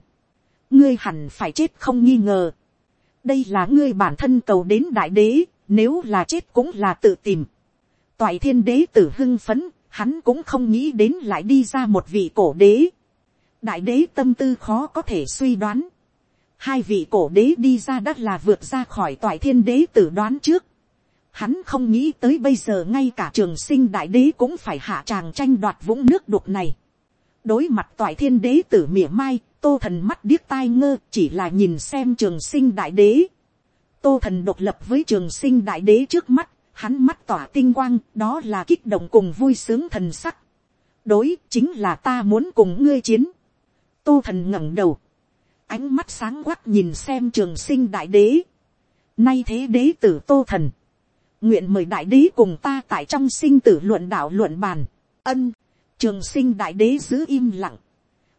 ngươi hẳn phải chết không nghi ngờ. đây là ngươi bản thân cầu đến đại đế, nếu là chết cũng là tự tìm toại thiên đế tử hưng phấn, hắn cũng không nghĩ đến lại đi ra một vị cổ đế. đại đế tâm tư khó có thể suy đoán. hai vị cổ đế đi ra đất là vượt ra khỏi toại thiên đế tử đoán trước. hắn không nghĩ tới bây giờ ngay cả trường sinh đại đế cũng phải hạ tràng tranh đoạt vũng nước đục này đối mặt toại thiên đế tử mỉa mai, tô thần mắt điếc tai ngơ chỉ là nhìn xem trường sinh đại đế. tô thần độc lập với trường sinh đại đế trước mắt hắn mắt tỏa tinh quang, đó là kích động cùng vui sướng thần sắc. đối, chính là ta muốn cùng ngươi chiến. tô thần ngẩng đầu, ánh mắt sáng quắc nhìn xem trường sinh đại đế. nay thế đế tử tô thần, nguyện mời đại đế cùng ta tại trong sinh tử luận đạo luận bàn, ân, trường sinh đại đế giữ im lặng,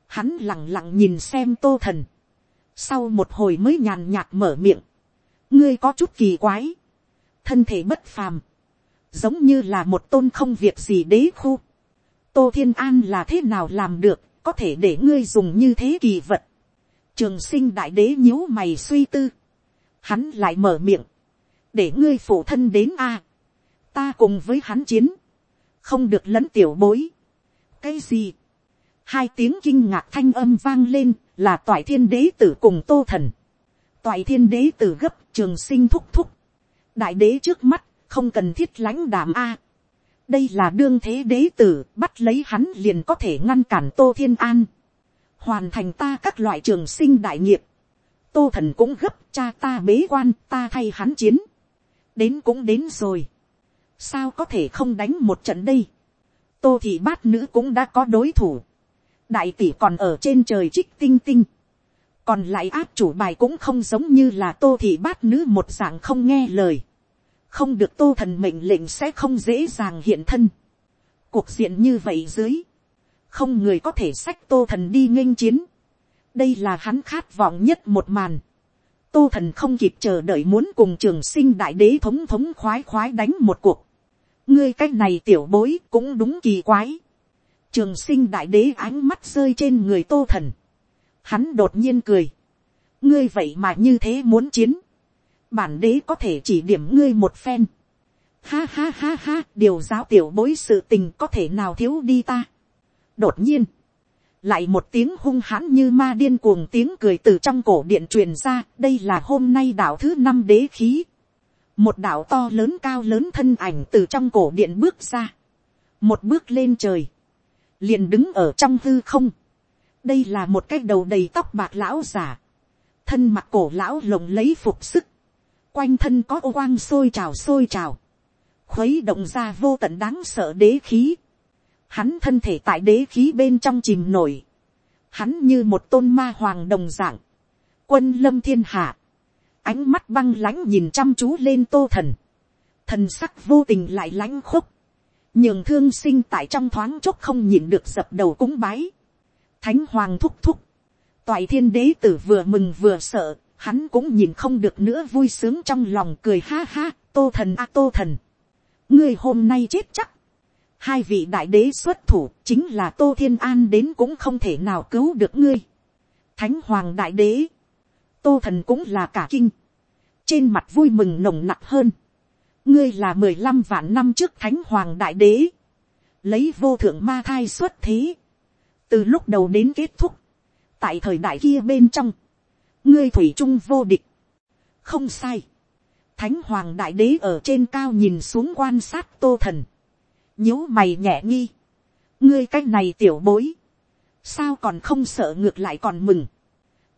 hắn lặng lặng nhìn xem tô thần, sau một hồi mới nhàn nhạt mở miệng, ngươi có chút kỳ quái, thân thể bất phàm, giống như là một tôn không việc gì đế khu. tô thiên an là thế nào làm được, có thể để ngươi dùng như thế kỳ vật. trường sinh đại đế nhíu mày suy tư, hắn lại mở miệng, để ngươi phụ thân đến a, ta cùng với hắn chiến, không được lẫn tiểu bối cái gì, hai tiếng kinh ngạc thanh âm vang lên, là toại thiên đế tử cùng tô thần. toại thiên đế tử gấp trường sinh thúc thúc, đại đế trước mắt, không cần thiết lãnh đảm a. đây là đương thế đế tử, bắt lấy hắn liền có thể ngăn cản tô thiên an. hoàn thành ta các loại trường sinh đại nghiệp. tô thần cũng gấp cha ta bế quan ta thay hắn chiến. đến cũng đến rồi. sao có thể không đánh một trận đây tô thị bát nữ cũng đã có đối thủ. đại tỷ còn ở trên trời trích tinh tinh còn lại áp chủ bài cũng không giống như là tô thị bát nữ một dạng không nghe lời, không được tô thần mệnh lệnh sẽ không dễ dàng hiện thân. cuộc diện như vậy dưới, không người có thể sách tô thần đi nghênh chiến, đây là hắn khát vọng nhất một màn. tô thần không kịp chờ đợi muốn cùng trường sinh đại đế thống thống khoái khoái đánh một cuộc ngươi cái này tiểu bối cũng đúng kỳ quái. trường sinh đại đế ánh mắt rơi trên người tô thần Hắn đột nhiên cười. Ngươi vậy mà như thế muốn chiến. Bản đế có thể chỉ điểm ngươi một phen. Ha ha ha ha, điều giáo tiểu bối sự tình có thể nào thiếu đi ta. Đột nhiên. Lại một tiếng hung hãn như ma điên cuồng tiếng cười từ trong cổ điện truyền ra. Đây là hôm nay đạo thứ năm đế khí. Một đạo to lớn cao lớn thân ảnh từ trong cổ điện bước ra. Một bước lên trời. Liền đứng ở trong hư không. Đây là một cái đầu đầy tóc bạc lão giả, thân mặt cổ lão lồng lấy phục sức, quanh thân có ô quang sôi trào sôi trào, khuấy động ra vô tận đáng sợ đế khí, hắn thân thể tại đế khí bên trong chìm nổi, hắn như một tôn ma hoàng đồng dạng, quân lâm thiên hạ, ánh mắt băng lãnh nhìn chăm chú lên tô thần, thần sắc vô tình lại lãnh khúc, nhường thương sinh tại trong thoáng chốc không nhìn được dập đầu cúng bái, thánh hoàng thúc thúc, toại thiên đế tử vừa mừng vừa sợ, hắn cũng nhìn không được nữa vui sướng trong lòng cười ha ha, tô thần a tô thần, ngươi hôm nay chết chắc, hai vị đại đế xuất thủ chính là tô thiên an đến cũng không thể nào cứu được ngươi, thánh hoàng đại đế, tô thần cũng là cả kinh, trên mặt vui mừng nồng nặc hơn, ngươi là mười lăm vạn năm trước thánh hoàng đại đế, lấy vô thượng ma thai xuất thế, từ lúc đầu đến kết thúc, tại thời đại kia bên trong, ngươi thủy trung vô địch, không sai, thánh hoàng đại đế ở trên cao nhìn xuống quan sát tô thần, nhíu mày nhẹ nghi, ngươi cái này tiểu bối, sao còn không sợ ngược lại còn mừng,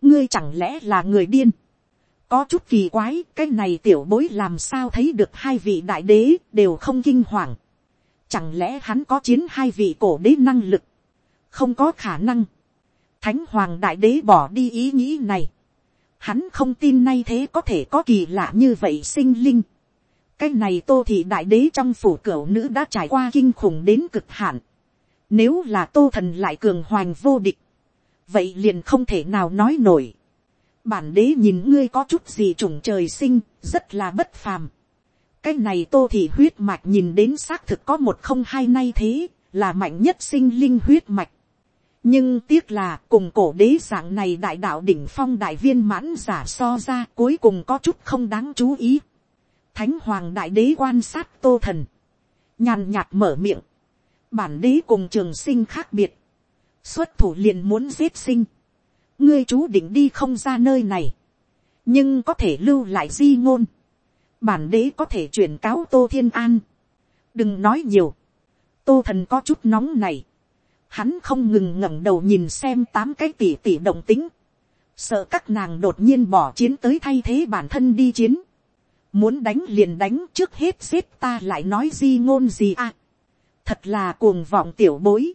ngươi chẳng lẽ là người điên, có chút kỳ quái cái này tiểu bối làm sao thấy được hai vị đại đế đều không kinh hoàng? Chẳng lẽ hắn có chiến hai vị cổ đế năng lực? Không có khả năng. Thánh hoàng đại đế bỏ đi ý nghĩ này. Hắn không tin nay thế có thể có kỳ lạ như vậy sinh linh. Cái này tô thị đại đế trong phủ cửu nữ đã trải qua kinh khủng đến cực hạn. Nếu là tô thần lại cường hoành vô địch vậy liền không thể nào nói nổi bản đế nhìn ngươi có chút gì trùng trời sinh, rất là bất phàm. cái này tô thị huyết mạch nhìn đến xác thực có một không hai nay thế, là mạnh nhất sinh linh huyết mạch. nhưng tiếc là cùng cổ đế dạng này đại đạo đỉnh phong đại viên mãn giả so ra cuối cùng có chút không đáng chú ý. thánh hoàng đại đế quan sát tô thần, nhàn nhạt mở miệng, bản đế cùng trường sinh khác biệt, xuất thủ liền muốn giết sinh. Ngươi chú định đi không ra nơi này, nhưng có thể lưu lại di ngôn, bản đế có thể chuyển cáo tô thiên an, đừng nói nhiều, tô thần có chút nóng này, hắn không ngừng ngẩng đầu nhìn xem tám cái tỷ tỷ động tính, sợ các nàng đột nhiên bỏ chiến tới thay thế bản thân đi chiến, muốn đánh liền đánh trước hết xếp ta lại nói di ngôn gì à, thật là cuồng vọng tiểu bối,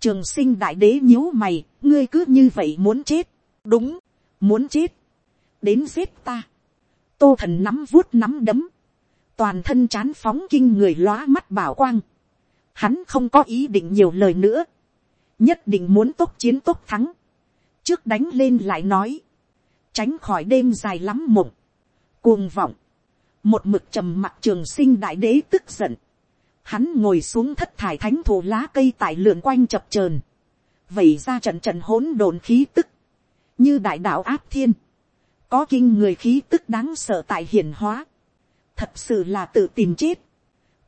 trường sinh đại đế nhíu mày, ngươi cứ như vậy muốn chết, đúng, muốn chết, đến giết ta, tô thần nắm vuốt nắm đấm, toàn thân chán phóng kinh người lóa mắt bảo quang, hắn không có ý định nhiều lời nữa, nhất định muốn tốt chiến tốt thắng, trước đánh lên lại nói, tránh khỏi đêm dài lắm mộng, cuồng vọng, một mực trầm mặt trường sinh đại đế tức giận, hắn ngồi xuống thất thải thánh thủ lá cây tại lượn quanh chập chờn, vẩy ra trận trận hỗn độn khí tức, như đại đạo áp thiên, có kinh người khí tức đáng sợ tại hiền hóa, thật sự là tự tìm chết,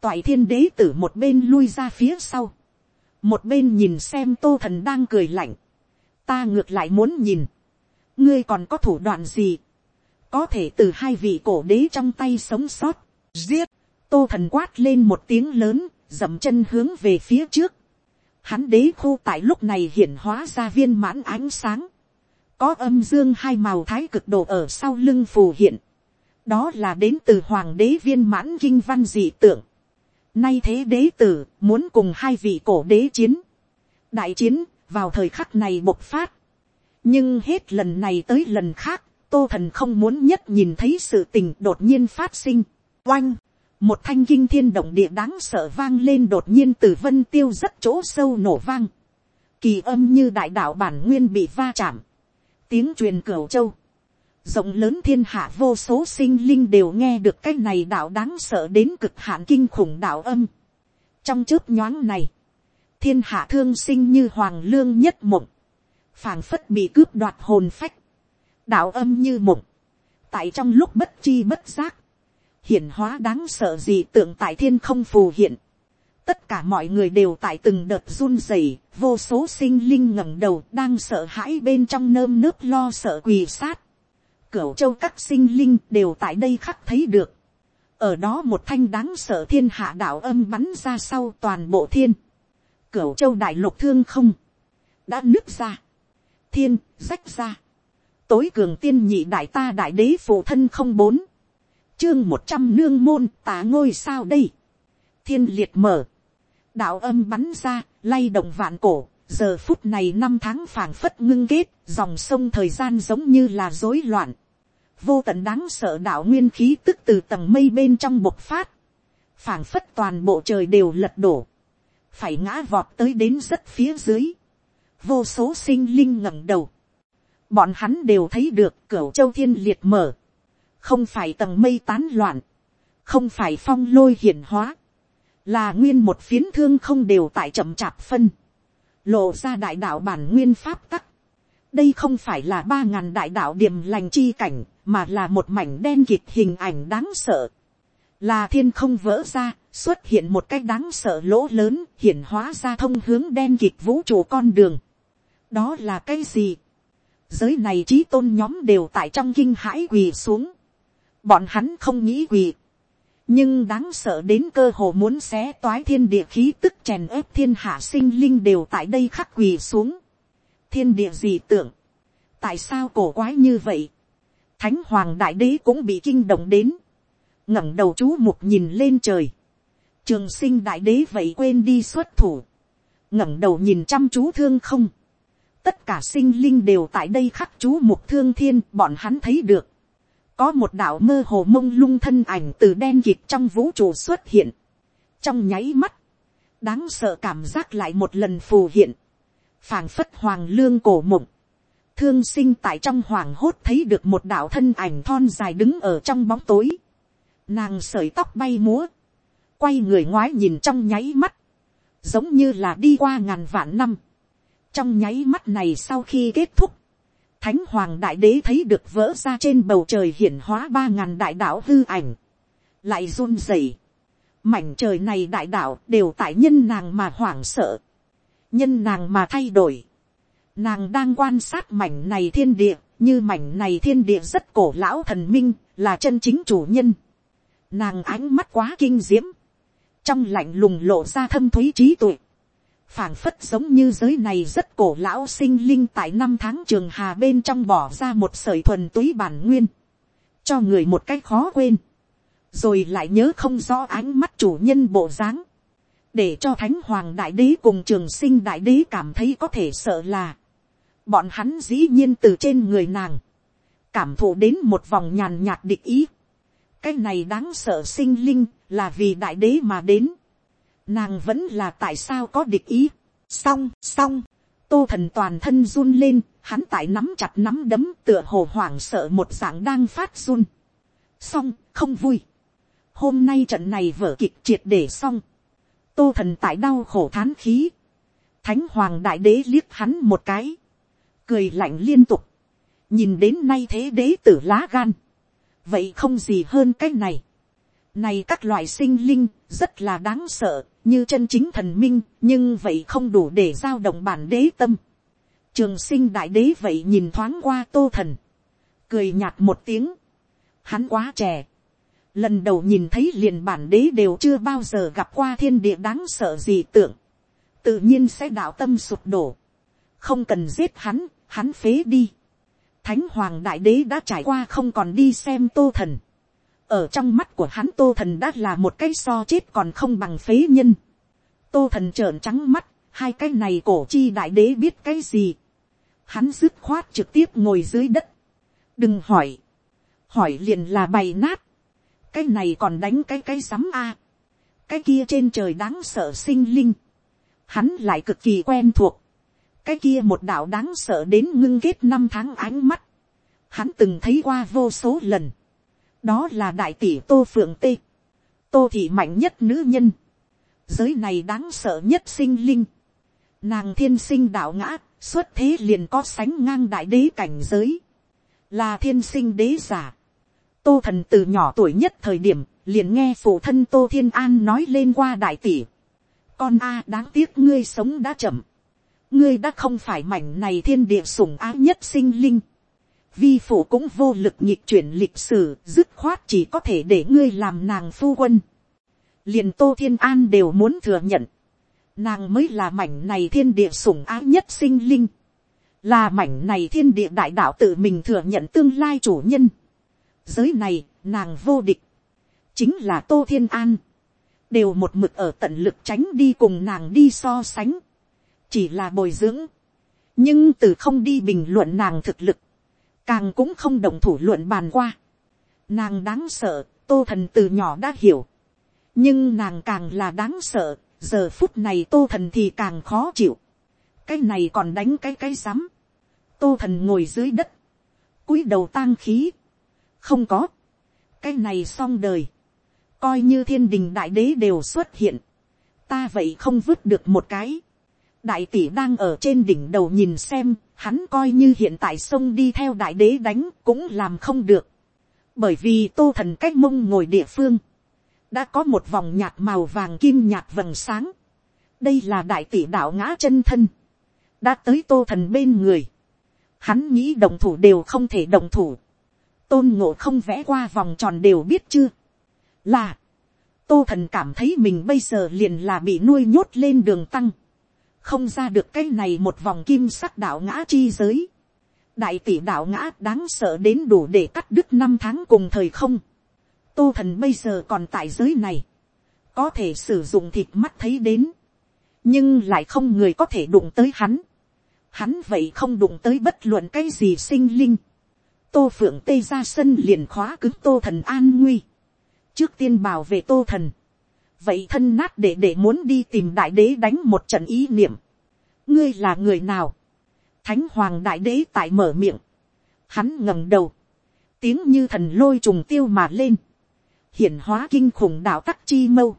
toại thiên đế tử một bên lui ra phía sau, một bên nhìn xem tô thần đang cười lạnh, ta ngược lại muốn nhìn, ngươi còn có thủ đoạn gì, có thể từ hai vị cổ đế trong tay sống sót, giết, tô thần quát lên một tiếng lớn, dậm chân hướng về phía trước. Hắn đế khu tại lúc này hiển hóa ra viên mãn ánh sáng. Có âm dương hai màu thái cực độ ở sau lưng phù hiện. Đó là đến từ hoàng đế viên mãn kinh văn dị tượng. Nay thế đế tử muốn cùng hai vị cổ đế chiến. Đại chiến vào thời khắc này bộc phát. Nhưng hết lần này tới lần khác, tô thần không muốn nhất nhìn thấy sự tình đột nhiên phát sinh. Oanh! Một thanh kinh thiên động địa đáng sợ vang lên đột nhiên từ vân tiêu rất chỗ sâu nổ vang, kỳ âm như đại đạo bản nguyên bị va chạm, tiếng truyền cửu châu, rộng lớn thiên hạ vô số sinh linh đều nghe được cái này đạo đáng sợ đến cực hạn kinh khủng đạo âm. trong chớp nhoáng này, thiên hạ thương sinh như hoàng lương nhất mộng, phảng phất bị cướp đoạt hồn phách, đạo âm như mộng, tại trong lúc bất chi bất giác, hiển hóa đáng sợ gì tượng tại thiên không phù hiện. Tất cả mọi người đều tại từng đợt run rẩy, vô số sinh linh ngẩng đầu đang sợ hãi bên trong nơm nớp lo sợ quỳ sát. Cửu châu các sinh linh đều tại đây khắc thấy được. Ở đó một thanh đáng sợ thiên hạ đạo âm bắn ra sau toàn bộ thiên. Cửu châu đại lục thương không. Đã nứt ra. Thiên, rách ra. Tối cường tiên nhị đại ta đại đế phụ thân không bốn chương một trăm nương môn tả ngôi sao đây. thiên liệt mở. đạo âm bắn ra, lay động vạn cổ. giờ phút này năm tháng phảng phất ngưng kết, dòng sông thời gian giống như là rối loạn. vô tận đáng sợ đạo nguyên khí tức từ tầng mây bên trong bộc phát. phảng phất toàn bộ trời đều lật đổ, phải ngã vọt tới đến rất phía dưới, vô số sinh linh ngẩng đầu, bọn hắn đều thấy được cửa châu thiên liệt mở, không phải tầng mây tán loạn, không phải phong lôi hiển hóa, là nguyên một phiến thương không đều tại chậm chạp phân, lộ ra đại đạo bản nguyên pháp tắc. đây không phải là ba ngàn đại đạo điểm lành chi cảnh, mà là một mảnh đen kịt hình ảnh đáng sợ. là thiên không vỡ ra, xuất hiện một cái đáng sợ lỗ lớn, hiển hóa ra thông hướng đen kịt vũ trụ con đường. đó là cái gì. giới này trí tôn nhóm đều tại trong kinh hãi quỳ xuống bọn hắn không nghĩ quỳ. Nhưng đáng sợ đến cơ hồ muốn xé toái thiên địa khí tức chèn ớp thiên hạ sinh linh đều tại đây khắc quỳ xuống. thiên địa gì tưởng, tại sao cổ quái như vậy, thánh hoàng đại đế cũng bị kinh động đến, ngẩng đầu chú mục nhìn lên trời, trường sinh đại đế vậy quên đi xuất thủ, ngẩng đầu nhìn chăm chú thương không, tất cả sinh linh đều tại đây khắc chú mục thương thiên bọn hắn thấy được, có một đạo mơ hồ mông lung thân ảnh từ đen kịt trong vũ trụ xuất hiện. trong nháy mắt, đáng sợ cảm giác lại một lần phù hiện, phảng phất hoàng lương cổ mộng, thương sinh tại trong hoàng hốt thấy được một đạo thân ảnh thon dài đứng ở trong bóng tối, nàng sợi tóc bay múa, quay người ngoái nhìn trong nháy mắt, giống như là đi qua ngàn vạn năm, trong nháy mắt này sau khi kết thúc, Thánh hoàng đại đế thấy được vỡ ra trên bầu trời hiển hóa ba ngàn đại đạo hư ảnh. Lại run rẩy. Mảnh trời này đại đạo đều tại nhân nàng mà hoảng sợ. Nhân nàng mà thay đổi. Nàng đang quan sát mảnh này thiên địa, như mảnh này thiên địa rất cổ lão thần minh, là chân chính chủ nhân. Nàng ánh mắt quá kinh diễm. Trong lạnh lùng lộ ra thâm thúy trí tuệ phảng phất giống như giới này rất cổ lão sinh linh tại năm tháng trường hà bên trong bỏ ra một sởi thuần túy bản nguyên, cho người một cách khó quên, rồi lại nhớ không rõ ánh mắt chủ nhân bộ dáng, để cho thánh hoàng đại đế cùng trường sinh đại đế cảm thấy có thể sợ là, bọn hắn dĩ nhiên từ trên người nàng, cảm thụ đến một vòng nhàn nhạt địch ý, cái này đáng sợ sinh linh là vì đại đế mà đến, nàng vẫn là tại sao có địch ý. xong xong, tô thần toàn thân run lên, hắn tại nắm chặt nắm đấm tựa hồ hoảng sợ một dạng đang phát run. xong, không vui. hôm nay trận này vở kịch triệt để xong. tô thần tại đau khổ thán khí. thánh hoàng đại đế liếc hắn một cái. cười lạnh liên tục. nhìn đến nay thế đế tử lá gan. vậy không gì hơn cái này này các loại sinh linh rất là đáng sợ như chân chính thần minh, nhưng vậy không đủ để giao động bản đế tâm. Trường sinh đại đế vậy nhìn thoáng qua tô thần, cười nhạt một tiếng, hắn quá trẻ, lần đầu nhìn thấy liền bản đế đều chưa bao giờ gặp qua thiên địa đáng sợ gì tưởng, tự nhiên sẽ đạo tâm sụp đổ, không cần giết hắn, hắn phế đi. Thánh hoàng đại đế đã trải qua không còn đi xem tô thần, ở trong mắt của hắn tô thần đã là một cái so chết còn không bằng phế nhân. tô thần trợn trắng mắt, hai cái này cổ chi đại đế biết cái gì. hắn dứt khoát trực tiếp ngồi dưới đất. đừng hỏi, hỏi liền là bày nát. cái này còn đánh cái cái sắm a. cái kia trên trời đáng sợ sinh linh. hắn lại cực kỳ quen thuộc. cái kia một đạo đáng sợ đến ngưng kết năm tháng ánh mắt. hắn từng thấy qua vô số lần đó là đại tỷ tô phượng tê, tô thị mạnh nhất nữ nhân, giới này đáng sợ nhất sinh linh, nàng thiên sinh đạo ngã, xuất thế liền có sánh ngang đại đế cảnh giới, là thiên sinh đế giả. tô thần từ nhỏ tuổi nhất thời điểm, liền nghe phụ thân tô thiên an nói lên qua đại tỷ. con a đáng tiếc ngươi sống đã chậm, ngươi đã không phải mảnh này thiên địa sủng ái nhất sinh linh vi phụ cũng vô lực nhịp chuyển lịch sử, dứt khoát chỉ có thể để ngươi làm nàng phu quân. liền tô thiên an đều muốn thừa nhận, nàng mới là mảnh này thiên địa sủng ái nhất sinh linh, là mảnh này thiên địa đại đạo tự mình thừa nhận tương lai chủ nhân. giới này, nàng vô địch, chính là tô thiên an, đều một mực ở tận lực tránh đi cùng nàng đi so sánh, chỉ là bồi dưỡng, nhưng từ không đi bình luận nàng thực lực, càng cũng không đồng thủ luận bàn qua. Nàng đáng sợ, tô thần từ nhỏ đã hiểu. nhưng nàng càng là đáng sợ, giờ phút này tô thần thì càng khó chịu, cái này còn đánh cái cái rắm, tô thần ngồi dưới đất, cúi đầu tang khí, không có, cái này xong đời, coi như thiên đình đại đế đều xuất hiện, ta vậy không vứt được một cái, đại tỷ đang ở trên đỉnh đầu nhìn xem, hắn coi như hiện tại sông đi theo đại đế đánh cũng làm không được, bởi vì tô thần cách mông ngồi địa phương, đã có một vòng nhạt màu vàng kim nhạt vầng sáng, đây là đại tỷ đạo ngã chân thân, đã tới tô thần bên người, hắn nghĩ đồng thủ đều không thể đồng thủ, tôn ngộ không vẽ qua vòng tròn đều biết chưa, là, tô thần cảm thấy mình bây giờ liền là bị nuôi nhốt lên đường tăng, không ra được cái này một vòng kim sắc đạo ngã chi giới, đại tỷ đạo ngã đáng sợ đến đủ để cắt đứt năm tháng cùng thời không, tô thần bây giờ còn tại giới này, có thể sử dụng thịt mắt thấy đến, nhưng lại không người có thể đụng tới hắn, hắn vậy không đụng tới bất luận cái gì sinh linh, tô phượng tê ra sân liền khóa cứng tô thần an nguy, trước tiên bảo vệ tô thần, vậy thân nát để để muốn đi tìm đại đế đánh một trận ý niệm, ngươi là người nào, thánh hoàng đại đế tại mở miệng, hắn ngẩng đầu, tiếng như thần lôi trùng tiêu mà lên, hiển hóa kinh khủng đạo tắc chi mâu,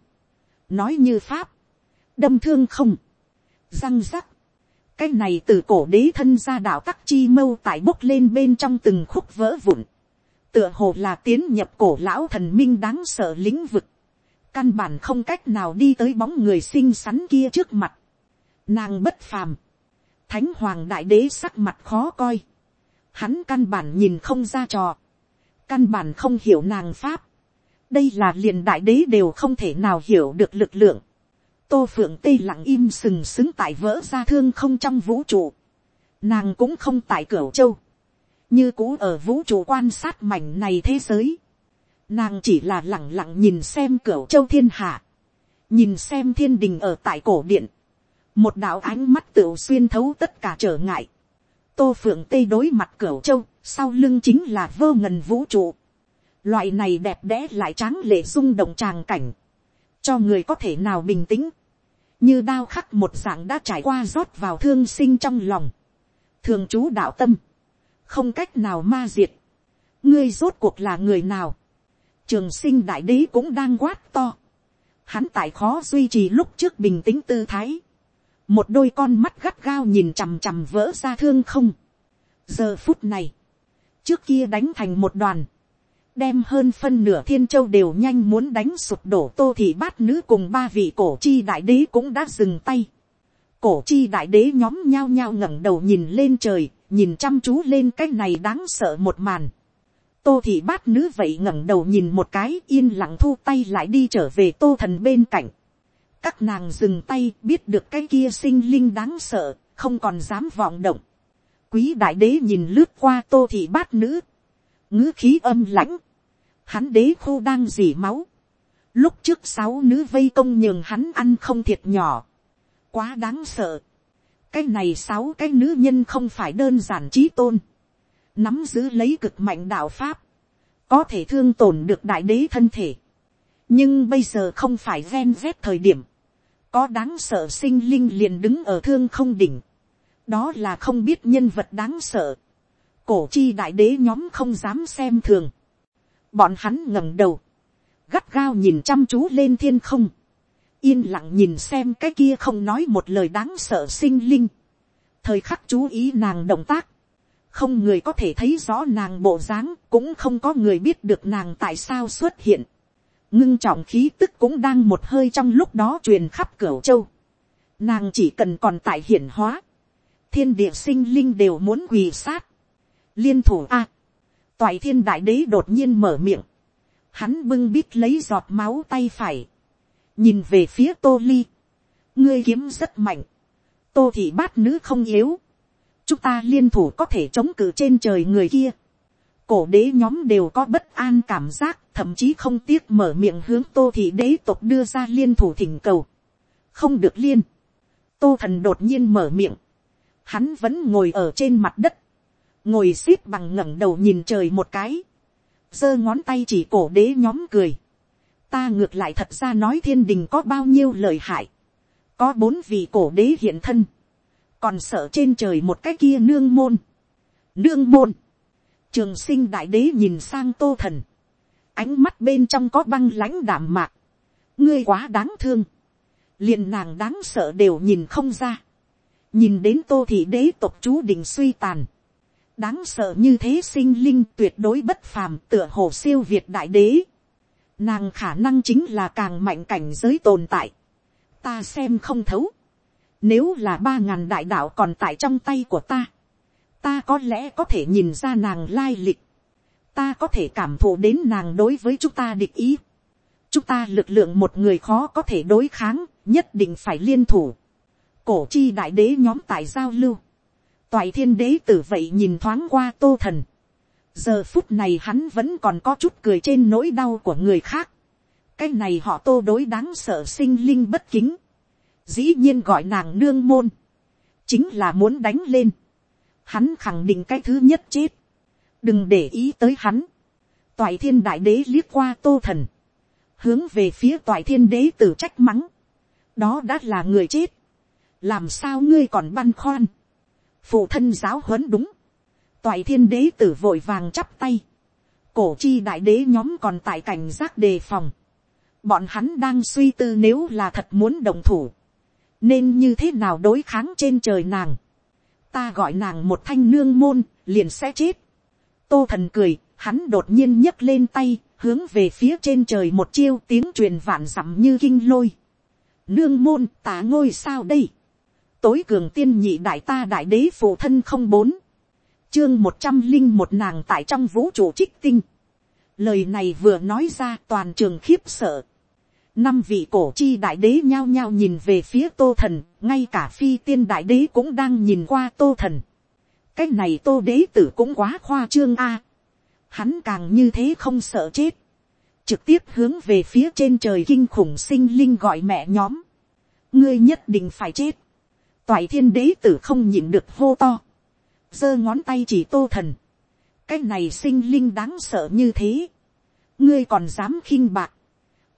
nói như pháp, đâm thương không, răng rắc, cái này từ cổ đế thân ra đạo tắc chi mâu tại bốc lên bên trong từng khúc vỡ vụn, tựa hồ là tiến nhập cổ lão thần minh đáng sợ lĩnh vực, căn bản không cách nào đi tới bóng người xinh xắn kia trước mặt, nàng bất phàm, thánh hoàng đại đế sắc mặt khó coi, hắn căn bản nhìn không ra trò, căn bản không hiểu nàng pháp, đây là liền đại đế đều không thể nào hiểu được lực lượng, tô phượng tây lặng im sừng sững tại vỡ ra thương không trong vũ trụ, nàng cũng không tại cửa châu, như cũ ở vũ trụ quan sát mảnh này thế giới, nàng chỉ là lẳng lặng nhìn xem cửa châu thiên hạ, nhìn xem thiên đình ở tại cổ điện, một đạo ánh mắt tựu xuyên thấu tất cả trở ngại, tô phượng tây đối mặt cửa châu, sau lưng chính là vơ ngần vũ trụ, loại này đẹp đẽ lại tráng lệ rung động tràng cảnh, cho người có thể nào bình tĩnh, như đao khắc một dạng đã trải qua rót vào thương sinh trong lòng, thường chú đạo tâm, không cách nào ma diệt, ngươi rốt cuộc là người nào, trường sinh đại đế cũng đang quát to, hắn tại khó duy trì lúc trước bình tĩnh tư thái, một đôi con mắt gắt gao nhìn chằm chằm vỡ ra thương không, giờ phút này, trước kia đánh thành một đoàn, đem hơn phân nửa thiên châu đều nhanh muốn đánh sụp đổ tô thị bát nữ cùng ba vị cổ chi đại đế cũng đã dừng tay. cổ chi đại đế nhóm nhao nhao ngẩng đầu nhìn lên trời, nhìn chăm chú lên cái này đáng sợ một màn tô thị bát nữ vậy ngẩng đầu nhìn một cái yên lặng thu tay lại đi trở về tô thần bên cạnh. các nàng dừng tay biết được cái kia sinh linh đáng sợ, không còn dám vọng động. quý đại đế nhìn lướt qua tô thị bát nữ. Ngữ khí âm lãnh, hắn đế khu đang dỉ máu, lúc trước sáu nữ vây công nhường hắn ăn không thiệt nhỏ, quá đáng sợ, cái này sáu cái nữ nhân không phải đơn giản trí tôn, nắm giữ lấy cực mạnh đạo pháp, có thể thương tổn được đại đế thân thể, nhưng bây giờ không phải ven vét thời điểm, có đáng sợ sinh linh liền đứng ở thương không đỉnh, đó là không biết nhân vật đáng sợ, cổ chi đại đế nhóm không dám xem thường, bọn hắn ngẩng đầu, gắt gao nhìn chăm chú lên thiên không, yên lặng nhìn xem cái kia không nói một lời đáng sợ sinh linh, thời khắc chú ý nàng động tác, không người có thể thấy rõ nàng bộ dáng, cũng không có người biết được nàng tại sao xuất hiện. ngưng trọng khí tức cũng đang một hơi trong lúc đó truyền khắp cửa châu. nàng chỉ cần còn tại hiển hóa, thiên địa sinh linh đều muốn quỳ sát. Liên thủ a, toại thiên đại đế đột nhiên mở miệng, hắn bưng bít lấy giọt máu tay phải, nhìn về phía tô ly, ngươi kiếm rất mạnh, tô thị bát nữ không yếu, chúng ta liên thủ có thể chống cự trên trời người kia, cổ đế nhóm đều có bất an cảm giác, thậm chí không tiếc mở miệng hướng tô thị đế tộc đưa ra liên thủ thỉnh cầu, không được liên, tô thần đột nhiên mở miệng, hắn vẫn ngồi ở trên mặt đất, ngồi x ế p bằng ngẩng đầu nhìn trời một cái, giơ ngón tay chỉ cổ đế nhóm cười, ta ngược lại thật ra nói thiên đình có bao nhiêu lời hại, có bốn vị cổ đế hiện thân, còn sợ trên trời một cái kia nương môn, nương môn, trường sinh đại đế nhìn sang tô thần, ánh mắt bên trong có băng lãnh đảm mạc, ngươi quá đáng thương, liền nàng đáng sợ đều nhìn không ra, nhìn đến tô thị đế tộc chú định suy tàn, đáng sợ như thế sinh linh tuyệt đối bất phàm tựa hồ siêu việt đại đế, nàng khả năng chính là càng mạnh cảnh giới tồn tại, ta xem không thấu, nếu là ba ngàn đại đạo còn tại trong tay của ta, ta có lẽ có thể nhìn ra nàng lai lịch, ta có thể cảm thụ đến nàng đối với chúng ta địch ý. chúng ta lực lượng một người khó có thể đối kháng, nhất định phải liên thủ. cổ chi đại đế nhóm tại giao lưu. toại thiên đế tử vậy nhìn thoáng qua tô thần. giờ phút này hắn vẫn còn có chút cười trên nỗi đau của người khác. cái này họ tô đối đáng sợ sinh linh bất kính dĩ nhiên gọi nàng nương môn. chính là muốn đánh lên. hắn khẳng định cái thứ nhất chết đừng để ý tới hắn. toại thiên đại đế liếc qua tô thần, hướng về phía toại thiên đế tử trách mắng. đó đã là người chết. làm sao ngươi còn băn khoăn. phụ thân giáo huấn đúng. toại thiên đế tử vội vàng chắp tay. cổ chi đại đế nhóm còn tại cảnh giác đề phòng. bọn hắn đang suy tư nếu là thật muốn đồng thủ nên như thế nào đối kháng trên trời nàng. ta gọi nàng một thanh nương môn liền sẽ chết tô thần cười, hắn đột nhiên nhấc lên tay, hướng về phía trên trời một chiêu tiếng truyền vạn dặm như kinh lôi. Nương môn tả ngôi sao đây. Tối cường tiên nhị đại ta đại đế phụ thân không bốn. Chương một trăm linh một nàng tại trong vũ trụ trích tinh. Lời này vừa nói ra toàn trường khiếp sợ. Năm vị cổ chi đại đế nhao nhao nhìn về phía tô thần, ngay cả phi tiên đại đế cũng đang nhìn qua tô thần cái này tô đế tử cũng quá khoa trương a. hắn càng như thế không sợ chết. trực tiếp hướng về phía trên trời kinh khủng sinh linh gọi mẹ nhóm. ngươi nhất định phải chết. toại thiên đế tử không nhịn được hô to. giơ ngón tay chỉ tô thần. cái này sinh linh đáng sợ như thế. ngươi còn dám khinh bạc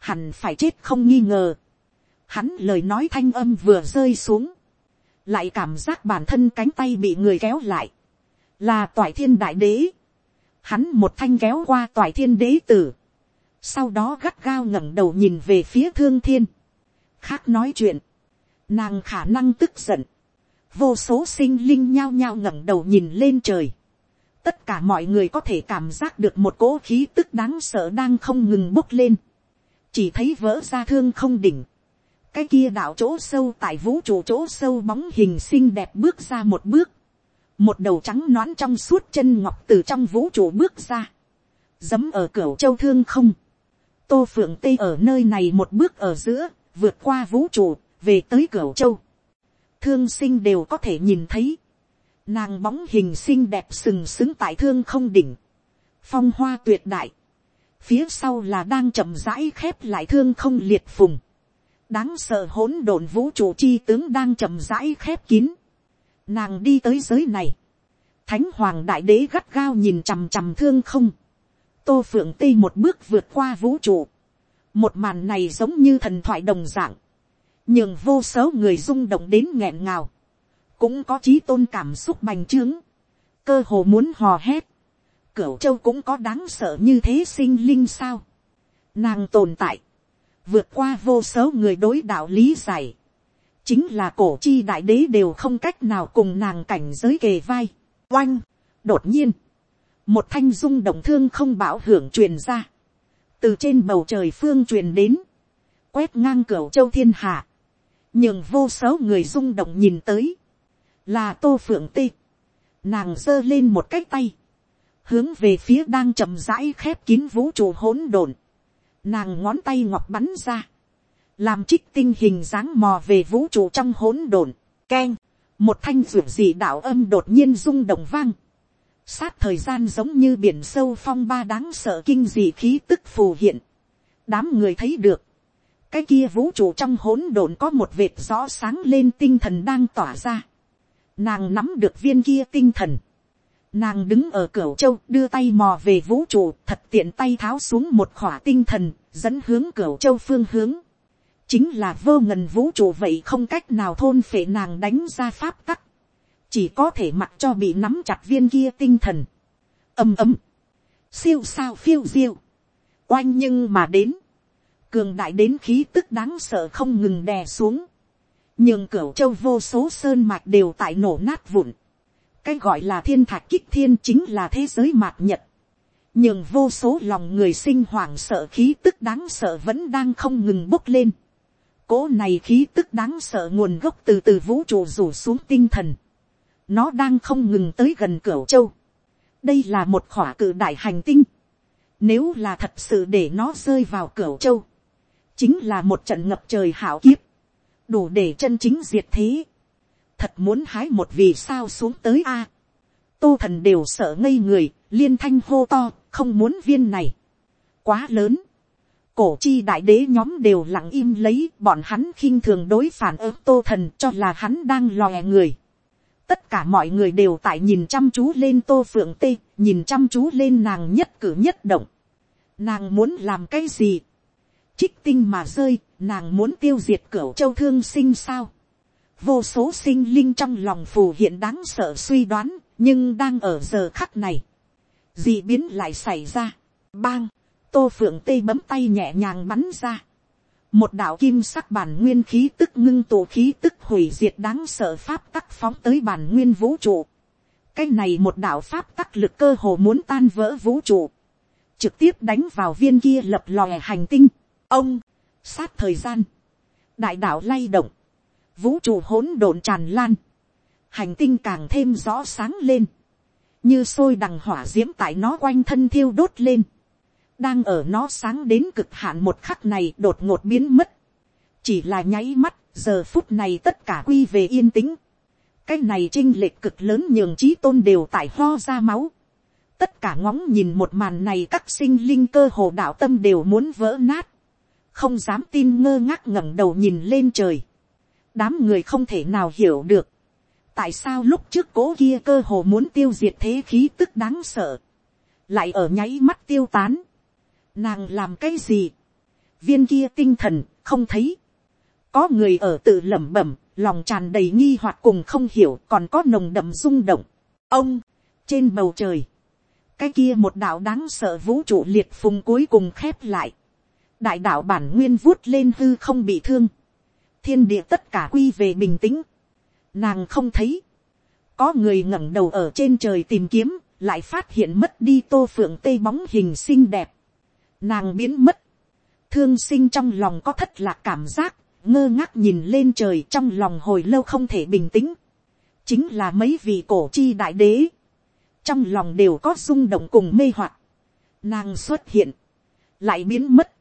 hẳn phải chết không nghi ngờ. hắn lời nói thanh âm vừa rơi xuống. Lại cảm giác bản thân cánh tay bị người kéo lại, là toại thiên đại đế, hắn một thanh kéo qua toại thiên đế tử, sau đó gắt gao ngẩng đầu nhìn về phía thương thiên, khác nói chuyện, nàng khả năng tức giận, vô số sinh linh nhao nhao ngẩng đầu nhìn lên trời, tất cả mọi người có thể cảm giác được một cỗ khí tức đáng sợ đang không ngừng bốc lên, chỉ thấy vỡ ra thương không đỉnh, cái kia đạo chỗ sâu tại vũ trụ chỗ sâu bóng hình xinh đẹp bước ra một bước, một đầu trắng nón trong suốt chân ngọc từ trong vũ trụ bước ra, dấm ở cửa châu thương không, tô phượng tây ở nơi này một bước ở giữa, vượt qua vũ trụ, về tới cửa châu, thương sinh đều có thể nhìn thấy, nàng bóng hình xinh đẹp sừng sững tại thương không đỉnh, phong hoa tuyệt đại, phía sau là đang chậm rãi khép lại thương không liệt phùng, đáng sợ hỗn độn vũ trụ chi tướng đang chậm rãi khép kín. Nàng đi tới giới này. Thánh hoàng đại đế gắt gao nhìn chằm chằm thương không. Tô phượng tây một bước vượt qua vũ trụ. Một màn này giống như thần thoại đồng dạng. Nhưng vô số người rung động đến nghẹn ngào. Cũng có trí tôn cảm xúc bành trướng. Cơ hồ muốn hò hét. Cửu châu cũng có đáng sợ như thế sinh linh sao. Nàng tồn tại vượt qua vô số người đối đạo lý giải, chính là cổ chi đại đế đều không cách nào cùng nàng cảnh giới kề vai, oanh, đột nhiên, một thanh dung động thương không bảo hưởng truyền ra, từ trên bầu trời phương truyền đến, quét ngang cửu châu thiên hạ, nhưng vô số người rung động nhìn tới, là tô phượng tê, nàng giơ lên một cái tay, hướng về phía đang chậm rãi khép kín vũ trụ hỗn độn, nàng ngón tay ngọc bắn ra, làm trích tinh hình dáng mò về vũ trụ trong hỗn độn, keng, một thanh ruột dị đạo âm đột nhiên rung động vang, sát thời gian giống như biển sâu phong ba đáng sợ kinh dị khí tức phù hiện, đám người thấy được, cái kia vũ trụ trong hỗn độn có một vệt rõ sáng lên tinh thần đang tỏa ra, nàng nắm được viên kia tinh thần, Nàng đứng ở cửa châu đưa tay mò về vũ trụ thật tiện tay tháo xuống một khỏa tinh thần, dẫn hướng cửa châu phương hướng, chính là vô ngần vũ trụ vậy không cách nào thôn phệ nàng đánh ra pháp tắc, chỉ có thể mặc cho bị nắm chặt viên kia tinh thần, ầm ầm, siêu sao phiêu diêu, oanh nhưng mà đến, cường đại đến khí tức đáng sợ không ngừng đè xuống, nhưng cửa châu vô số sơn mạch đều tại nổ nát vụn, cái gọi là thiên thạch kích thiên chính là thế giới mạt nhật, nhưng vô số lòng người sinh hoảng sợ khí tức đáng sợ vẫn đang không ngừng bốc lên. Cố này khí tức đáng sợ nguồn gốc từ từ vũ trụ rủ xuống tinh thần. Nó đang không ngừng tới gần cửa châu. Đây là một khỏa cự đại hành tinh. Nếu là thật sự để nó rơi vào cửa châu. Chính là một trận ngập trời hảo kiếp. Đủ để chân chính diệt thế. Thật muốn hái một vì sao xuống tới A. Tô thần đều sợ ngây người, liên thanh hô to, không muốn viên này. Quá lớn. Cổ chi đại đế nhóm đều lặng im lấy, bọn hắn khinh thường đối phản ứng tô thần cho là hắn đang lòe người. Tất cả mọi người đều tại nhìn chăm chú lên tô phượng tê, nhìn chăm chú lên nàng nhất cử nhất động. Nàng muốn làm cái gì? Trích tinh mà rơi, nàng muốn tiêu diệt cửa châu thương sinh sao? Vô số sinh linh trong lòng phù hiện đáng sợ suy đoán, nhưng đang ở giờ khắc này dị biến lại xảy ra. Bang, tô phượng tây bấm tay nhẹ nhàng bắn ra. một đạo kim sắc bản nguyên khí tức ngưng tụ khí tức hủy diệt đáng sợ pháp tắc phóng tới bản nguyên vũ trụ. cái này một đạo pháp tắc lực cơ hồ muốn tan vỡ vũ trụ. trực tiếp đánh vào viên kia lập lòe hành tinh. ông, sát thời gian. đại đạo lay động vũ trụ hỗn độn tràn lan. hành tinh càng thêm rõ sáng lên. Như sôi đằng hỏa d i ễ m tại nó quanh thân thiêu đốt lên, đang ở nó sáng đến cực hạn một khắc này đột ngột biến mất, chỉ là nháy mắt, giờ phút này tất cả quy về yên tĩnh, cái này chinh lệch cực lớn nhường trí tôn đều tại ho ra máu, tất cả ngóng nhìn một màn này các sinh linh cơ hồ đạo tâm đều muốn vỡ nát, không dám tin ngơ ngác ngẩng đầu nhìn lên trời, đám người không thể nào hiểu được, tại sao lúc trước cố kia cơ hồ muốn tiêu diệt thế khí tức đáng sợ, lại ở nháy mắt tiêu tán, nàng làm cái gì, viên kia tinh thần không thấy, có người ở tự lẩm bẩm, lòng tràn đầy nghi hoặc cùng không hiểu còn có nồng đậm rung động. ông, trên bầu trời, cái kia một đạo đáng sợ vũ trụ liệt phùng cuối cùng khép lại, đại đạo bản nguyên vuốt lên hư không bị thương, thiên địa tất cả quy về bình tĩnh, nàng không thấy, có người ngẩng đầu ở trên trời tìm kiếm, lại phát hiện mất đi tô phượng tây bóng hình xinh đẹp, nàng biến mất, thương sinh trong lòng có thất lạc cảm giác, ngơ ngác nhìn lên trời trong lòng hồi lâu không thể bình tĩnh, chính là mấy vị cổ chi đại đế, trong lòng đều có rung động cùng mê hoặc, nàng xuất hiện, lại biến mất,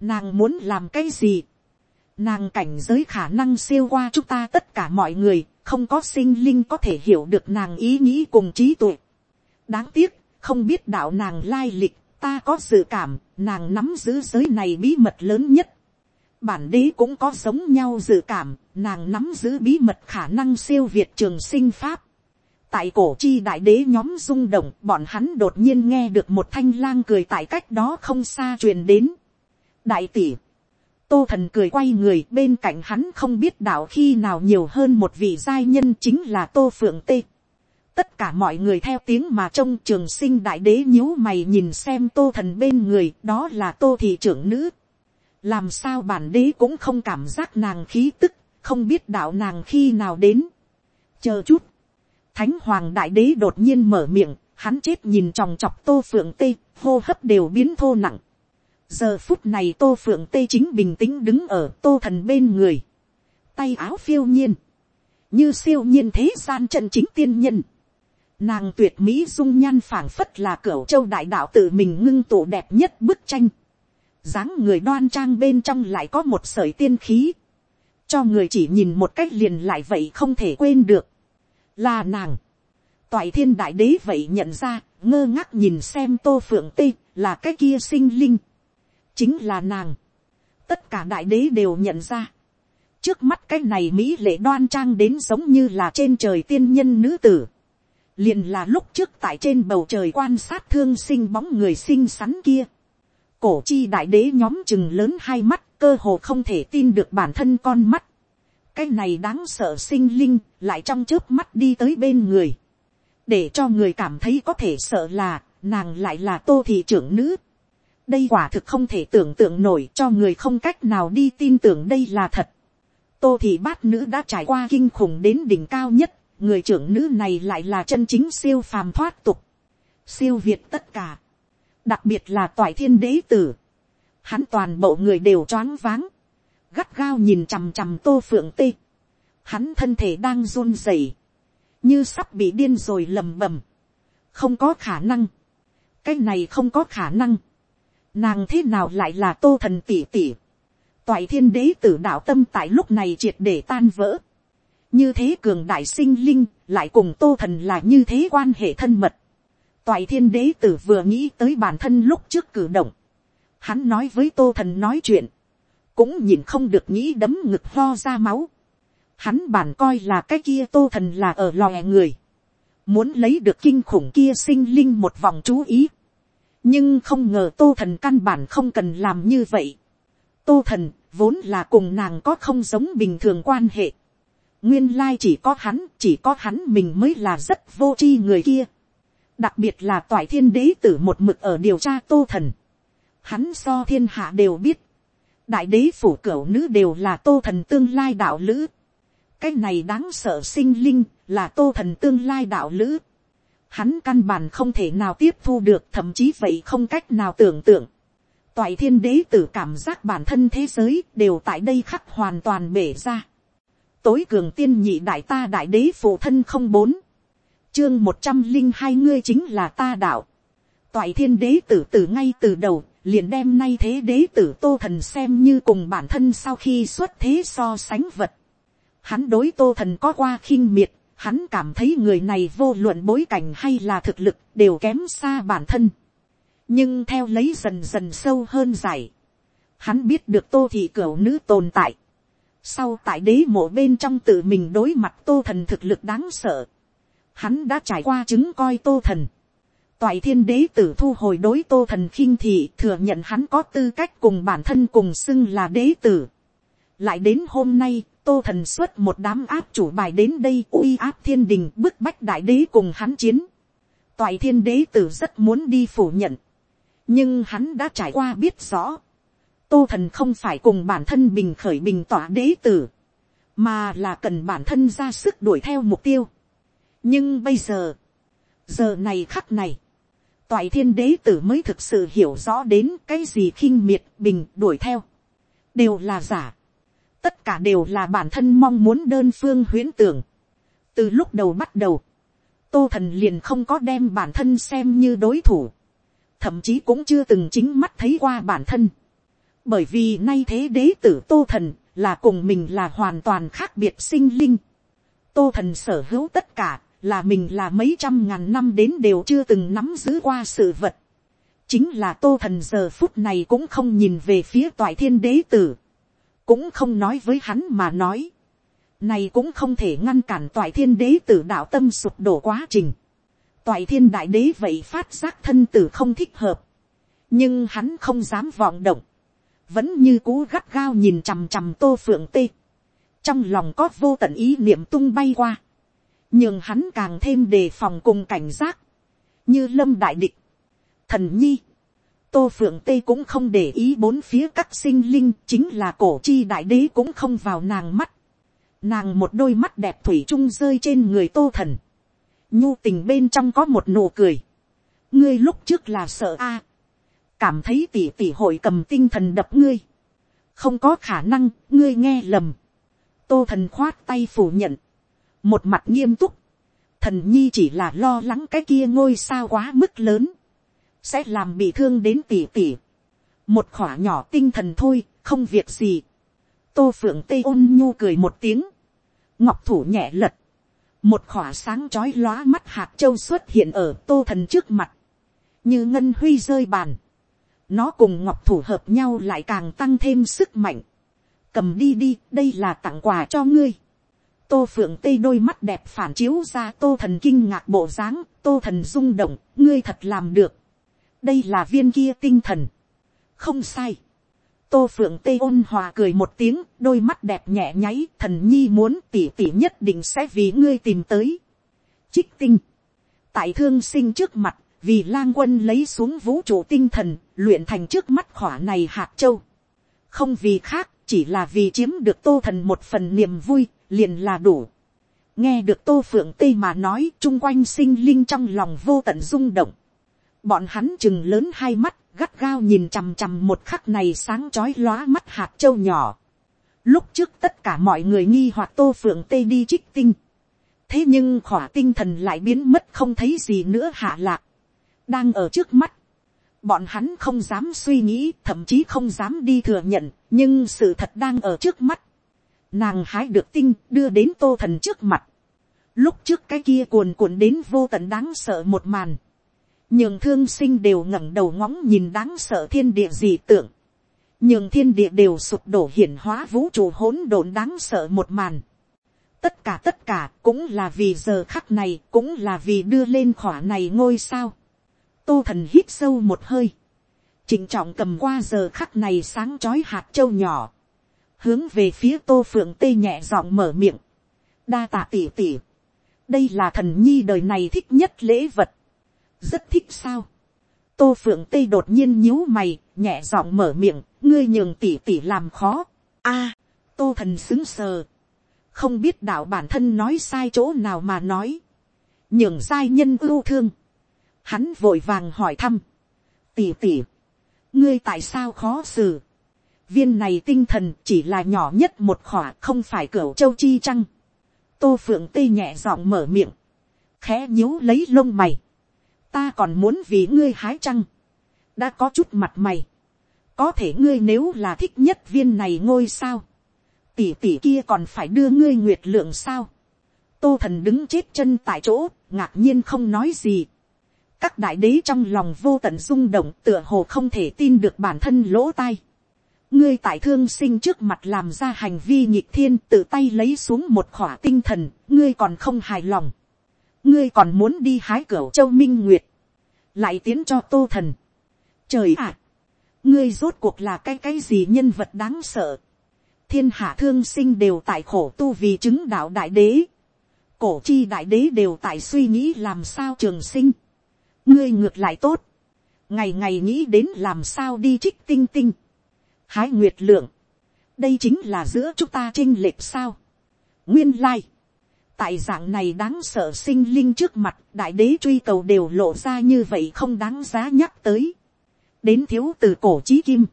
nàng muốn làm cái gì, Nàng cảnh giới khả năng siêu qua chúng ta tất cả mọi người, không có sinh linh có thể hiểu được nàng ý nghĩ cùng trí tuệ. Đáng tiếc, không biết đạo nàng lai lịch, ta có dự cảm, nàng nắm giữ giới này bí mật lớn nhất. Bản đế cũng có giống nhau dự cảm, nàng nắm giữ bí mật khả năng siêu việt trường sinh pháp. Tại cổ chi đại đế nhóm rung động, bọn hắn đột nhiên nghe được một thanh lang cười tại cách đó không xa truyền đến. Đại tỷ tô thần cười quay người, bên cạnh hắn không biết đạo khi nào nhiều hơn một vị giai nhân chính là tô phượng tê. tất cả mọi người theo tiếng mà trông trường sinh đại đế nhíu mày nhìn xem tô thần bên người, đó là tô thị trưởng nữ. làm sao bản đế cũng không cảm giác nàng khí tức, không biết đạo nàng khi nào đến. chờ chút. thánh hoàng đại đế đột nhiên mở miệng, hắn chết nhìn tròng chọc tô phượng tê, hô hấp đều biến thô nặng giờ phút này tô phượng tê chính bình tĩnh đứng ở tô thần bên người, tay áo phiêu nhiên, như siêu nhiên thế gian chân chính tiên nhân, nàng tuyệt mỹ dung nhan phảng phất là cửa châu đại đạo tự mình ngưng tụ đẹp nhất bức tranh, dáng người đoan trang bên trong lại có một sởi tiên khí, cho người chỉ nhìn một cách liền lại vậy không thể quên được, là nàng, toại thiên đại đế vậy nhận ra, ngơ ngác nhìn xem tô phượng tê là cái kia sinh linh, chính là nàng. tất cả đại đế đều nhận ra. trước mắt cái này mỹ lệ đoan trang đến giống như là trên trời tiên nhân nữ tử. liền là lúc trước tại trên bầu trời quan sát thương sinh bóng người xinh xắn kia. cổ chi đại đế nhóm chừng lớn hai mắt, cơ hồ không thể tin được bản thân con mắt. cái này đáng sợ sinh linh, lại trong trước mắt đi tới bên người. để cho người cảm thấy có thể sợ là, nàng lại là tô thị trưởng nữ đây quả thực không thể tưởng tượng nổi cho người không cách nào đi tin tưởng đây là thật. tô thị bát nữ đã trải qua kinh khủng đến đỉnh cao nhất, người trưởng nữ này lại là chân chính siêu phàm thoát tục, siêu việt tất cả, đặc biệt là toại thiên đế tử, hắn toàn bộ người đều choáng váng, gắt gao nhìn chằm chằm tô phượng tê, hắn thân thể đang run rẩy, như sắp bị điên rồi lầm bầm, không có khả năng, cái này không có khả năng, nàng thế nào lại là tô thần tỷ tỷ, toại thiên đế tử đạo tâm tại lúc này triệt để tan vỡ, như thế cường đại sinh linh, lại cùng tô thần là như thế quan hệ thân mật. Toại thiên đế tử vừa nghĩ tới bản thân lúc trước cử động. Hắn nói với tô thần nói chuyện. Cũng nhìn không được nghĩ đấm ngực ho ra máu. Hắn bản coi là cái kia tô thần là ở lòe người. Muốn lấy được kinh khủng kia sinh linh một vòng chú ý. Nhưng không ngờ tô thần căn bản không cần làm như vậy. Tô thần vốn là cùng nàng có không giống bình thường quan hệ nguyên lai chỉ có hắn, chỉ có hắn mình mới là rất vô tri người kia. đặc biệt là toại thiên đế tử một mực ở điều tra tô thần. hắn so thiên hạ đều biết, đại đế phủ cửu nữ đều là tô thần tương lai đạo lữ. cái này đáng sợ sinh linh là tô thần tương lai đạo lữ hắn căn bản không thể nào tiếp thu được, thậm chí vậy không cách nào tưởng tượng. toại thiên đế tử cảm giác bản thân thế giới đều tại đây khắc hoàn toàn bể ra. Tối cường tiên nhị đại ta đại đế phụ thân không bốn. Chương một trăm linh hai ngươi chính là ta đạo. Toại thiên đế tử tử ngay từ đầu, liền đem nay thế đế tử tô thần xem như cùng bản thân sau khi xuất thế so sánh vật. Hắn đối tô thần có qua khinh miệt hắn cảm thấy người này vô luận bối cảnh hay là thực lực đều kém xa bản thân nhưng theo lấy dần dần sâu hơn giải hắn biết được tô thị cửu nữ tồn tại sau tại đế mộ bên trong tự mình đối mặt tô thần thực lực đáng sợ. Hắn đã trải qua chứng coi tô thần. Toại thiên đế tử thu hồi đối tô thần khinh thị thừa nhận hắn có tư cách cùng bản thân cùng xưng là đế tử. Lại đến hôm nay, tô thần xuất một đám áp chủ bài đến đây uy áp thiên đình bức bách đại đế cùng hắn chiến. Toại thiên đế tử rất muốn đi phủ nhận. Nhưng hắn đã trải qua biết rõ tô thần không phải cùng bản thân bình khởi bình tỏa đế tử, mà là cần bản thân ra sức đuổi theo mục tiêu. nhưng bây giờ, giờ này khắc này, toại thiên đế tử mới thực sự hiểu rõ đến cái gì khinh miệt bình đuổi theo, đều là giả, tất cả đều là bản thân mong muốn đơn phương huyễn tưởng. từ lúc đầu bắt đầu, tô thần liền không có đem bản thân xem như đối thủ, thậm chí cũng chưa từng chính mắt thấy qua bản thân bởi vì nay thế đế tử tô thần là cùng mình là hoàn toàn khác biệt sinh linh. tô thần sở hữu tất cả là mình là mấy trăm ngàn năm đến đều chưa từng nắm giữ qua sự vật. chính là tô thần giờ phút này cũng không nhìn về phía toại thiên đế tử cũng không nói với hắn mà nói. này cũng không thể ngăn cản toại thiên đế tử đạo tâm sụp đổ quá trình. toại thiên đại đế vậy phát giác thân tử không thích hợp. nhưng hắn không dám vọng động vẫn như cú gắt gao nhìn chằm chằm tô phượng tê, trong lòng có vô tận ý niệm tung bay qua, nhưng hắn càng thêm đề phòng cùng cảnh giác, như lâm đại địch, thần nhi, tô phượng Tây cũng không để ý bốn phía các sinh linh chính là cổ chi đại đế cũng không vào nàng mắt, nàng một đôi mắt đẹp thủy chung rơi trên người tô thần, nhu tình bên trong có một nụ cười, ngươi lúc trước là sợ a, cảm thấy tỷ tỷ hội cầm tinh thần đập ngươi. không có khả năng, ngươi nghe lầm. tô thần khoát tay phủ nhận. một mặt nghiêm túc. thần nhi chỉ là lo lắng cái kia ngôi sao quá mức lớn sẽ làm bị thương đến tỷ tỷ. một khỏa nhỏ tinh thần thôi, không việc gì. tô phượng tây ôn nhu cười một tiếng. ngọc thủ nhẹ lật. một khỏa sáng chói lóa mắt hạt châu xuất hiện ở tô thần trước mặt. như ngân huy rơi bàn nó cùng ngọc thủ hợp nhau lại càng tăng thêm sức mạnh. cầm đi đi, đây là tặng quà cho ngươi. tô phượng tây đôi mắt đẹp phản chiếu ra tô thần kinh ngạc bộ dáng, tô thần rung động, ngươi thật làm được đây là viên kia tinh thần. không sai. tô phượng tê ôn hòa cười một tiếng, đôi mắt đẹp nhẹ nháy, thần nhi muốn tỉ tỉ nhất định sẽ vì ngươi tìm tới. Trích tinh. tại thương sinh trước mặt, vì lang quân lấy xuống vũ trụ tinh thần, luyện thành trước mắt khỏa này hạt châu. không vì khác, chỉ là vì chiếm được tô thần một phần niềm vui, liền là đủ. nghe được tô phượng tê mà nói, chung quanh sinh linh trong lòng vô tận rung động bọn hắn chừng lớn hai mắt, gắt gao nhìn chằm chằm một khắc này sáng chói lóa mắt hạt châu nhỏ. lúc trước tất cả mọi người nghi hoặc tô phượng tê đi trích tinh. thế nhưng khỏa tinh thần lại biến mất không thấy gì nữa hạ lạc. đang ở trước mắt bọn hắn không dám suy nghĩ, thậm chí không dám đi thừa nhận, nhưng sự thật đang ở trước mắt. Nàng hái được tinh, đưa đến tô thần trước mặt. Lúc trước cái kia cuồn cuộn đến vô tận đáng sợ một màn. Nhường thương sinh đều ngẩng đầu ngóng nhìn đáng sợ thiên địa dị tưởng Nhường thiên địa đều sụp đổ hiển hóa vũ trụ hỗn độn đáng sợ một màn. Tất cả tất cả cũng là vì giờ khắc này, cũng là vì đưa lên khỏa này ngôi sao. Tô thần hít sâu một hơi, trịnh trọng cầm qua giờ khắc này sáng chói hạt châu nhỏ, hướng về phía tô phượng tê nhẹ giọng mở miệng, đa tạ tỉ tỉ, đây là thần nhi đời này thích nhất lễ vật, rất thích sao, tô phượng tây đột nhiên nhíu mày, nhẹ giọng mở miệng, ngươi nhường tỉ tỉ làm khó, a, tô thần xứng sờ, không biết đạo bản thân nói sai chỗ nào mà nói, nhường sai nhân ưu thương, hắn vội vàng hỏi thăm, tỉ tỉ, ngươi tại sao khó xử, viên này tinh thần chỉ là nhỏ nhất một khỏa không phải cửa châu chi trăng, tô phượng tây nhẹ giọng mở miệng, khẽ nhíu lấy lông mày, ta còn muốn vì ngươi hái trăng, đã có chút mặt mày, có thể ngươi nếu là thích nhất viên này ngôi sao, tỷ tỷ kia còn phải đưa ngươi nguyệt lượng sao, tô thần đứng chết chân tại chỗ, ngạc nhiên không nói gì, các đại đế trong lòng vô tận rung động tựa hồ không thể tin được bản thân lỗ tai. ngươi tại thương sinh trước mặt làm ra hành vi nhịp thiên tự tay lấy xuống một khỏa tinh thần, ngươi còn không hài lòng ngươi còn muốn đi hái cửa châu minh nguyệt, lại tiến cho tô thần. trời ạ, ngươi rốt cuộc là cái cái gì nhân vật đáng sợ. thiên hạ thương sinh đều tại khổ tu vì chứng đạo đại đế. cổ chi đại đế đều tại suy nghĩ làm sao trường sinh ngươi ngược lại tốt, ngày ngày nghĩ đến làm sao đi trích tinh tinh, hái nguyệt lượng, đây chính là giữa chúng ta chinh lệch sao, nguyên lai, tại dạng này đáng sợ sinh linh trước mặt đại đế truy cầu đều lộ ra như vậy không đáng giá nhắc tới, đến thiếu từ cổ trí kim,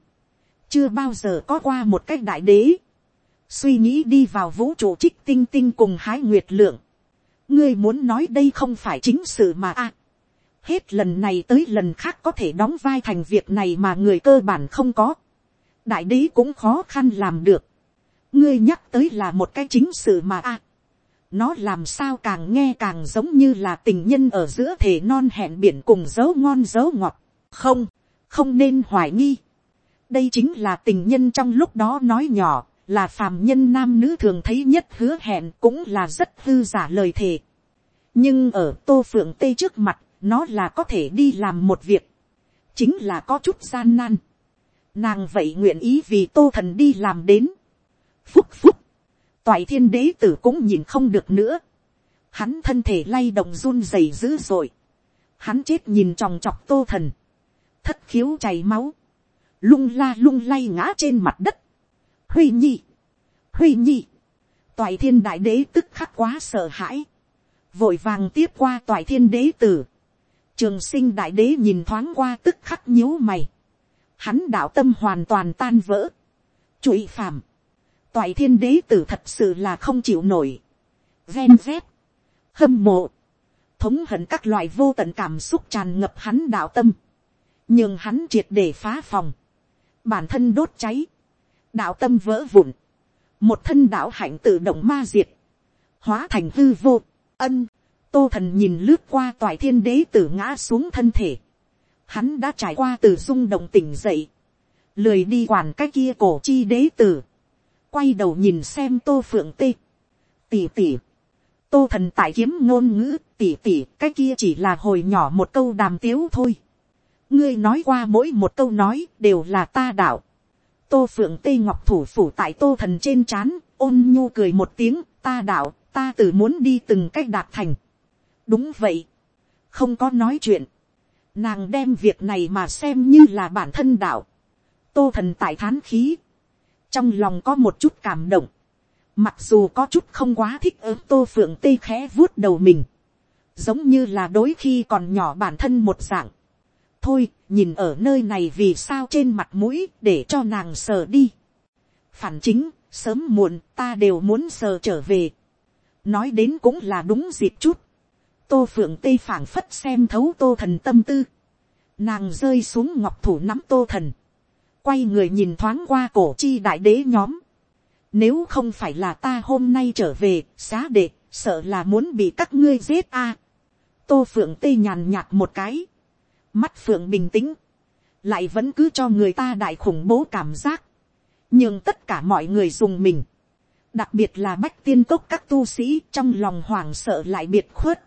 chưa bao giờ có qua một cách đại đế, suy nghĩ đi vào vũ trụ trích tinh tinh cùng hái nguyệt lượng, ngươi muốn nói đây không phải chính sự mà a, hết lần này tới lần khác có thể đóng vai thành việc này mà người cơ bản không có. đại đế cũng khó khăn làm được. ngươi nhắc tới là một cái chính sự mà a nó làm sao càng nghe càng giống như là tình nhân ở giữa thể non hẹn biển cùng dấu ngon dấu ngọt. không, không nên hoài nghi. đây chính là tình nhân trong lúc đó nói nhỏ, là phàm nhân nam nữ thường thấy nhất hứa hẹn cũng là rất hư giả lời thề. nhưng ở tô phượng tây trước mặt nó là có thể đi làm một việc, chính là có chút gian nan. Nàng vậy nguyện ý vì tô thần đi làm đến. Phúc phúc, toại thiên đế tử cũng nhìn không được nữa. Hắn thân thể lay động run rẩy dữ dội. Hắn chết nhìn tròng trọc tô thần. Thất khiếu chảy máu. Lung la lung lay ngã trên mặt đất. Huy nhi. Huy nhi. Toại thiên đại đế tức khắc quá sợ hãi. Vội vàng tiếp qua toại thiên đế tử Trường sinh đại đế nhìn thoáng qua tức khắc nhíu mày. Hắn đạo tâm hoàn toàn tan vỡ. trụy phàm. Toại thiên đế tử thật sự là không chịu nổi. Ven vét. Hâm mộ. Thống hận các loại vô tận cảm xúc tràn ngập hắn đạo tâm. Nhưng hắn triệt để phá phòng. Bản thân đốt cháy. Đạo tâm vỡ vụn. Một thân đạo hạnh tự động ma diệt. Hóa thành hư vô. Ân tô thần nhìn lướt qua toại thiên đế tử ngã xuống thân thể. Hắn đã trải qua từ rung động tỉnh dậy. Lười đi quản cái kia cổ chi đế tử. Quay đầu nhìn xem tô phượng tê. Tỉ tỉ. Tô thần tại kiếm ngôn ngữ tỉ tỉ cái kia chỉ là hồi nhỏ một câu đàm tiếu thôi. ngươi nói qua mỗi một câu nói đều là ta đạo. tô phượng tê ngọc thủ phủ tại tô thần trên c h á n ôn nhu cười một tiếng ta đạo ta tự muốn đi từng cách đạt thành. đúng vậy, không có nói chuyện, nàng đem việc này mà xem như là bản thân đạo. tô thần tại thán khí, trong lòng có một chút cảm động, mặc dù có chút không quá thích ứng tô phượng tây khẽ vuốt đầu mình, giống như là đôi khi còn nhỏ bản thân một dạng, thôi nhìn ở nơi này vì sao trên mặt mũi để cho nàng sờ đi. phản chính sớm muộn ta đều muốn sờ trở về. nói đến cũng là đúng dịp chút. tô phượng tây phảng phất xem thấu tô thần tâm tư. nàng rơi xuống ngọc thủ nắm tô thần quay người nhìn thoáng qua cổ chi đại đế nhóm. nếu không phải là ta hôm nay trở về xá đệ sợ là muốn bị các ngươi giết a. tô phượng tê nhàn nhạt một cái. Mắt phượng bình tĩnh, lại vẫn cứ cho người ta đại khủng bố cảm giác, nhưng tất cả mọi người dùng mình, đặc biệt là bách tiên cốc các tu sĩ trong lòng hoàng sợ lại biệt khuất,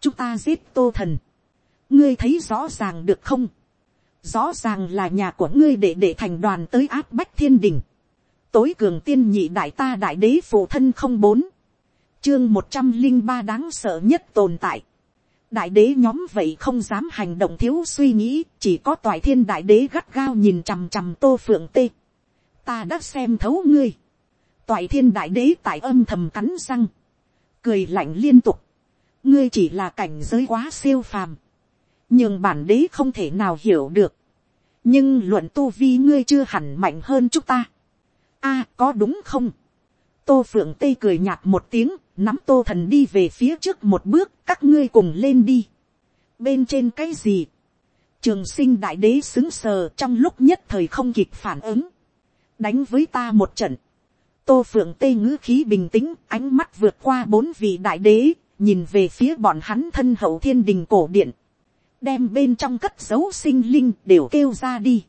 chúng ta giết tô thần, ngươi thấy rõ ràng được không, rõ ràng là nhà của ngươi để để thành đoàn tới áp bách thiên đình, tối cường tiên nhị đại ta đại đế phụ thân không bốn, chương một trăm linh ba đáng sợ nhất tồn tại, đại đế nhóm vậy không dám hành động thiếu suy nghĩ, chỉ có toại thiên đại đế gắt gao nhìn chằm chằm tô phượng tê. ta đã xem thấu ngươi. toại thiên đại đế tại âm thầm cắn răng, cười lạnh liên tục. ngươi chỉ là cảnh giới quá siêu phàm, nhưng bản đế không thể nào hiểu được. nhưng luận tu vi ngươi chưa hẳn mạnh hơn chúng ta. a có đúng không. tô phượng tây cười nhạt một tiếng, nắm tô thần đi về phía trước một bước, các ngươi cùng lên đi. bên trên cái gì, trường sinh đại đế xứng sờ trong lúc nhất thời không kịp phản ứng, đánh với ta một trận, tô phượng tây ngữ khí bình tĩnh, ánh mắt vượt qua bốn vị đại đế, nhìn về phía bọn hắn thân hậu thiên đình cổ điện, đem bên trong cất dấu sinh linh đều kêu ra đi.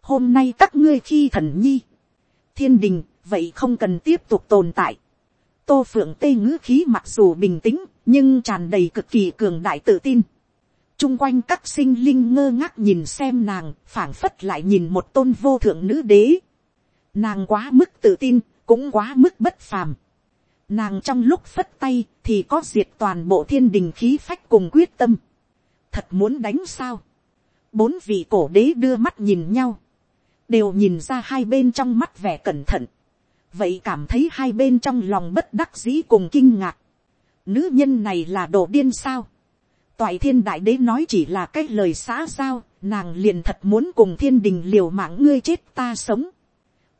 hôm nay các ngươi khi thần nhi, thiên đình vậy không cần tiếp tục tồn tại tô phượng tê ngữ khí mặc dù bình tĩnh, nhưng tràn đầy cực kỳ cường đại tự tin. chung quanh các sinh linh ngơ ngác nhìn xem nàng, phảng phất lại nhìn một tôn vô thượng nữ đế. nàng quá mức tự tin, cũng quá mức bất phàm. nàng trong lúc phất tay thì có diệt toàn bộ thiên đình khí phách cùng quyết tâm thật muốn đánh sao. bốn vị cổ đế đưa mắt nhìn nhau, đều nhìn ra hai bên trong mắt vẻ cẩn thận vậy cảm thấy hai bên trong lòng bất đắc dĩ cùng kinh ngạc. Nữ nhân này là đồ điên sao. Toại thiên đại đế nói chỉ là cái lời xã giao, nàng liền thật muốn cùng thiên đình liều mạng ngươi chết ta sống.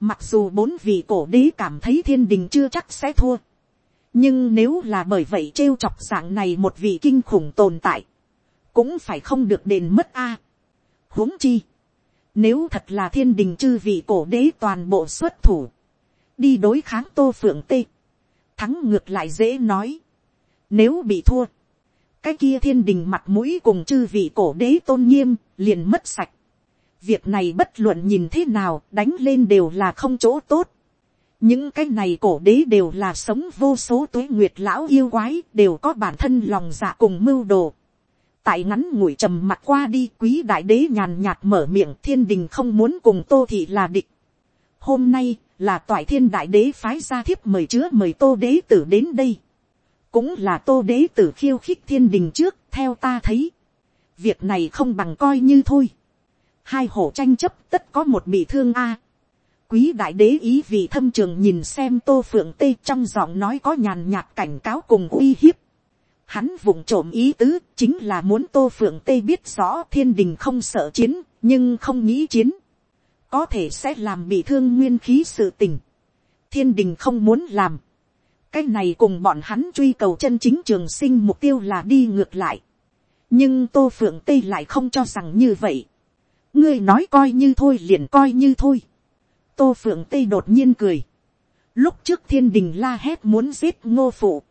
Mặc dù bốn vị cổ đế cảm thấy thiên đình chưa chắc sẽ thua. Nhưng nếu là bởi vậy trêu chọc dạng này một vị kinh khủng tồn tại. Cũng phải không được đền mất a huống chi. Nếu thật là thiên đình chư vị cổ đế toàn bộ xuất thủ đi đối kháng tô phượng tê, thắng ngược lại dễ nói, nếu bị thua, cái kia thiên đình mặt mũi cùng chư vị cổ đế tôn nghiêm liền mất sạch, việc này bất luận nhìn thế nào đánh lên đều là không chỗ tốt, những cái này cổ đế đều là sống vô số tuế nguyệt lão yêu quái đều có bản thân lòng dạ cùng mưu đồ tại ngắn ngủi trầm mặt qua đi, quý đại đế nhàn nhạt mở miệng, thiên đình không muốn cùng tô thị là địch. hôm nay là toại thiên đại đế phái ra thiếp mời chứa mời tô đế tử đến đây. cũng là tô đế tử khiêu khích thiên đình trước, theo ta thấy. việc này không bằng coi như thôi. hai hổ tranh chấp tất có một bị thương a. quý đại đế ý vì thâm trường nhìn xem tô phượng tê trong giọng nói có nhàn nhạt cảnh cáo cùng uy hiếp. Hắn vụng trộm ý tứ chính là muốn tô phượng tây biết rõ thiên đình không sợ chiến, nhưng không nghĩ chiến có thể sẽ làm bị thương nguyên khí sự tình. thiên đình không muốn làm. cái này cùng bọn hắn truy cầu chân chính trường sinh mục tiêu là đi ngược lại. nhưng tô phượng tây lại không cho rằng như vậy. ngươi nói coi như thôi liền coi như thôi. tô phượng tây đột nhiên cười. lúc trước thiên đình la hét muốn giết ngô phụ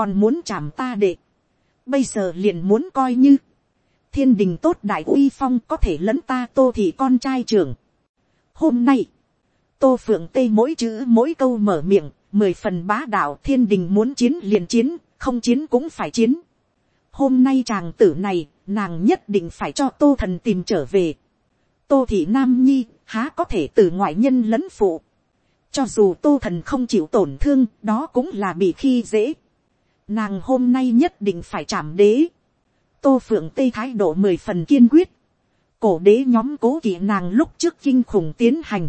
còn muốn chạm ta đệ. bây giờ liền muốn coi như thiên đình tốt đại uy phong có thể lẫn ta tô thị con trai trưởng Hôm nay, tô phượng tây mỗi chữ mỗi câu mở miệng, mười phần bá đạo thiên đình muốn chiến liền chiến, không chiến cũng phải chiến. Hôm nay chàng tử này, nàng nhất định phải cho tô thần tìm trở về. tô thị nam nhi há có thể từ ngoại nhân lẫn phụ. cho dù tô thần không chịu tổn thương đó cũng là bị khi dễ nàng hôm nay nhất định phải chạm đế. tô phượng tây thái độ mười phần kiên quyết. cổ đế nhóm cố kỵ nàng lúc trước kinh khủng tiến hành.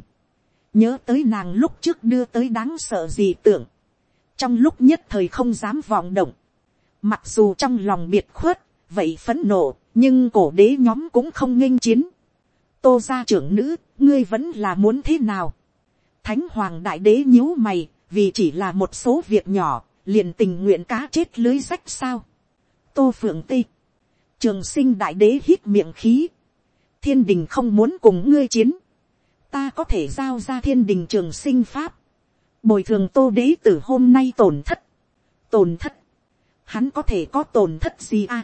nhớ tới nàng lúc trước đưa tới đáng sợ gì tưởng. trong lúc nhất thời không dám vọng động. mặc dù trong lòng biệt khuất, vậy phấn nộ, nhưng cổ đế nhóm cũng không nghênh chiến. tô gia trưởng nữ, ngươi vẫn là muốn thế nào. thánh hoàng đại đế nhíu mày, vì chỉ là một số việc nhỏ, liền tình nguyện cá chết lưới rách sao. tô phượng tê, trường sinh đại đế hít miệng khí, thiên đình không muốn cùng ngươi chiến, ta có thể giao ra thiên đình trường sinh pháp, bồi thường tô đế từ hôm nay tổn thất, tổn thất, hắn có thể có tổn thất gì à,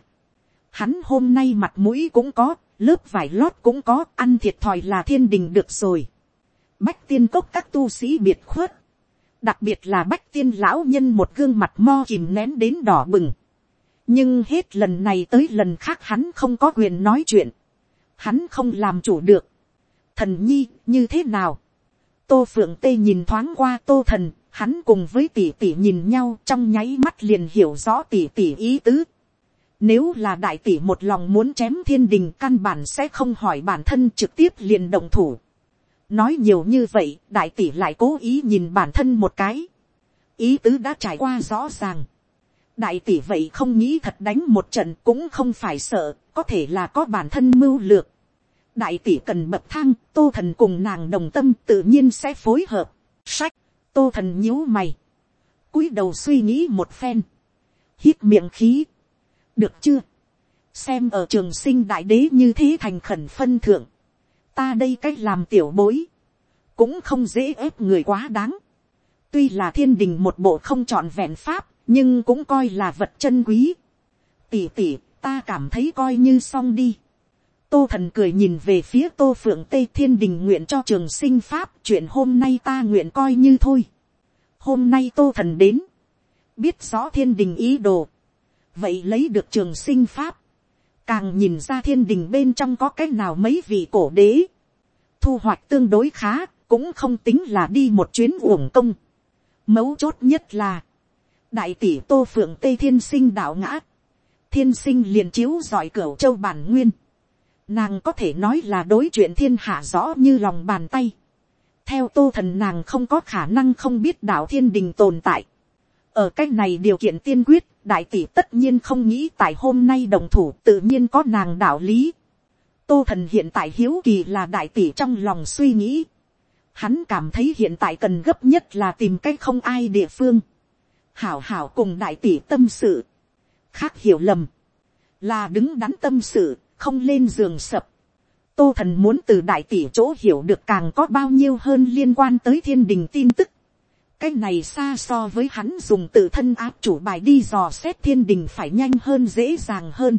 hắn hôm nay mặt mũi cũng có, lớp vải lót cũng có, ăn thiệt thòi là thiên đình được rồi. Bách tiên cốc các tu sĩ biệt khuất. Đặc biệt là bách tiên lão nhân một gương mặt mo kìm nén đến đỏ bừng. Nhưng hết lần này tới lần khác hắn không có quyền nói chuyện. Hắn không làm chủ được. Thần nhi, như thế nào? Tô Phượng Tê nhìn thoáng qua Tô Thần, hắn cùng với tỷ tỷ nhìn nhau trong nháy mắt liền hiểu rõ tỷ tỷ ý tứ. Nếu là đại tỷ một lòng muốn chém thiên đình căn bản sẽ không hỏi bản thân trực tiếp liền động thủ. Nói nhiều như vậy, đại tỷ lại cố ý nhìn bản thân một cái. Ý tứ đã trải qua rõ ràng. Đại tỷ vậy không nghĩ thật đánh một trận cũng không phải sợ, có thể là có bản thân mưu lược. Đại tỷ cần bậc thang, tô thần cùng nàng đồng tâm tự nhiên sẽ phối hợp. Sách, tô thần nhíu mày. cúi đầu suy nghĩ một phen. Hít miệng khí được chưa, xem ở trường sinh đại đế như thế thành khẩn phân thượng, ta đây c làm tiểu bối, cũng không dễ ép người quá đáng, tuy là thiên đình một bộ không trọn vẹn pháp, nhưng cũng coi là vật chân quý, tỉ tỉ ta cảm thấy coi như xong đi, tô thần cười nhìn về phía tô phượng tây thiên đình nguyện cho trường sinh pháp chuyện hôm nay ta nguyện coi như thôi, hôm nay tô thần đến, biết rõ thiên đình ý đồ, vậy lấy được trường sinh pháp, càng nhìn ra thiên đình bên trong có cái nào mấy vị cổ đế, thu hoạch tương đối khá, cũng không tính là đi một chuyến uổng công. Mấu chốt nhất là, đại tỷ tô phượng tây thiên sinh đạo ngã, thiên sinh liền chiếu giỏi cửa châu bản nguyên, nàng có thể nói là đối chuyện thiên hạ rõ như lòng bàn tay. theo tô thần nàng không có khả năng không biết đạo thiên đình tồn tại. ở cách này điều kiện tiên quyết, đại tỷ tất nhiên không nghĩ tại hôm nay đồng thủ tự nhiên có nàng đạo lý. tô thần hiện tại hiếu kỳ là đại tỷ trong lòng suy nghĩ. hắn cảm thấy hiện tại cần gấp nhất là tìm cách không ai địa phương. hảo hảo cùng đại tỷ tâm sự. khác hiểu lầm. là đứng đắn tâm sự, không lên giường sập. tô thần muốn từ đại tỷ chỗ hiểu được càng có bao nhiêu hơn liên quan tới thiên đình tin tức cái này xa so với hắn dùng tự thân áp chủ bài đi dò xét thiên đình phải nhanh hơn dễ dàng hơn.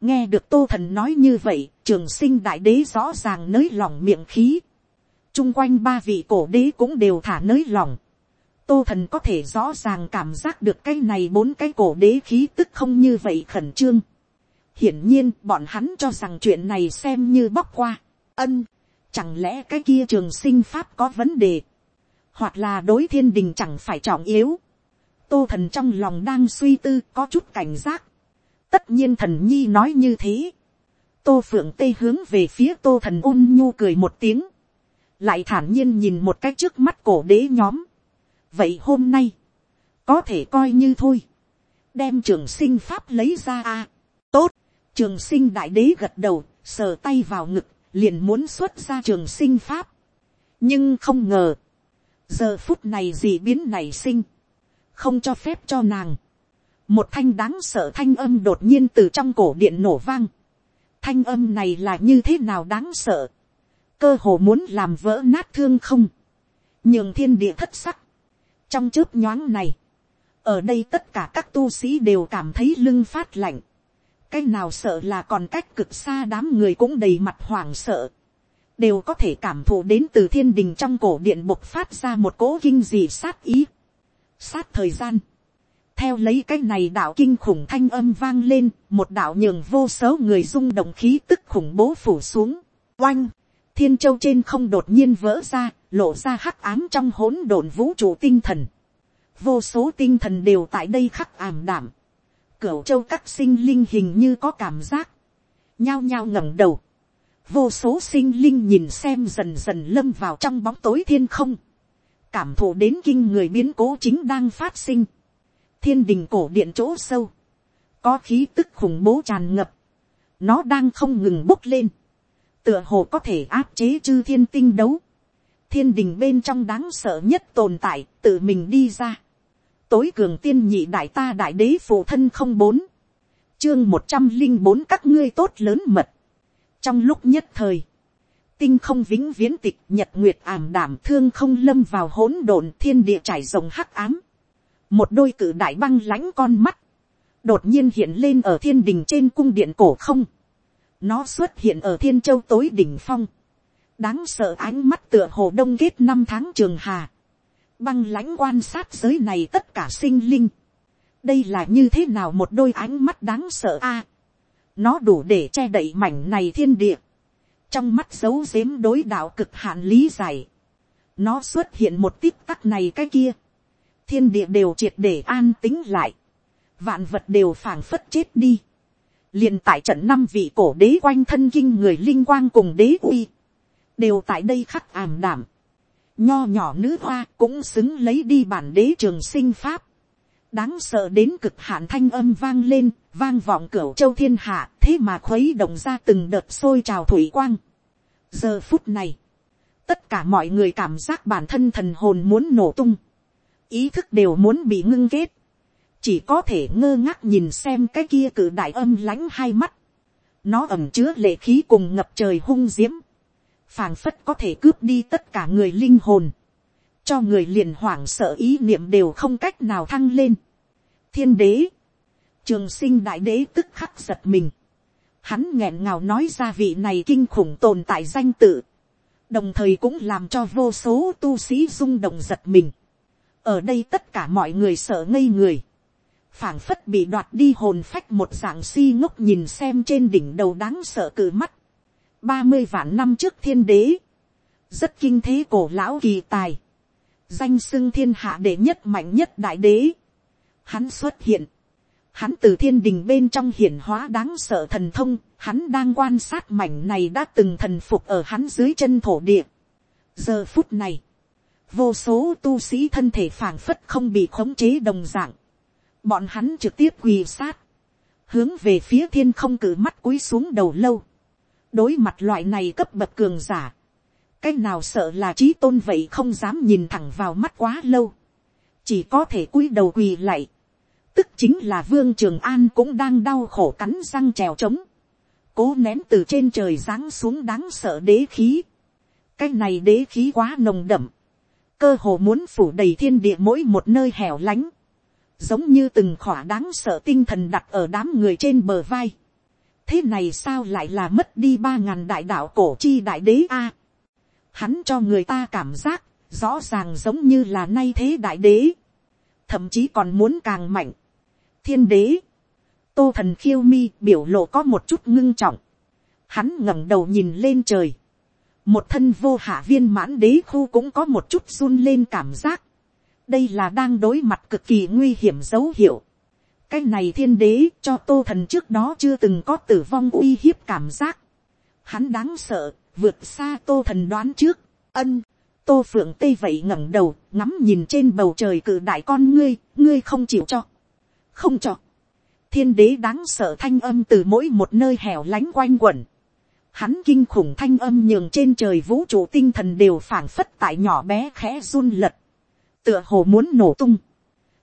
nghe được tô thần nói như vậy, trường sinh đại đế rõ ràng nới lỏng miệng khí. chung quanh ba vị cổ đế cũng đều thả nới lỏng. tô thần có thể rõ ràng cảm giác được cái này bốn cái cổ đế khí tức không như vậy khẩn trương. hiển nhiên bọn hắn cho rằng chuyện này xem như bóc qua. ân, chẳng lẽ cái kia trường sinh pháp có vấn đề hoặc là đối thiên đình chẳng phải trọng yếu. tô thần trong lòng đang suy tư có chút cảnh giác. tất nhiên thần nhi nói như thế. tô phượng tây hướng về phía tô thần ôn nhu cười một tiếng. lại thản nhiên nhìn một cái trước mắt cổ đế nhóm. vậy hôm nay, có thể coi như thôi. đem trường sinh pháp lấy ra a. tốt, trường sinh đại đế gật đầu, sờ tay vào ngực, liền muốn xuất ra trường sinh pháp. nhưng không ngờ, giờ phút này gì biến nảy sinh, không cho phép cho nàng. một thanh đáng sợ thanh âm đột nhiên từ trong cổ điện nổ vang. thanh âm này là như thế nào đáng sợ. cơ hồ muốn làm vỡ nát thương không. nhường thiên địa thất sắc. trong chớp nhoáng này, ở đây tất cả các tu sĩ đều cảm thấy lưng phát lạnh. cái nào sợ là còn cách cực xa đám người cũng đầy mặt hoảng sợ đều có thể cảm thụ đến từ thiên đình trong cổ điện bộc phát ra một cỗ kinh dị sát ý. sát thời gian, theo lấy cái này đạo kinh khủng thanh âm vang lên, một đạo nhường vô số người rung động khí tức khủng bố phủ xuống, oanh, thiên châu trên không đột nhiên vỡ ra, lộ ra hắc ám trong hỗn độn vũ trụ tinh thần, vô số tinh thần đều tại đây khắc ảm đảm, cửu châu các sinh linh hình như có cảm giác, nhao nhao ngẩng đầu, vô số sinh linh nhìn xem dần dần lâm vào trong bóng tối thiên không, cảm thụ đến kinh người biến cố chính đang phát sinh, thiên đình cổ điện chỗ sâu, có khí tức khủng bố tràn ngập, nó đang không ngừng bốc lên, tựa hồ có thể áp chế chư thiên tinh đấu, thiên đình bên trong đáng sợ nhất tồn tại tự mình đi ra, tối cường tiên nhị đại ta đại đế phụ thân không bốn, chương một trăm linh bốn các ngươi tốt lớn mật, trong lúc nhất thời, tinh không vĩnh viễn tịch nhật nguyệt ảm đảm thương không lâm vào hỗn độn thiên địa trải rồng hắc ám, một đôi cử đại băng lãnh con mắt, đột nhiên hiện lên ở thiên đình trên cung điện cổ không, nó xuất hiện ở thiên châu tối đỉnh phong, đáng sợ ánh mắt tựa hồ đông kết năm tháng trường hà, băng lãnh quan sát giới này tất cả sinh linh, đây là như thế nào một đôi ánh mắt đáng sợ a, nó đủ để che đậy mảnh này thiên địa, trong mắt dấu dếm đối đạo cực hạn lý giải, nó xuất hiện một tích tắc này cái kia, thiên địa đều triệt để an tính lại, vạn vật đều phảng phất chết đi, liền tại trận năm vị cổ đế quanh thân kinh người linh quang cùng đế uy, đều tại đây khắc ảm đảm, nho nhỏ nữ hoa cũng xứng lấy đi bản đế trường sinh pháp, đáng sợ đến cực hạn thanh âm vang lên, vang vọng cửa châu thiên hạ, thế mà khuấy động ra từng đợt sôi trào thủy quang. giờ phút này, tất cả mọi người cảm giác bản thân thần hồn muốn nổ tung, ý thức đều muốn bị ngưng kết, chỉ có thể ngơ ngác nhìn xem cái kia cử đại âm lánh hai mắt, nó ẩm chứa lệ khí cùng ngập trời hung diễm, phảng phất có thể cướp đi tất cả người linh hồn, cho người liền hoảng sợ ý niệm đều không cách nào thăng lên. thiên đế, trường sinh đại đế tức khắc giật mình, hắn nghẹn ngào nói ra vị này kinh khủng tồn tại danh tự, đồng thời cũng làm cho vô số tu sĩ rung động giật mình. Ở đây tất cả mọi người sợ ngây người, phảng phất bị đoạt đi hồn phách một dạng si ngốc nhìn xem trên đỉnh đầu đáng sợ cử mắt, ba mươi vạn năm trước thiên đế, rất kinh thế cổ lão kỳ tài, danh xưng thiên hạ đệ nhất mạnh nhất đại đế, hắn xuất hiện, hắn từ thiên đình bên trong hiển hóa đáng sợ thần thông, hắn đang quan sát mảnh này đã từng thần phục ở hắn dưới chân thổ địa. giờ phút này, vô số tu sĩ thân thể phảng phất không bị khống chế đồng dạng, bọn hắn trực tiếp quỳ sát, hướng về phía thiên không cử mắt cúi xuống đầu lâu, đối mặt loại này cấp bậc cường giả, cái nào sợ là trí tôn vậy không dám nhìn thẳng vào mắt quá lâu, chỉ có thể cúi đầu quỳ lạy, tức chính là vương trường an cũng đang đau khổ cắn răng trèo trống, cố nén từ trên trời giáng xuống đáng sợ đế khí, cái này đế khí quá nồng đậm, cơ hồ muốn phủ đầy thiên địa mỗi một nơi hẻo lánh, giống như từng khỏa đáng sợ tinh thần đặt ở đám người trên bờ vai. thế này sao lại là mất đi ba ngàn đại đạo cổ chi đại đế a hắn cho người ta cảm giác, rõ ràng giống như là nay thế đại đế, thậm chí còn muốn càng mạnh. thiên đế, tô thần khiêu mi biểu lộ có một chút ngưng trọng, hắn ngẩng đầu nhìn lên trời, một thân vô hạ viên mãn đế khu cũng có một chút run lên cảm giác. đây là đang đối mặt cực kỳ nguy hiểm dấu hiệu. cái này thiên đế cho tô thần trước đó chưa từng có tử vong uy hiếp cảm giác. hắn đáng sợ, vượt xa tô thần đoán trước. ân, tô phượng tây vậy ngẩng đầu, ngắm nhìn trên bầu trời cự đại con ngươi, ngươi không chịu cho. không cho. thiên đế đáng sợ thanh âm từ mỗi một nơi hẻo lánh quanh quẩn hắn kinh khủng thanh âm nhường trên trời vũ trụ tinh thần đều phảng phất tại nhỏ bé khẽ run lật, tựa hồ muốn nổ tung.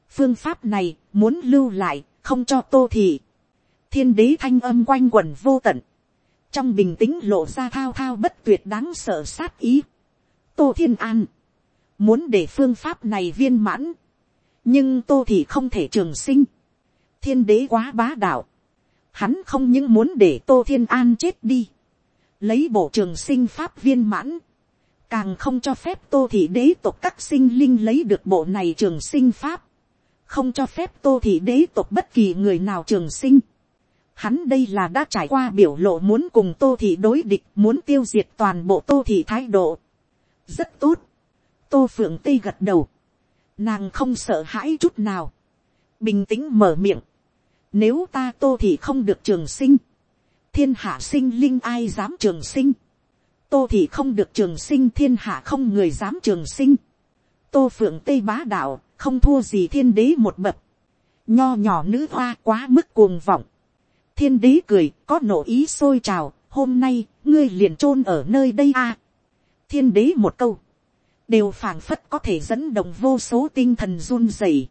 phương pháp này muốn lưu lại, không cho tô thị. thiên đế thanh âm quanh quẩn vô tận, trong bình tĩnh lộ ra thao thao bất tuyệt đáng sợ sát ý. tô thiên an, muốn để phương pháp này viên mãn, nhưng tô thì không thể trường sinh. thiên đế quá bá đạo, hắn không những muốn để tô thiên an chết đi, lấy bộ trường sinh pháp viên mãn, càng không cho phép tô thị đế tộc các sinh linh lấy được bộ này trường sinh pháp, không cho phép tô thị đế tộc bất kỳ người nào trường sinh. Hắn đây là đã trải qua biểu lộ muốn cùng tô thị đối địch muốn tiêu diệt toàn bộ tô thị thái độ. rất tốt. tô phượng tây gật đầu. nàng không sợ hãi chút nào. bình tĩnh mở miệng. nếu ta tô thị không được trường sinh, thiên hạ sinh linh ai dám trường sinh. tô thị không được trường sinh thiên hạ không người dám trường sinh. tô phượng tây bá đạo không thua gì thiên đế một bậc. nho nhỏ nữ hoa quá mức cuồng vọng thiên đế cười, có nổ ý sôi trào, hôm nay, ngươi liền chôn ở nơi đây a. thiên đế một câu đều phảng phất có thể dẫn động vô số tinh thần run rẩy.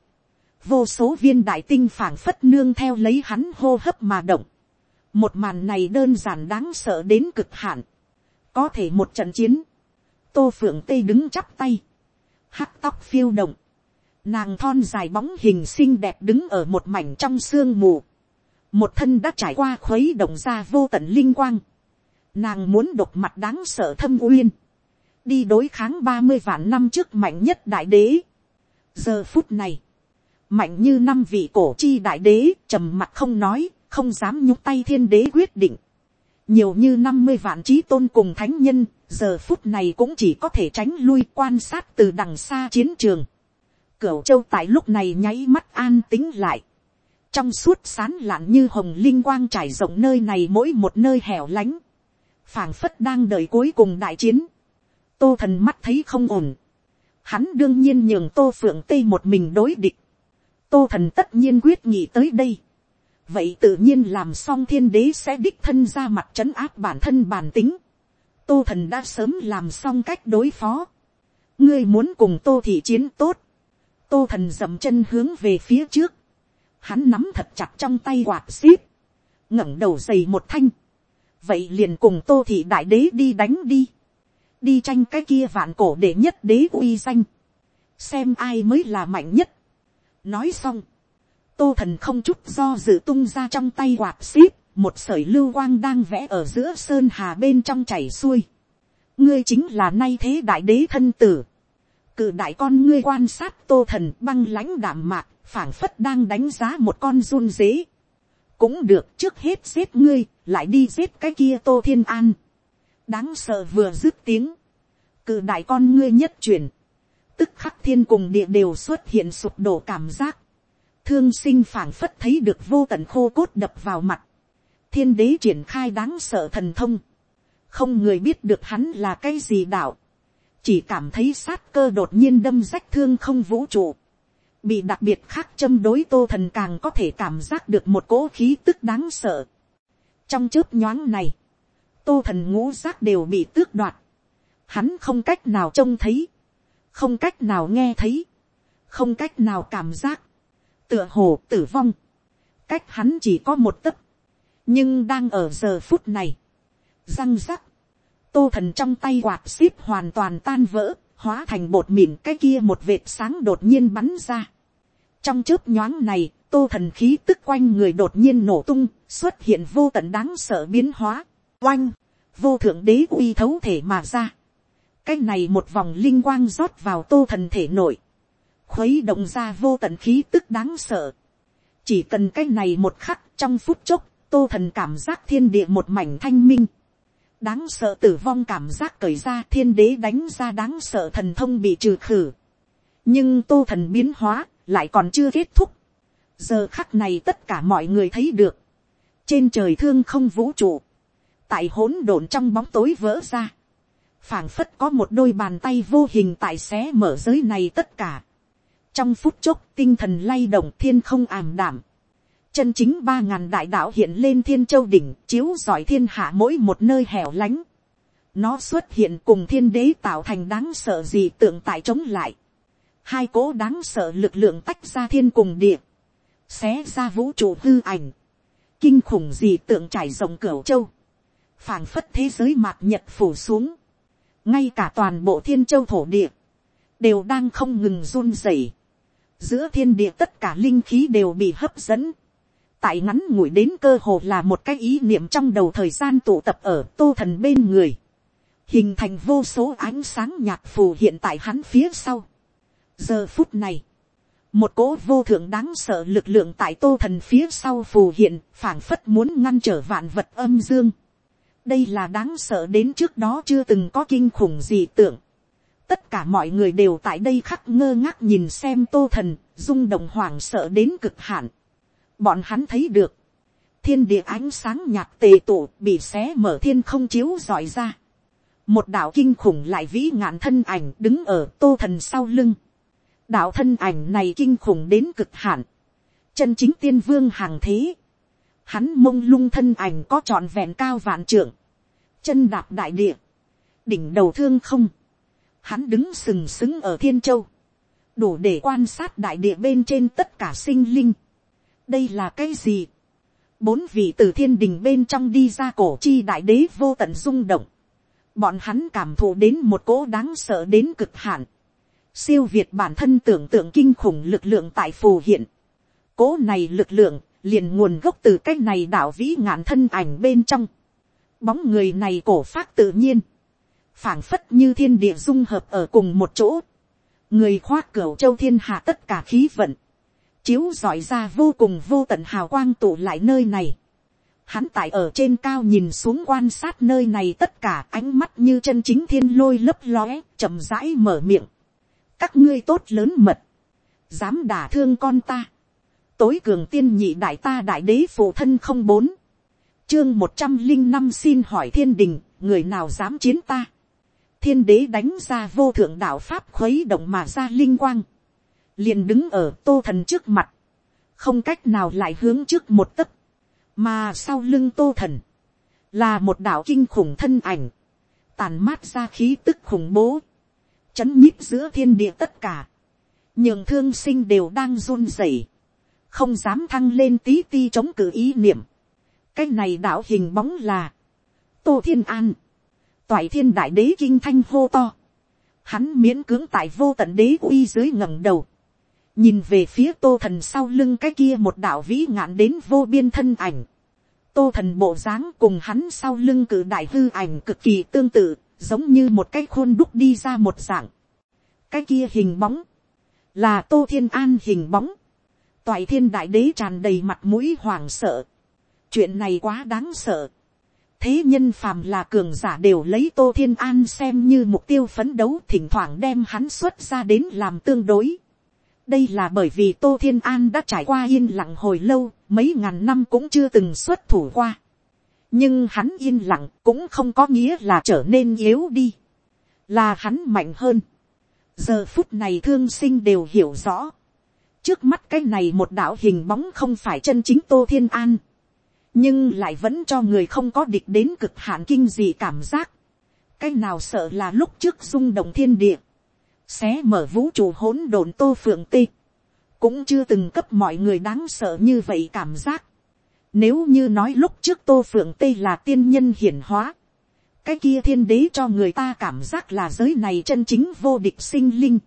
vô số viên đại tinh phảng phất nương theo lấy hắn hô hấp mà động. một màn này đơn giản đáng sợ đến cực hạn. có thể một trận chiến. tô phượng tây đứng chắp tay. hắc tóc phiêu động Nàng thon dài bóng hình xinh đẹp đứng ở một mảnh trong sương mù. Một thân đã trải qua khuấy động ra vô tận linh quang. Nàng muốn độc mặt đáng sợ thâm uyên. Đi đối kháng ba mươi vạn năm trước mạnh nhất đại đế. Giờ phút này. Mạnh như năm vị cổ chi đại đế trầm mặt không nói. Không dám nhúc tay thiên đế quyết định. Nhiều như năm mươi vạn trí tôn cùng thánh nhân. Giờ phút này cũng chỉ có thể tránh lui quan sát từ đằng xa chiến trường Cửu châu tại lúc này nháy mắt an tính lại. Trong suốt sán lạn như hồng linh quang trải rộng nơi này mỗi một nơi hẻo lánh. phảng phất đang đợi cuối cùng đại chiến. Tô thần mắt thấy không ổn. Hắn đương nhiên nhường tô phượng tây một mình đối địch. Tô thần tất nhiên quyết nghị tới đây. Vậy tự nhiên làm xong thiên đế sẽ đích thân ra mặt trấn áp bản thân bản tính. Tô thần đã sớm làm xong cách đối phó. Ngươi muốn cùng tô thị chiến tốt tô thần dậm chân hướng về phía trước, hắn nắm thật chặt trong tay quạt xíp, ngẩng đầu dày một thanh, vậy liền cùng tô thị đại đế đi đánh đi, đi tranh cái kia vạn cổ để nhất đế uy danh, xem ai mới là mạnh nhất. nói xong, tô thần không chút do dự tung ra trong tay quạt xíp, một sởi lưu quang đang vẽ ở giữa sơn hà bên trong chảy xuôi. ngươi chính là nay thế đại đế thân tử cự đại con ngươi quan sát tô thần băng lãnh đảm mạc, phảng phất đang đánh giá một con run dế. cũng được trước hết giết ngươi, lại đi giết cái kia tô thiên an. đáng sợ vừa dứt tiếng, cự đại con ngươi nhất truyền, tức khắc thiên cùng địa đều xuất hiện sụp đổ cảm giác, thương sinh phảng phất thấy được vô tận khô cốt đập vào mặt, thiên đế triển khai đáng sợ thần thông, không người biết được hắn là cái gì đạo, chỉ cảm thấy sát cơ đột nhiên đâm rách thương không vũ trụ, bị đặc biệt khác châm đối tô thần càng có thể cảm giác được một cỗ khí tức đáng sợ. trong chớp nhoáng này, tô thần ngũ giác đều bị tước đoạt, hắn không cách nào trông thấy, không cách nào nghe thấy, không cách nào cảm giác, tựa hồ tử vong, cách hắn chỉ có một tấc, nhưng đang ở giờ phút này, răng rắc, tô thần trong tay quạt xíp hoàn toàn tan vỡ, hóa thành bột mịn cái kia một vệt sáng đột nhiên bắn ra. trong chớp nhoáng này, tô thần khí tức quanh người đột nhiên nổ tung, xuất hiện vô tận đáng sợ biến hóa, oanh, vô thượng đế uy thấu thể mà ra. cái này một vòng linh quang rót vào tô thần thể nội, khuấy động ra vô tận khí tức đáng sợ. chỉ cần cái này một khắc trong phút chốc, tô thần cảm giác thiên địa một mảnh thanh minh đáng sợ tử vong cảm giác cởi ra, thiên đế đánh ra đáng sợ thần thông bị trừ khử. nhưng tô thần biến hóa, lại còn chưa kết thúc. giờ khắc này tất cả mọi người thấy được. trên trời thương không vũ trụ. tại hỗn độn trong bóng tối vỡ ra. phảng phất có một đôi bàn tay vô hình tại xé mở giới này tất cả. trong phút chốc, tinh thần lay động, thiên không ảm đảm chân chính ba ngàn đại đạo hiện lên thiên châu đỉnh, chiếu giỏi thiên hạ mỗi một nơi hẻo lánh. nó xuất hiện cùng thiên đế tạo thành đáng sợ gì tượng tại chống lại. hai cố đáng sợ lực lượng tách ra thiên cùng địa. xé ra vũ trụ hư ảnh. kinh khủng gì tượng trải rộng cửa châu. phảng phất thế giới mạc nhật phủ xuống. ngay cả toàn bộ thiên châu thổ địa. đều đang không ngừng run rẩy. giữa thiên địa tất cả linh khí đều bị hấp dẫn tại ngắn ngủi đến cơ hồ là một cái ý niệm trong đầu thời gian tụ tập ở tô thần bên người, hình thành vô số ánh sáng nhạt phù hiện tại hắn phía sau. giờ phút này, một cỗ vô thượng đáng sợ lực lượng tại tô thần phía sau phù hiện, phảng phất muốn ngăn trở vạn vật âm dương. đây là đáng sợ đến trước đó chưa từng có kinh khủng gì tưởng. tất cả mọi người đều tại đây khắc ngơ ngác nhìn xem tô thần, rung động hoảng sợ đến cực hạn bọn hắn thấy được, thiên địa ánh sáng nhạt tề tụ bị xé mở thiên không chiếu dọi ra. một đạo kinh khủng lại vĩ ngạn thân ảnh đứng ở tô thần sau lưng. Đạo thân ảnh này kinh khủng đến cực hạn, chân chính tiên vương hàng thế, hắn mông lung thân ảnh có trọn vẹn cao vạn trưởng, chân đạp đại địa, đỉnh đầu thương không, hắn đứng sừng sững ở thiên châu, đủ để quan sát đại địa bên trên tất cả sinh linh đây là cái gì, bốn vị từ thiên đình bên trong đi ra cổ chi đại đế vô tận rung động, bọn hắn cảm thụ đến một cỗ đáng sợ đến cực hạn, siêu việt bản thân tưởng tượng kinh khủng lực lượng tại phù hiện. cỗ này lực lượng, liền nguồn gốc từ cái này đạo vĩ ngạn thân ảnh bên trong. Bóng người này cổ phát tự nhiên. phảng phất như thiên địa dung hợp ở cùng một chỗ. Người khoác cửu châu thiên hạ tất cả khí vận. Chiếu dọi ra vô cùng vô tận hào quang tụ lại nơi này. Hắn tại ở trên cao nhìn xuống quan sát nơi này tất cả ánh mắt như chân chính thiên lôi lấp lóe, chậm rãi mở miệng. Các ngươi tốt lớn mật, dám đả thương con ta, tối cường tiên nhị đại ta đại đế phụ thân không bốn, chương một trăm linh năm xin hỏi thiên đình, người nào dám chiến ta, thiên đế đánh ra vô thượng đạo pháp khuấy động mà ra linh quang, liền đứng ở tô thần trước mặt, không cách nào lại hướng trước một tấc, mà sau lưng tô thần, là một đạo kinh khủng thân ảnh, tàn mát ra khí tức khủng bố, chấn nhíp giữa thiên địa tất cả, nhường thương sinh đều đang run rẩy, không dám thăng lên tí ti chống cử ý niệm. cái này đạo hình bóng là, tô thiên an, toại thiên đại đế kinh thanh hô to, hắn miễn cưỡng tại vô tận đế uy dưới ngẩng đầu, nhìn về phía tô thần sau lưng cái kia một đạo vĩ ngạn đến vô biên thân ảnh, tô thần bộ dáng cùng hắn sau lưng cử đại hư ảnh cực kỳ tương tự, giống như một cái khôn đúc đi ra một dạng. cái kia hình bóng, là tô thiên an hình bóng, toại thiên đại đế tràn đầy mặt mũi hoảng sợ, chuyện này quá đáng sợ. thế nhân phàm là cường giả đều lấy tô thiên an xem như mục tiêu phấn đấu thỉnh thoảng đem hắn xuất ra đến làm tương đối đây là bởi vì tô thiên an đã trải qua yên lặng hồi lâu, mấy ngàn năm cũng chưa từng xuất thủ qua. Nhưng hắn yên lặng cũng không có nghĩa là trở nên yếu đi, là hắn mạnh hơn. giờ phút này thương sinh đều hiểu rõ, trước mắt cái này một đạo hình bóng không phải chân chính tô thiên an, nhưng lại vẫn cho người không có địch đến cực hạn kinh gì cảm giác, cái nào sợ là lúc trước rung động thiên địa, xé mở vũ trụ hỗn độn tô phượng tê, cũng chưa từng cấp mọi người đáng sợ như vậy cảm giác. Nếu như nói lúc trước tô phượng tây là tiên nhân hiển hóa. Cái kia thiên đế cho người ta cảm giác là giới này chân chính vô địch sinh linh.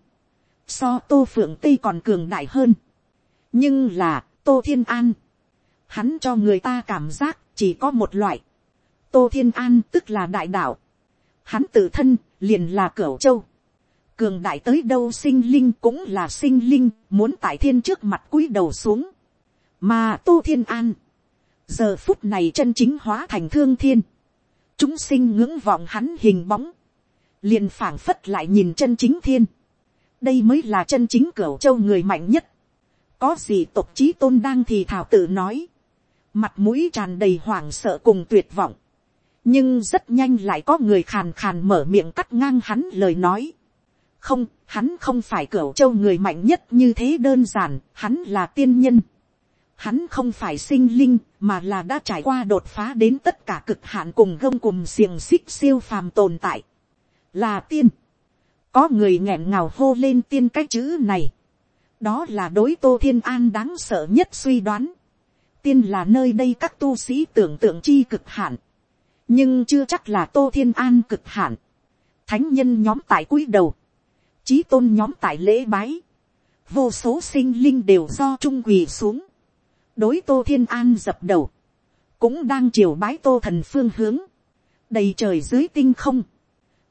So tô phượng tây còn cường đại hơn. Nhưng là tô thiên an. Hắn cho người ta cảm giác chỉ có một loại. Tô thiên an tức là đại đạo. Hắn tự thân liền là cửu châu. Cường đại tới đâu sinh linh cũng là sinh linh muốn tại thiên trước mặt cúi đầu xuống. Mà tô thiên an giờ phút này chân chính hóa thành thương thiên, chúng sinh ngưỡng vọng hắn hình bóng, liền phảng phất lại nhìn chân chính thiên, đây mới là chân chính cửa châu người mạnh nhất, có gì tộc chí tôn đang thì thảo tự nói, mặt mũi tràn đầy hoảng sợ cùng tuyệt vọng, nhưng rất nhanh lại có người khàn khàn mở miệng cắt ngang hắn lời nói, không, hắn không phải cửa châu người mạnh nhất như thế đơn giản, hắn là tiên nhân. Hắn không phải sinh linh, mà là đã trải qua đột phá đến tất cả cực hạn cùng gông cùng xiềng xích siêu phàm tồn tại. Là tiên. Có người nghẹn ngào hô lên tiên cái chữ này. Đó là đối tô thiên an đáng sợ nhất suy đoán. Tiên là nơi đây các tu sĩ tưởng tượng chi cực hạn. Nhưng chưa chắc là tô thiên an cực hạn. Thánh nhân nhóm tại cúi đầu. Chí tôn nhóm tại lễ bái. Vô số sinh linh đều do trung quỳ xuống đối tô thiên an dập đầu, cũng đang chiều bái tô thần phương hướng, đầy trời dưới tinh không,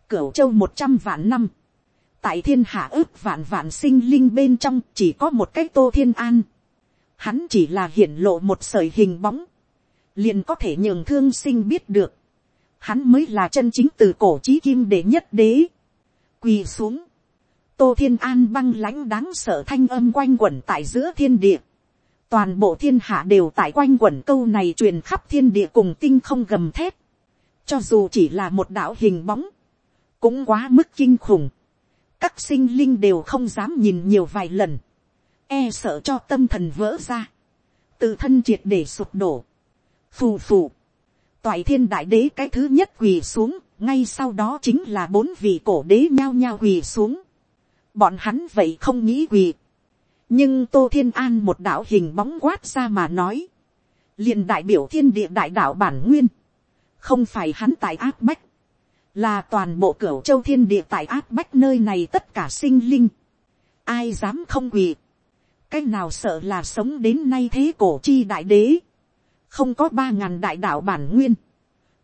cửu châu một trăm vạn năm, tại thiên hạ ước vạn vạn sinh linh bên trong chỉ có một cái tô thiên an. Hắn chỉ là hiển lộ một sợi hình bóng. Liền có thể nhường thương sinh biết được. Hắn mới là chân chính từ cổ chí kim đệ nhất đế. Quỳ xuống. Tô thiên an băng lãnh đáng sợ thanh âm quanh quẩn tại giữa thiên địa. Toàn bộ thiên hạ đều tại quanh quẩn câu này truyền khắp thiên địa cùng tinh không gầm thép. Cho dù chỉ là một đạo hình bóng. Cũng quá mức kinh khủng các sinh linh đều không dám nhìn nhiều vài lần, e sợ cho tâm thần vỡ ra, tự thân triệt để sụp đổ, phù phù, toại thiên đại đế cái thứ nhất quỳ xuống, ngay sau đó chính là bốn vị cổ đế nhao nhao quỳ xuống, bọn hắn vậy không nghĩ quỳ, nhưng tô thiên an một đạo hình bóng quát ra mà nói, liền đại biểu thiên địa đại đạo bản nguyên, không phải hắn tại áp bách, là toàn bộ cửa châu thiên địa tại áp bách nơi này tất cả sinh linh, ai dám không quỳ, cái nào sợ là sống đến nay thế cổ chi đại đế, không có ba ngàn đại đạo bản nguyên,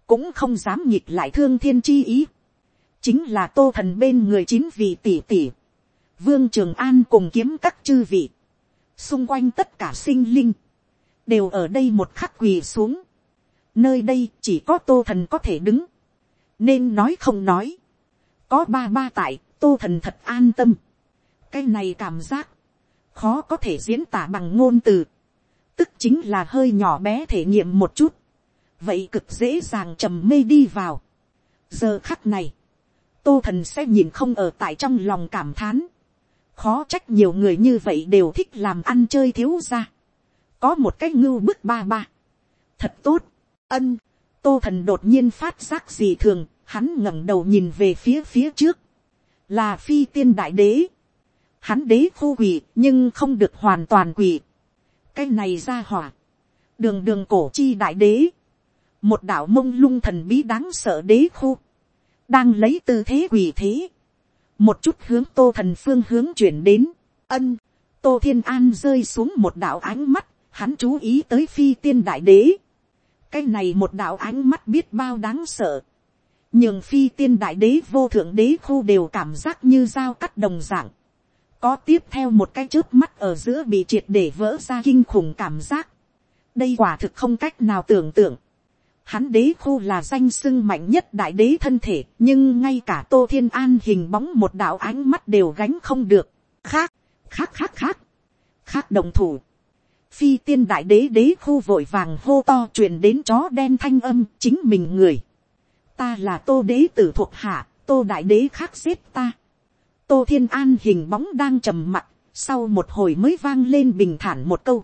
cũng không dám nhịp lại thương thiên chi ý, chính là tô thần bên người chín vị tỷ tỷ, vương trường an cùng kiếm các chư vị, xung quanh tất cả sinh linh, đều ở đây một khắc quỳ xuống, nơi đây chỉ có tô thần có thể đứng, nên nói không nói, có ba ba tại, tô thần thật an tâm, cái này cảm giác, khó có thể diễn tả bằng ngôn từ, tức chính là hơi nhỏ bé thể nghiệm một chút, vậy cực dễ dàng trầm mê đi vào. giờ khắc này, tô thần sẽ nhìn không ở tại trong lòng cảm thán, khó trách nhiều người như vậy đều thích làm ăn chơi thiếu ra, có một cái ngưu bức ba ba, thật tốt, ân, tô thần đột nhiên phát giác gì thường, hắn ngẩng đầu nhìn về phía phía trước, là phi tiên đại đế, hắn đế khu quỷ nhưng không được hoàn toàn quỷ, cái này ra hỏa, đường đường cổ chi đại đế, một đạo mông lung thần bí đáng sợ đế khu, đang lấy tư thế quỷ thế, một chút hướng tô thần phương hướng chuyển đến, ân, tô thiên an rơi xuống một đạo ánh mắt, hắn chú ý tới phi tiên đại đế, cái này một đạo ánh mắt biết bao đáng sợ, nhường phi tiên đại đế vô thượng đế khu đều cảm giác như dao cắt đồng dạng, có tiếp theo một cái trước mắt ở giữa bị triệt để vỡ ra kinh khủng cảm giác, đây quả thực không cách nào tưởng tượng, hắn đế khu là danh sưng mạnh nhất đại đế thân thể, nhưng ngay cả tô thiên an hình bóng một đạo ánh mắt đều gánh không được, khác, khác khác khác, khác đồng thủ, phi tiên đại đế đế khu vội vàng hô to truyền đến chó đen thanh âm chính mình người. ta là tô đế tử thuộc hạ, tô đại đế khác xếp ta. tô thiên an hình bóng đang trầm mặt, sau một hồi mới vang lên bình thản một câu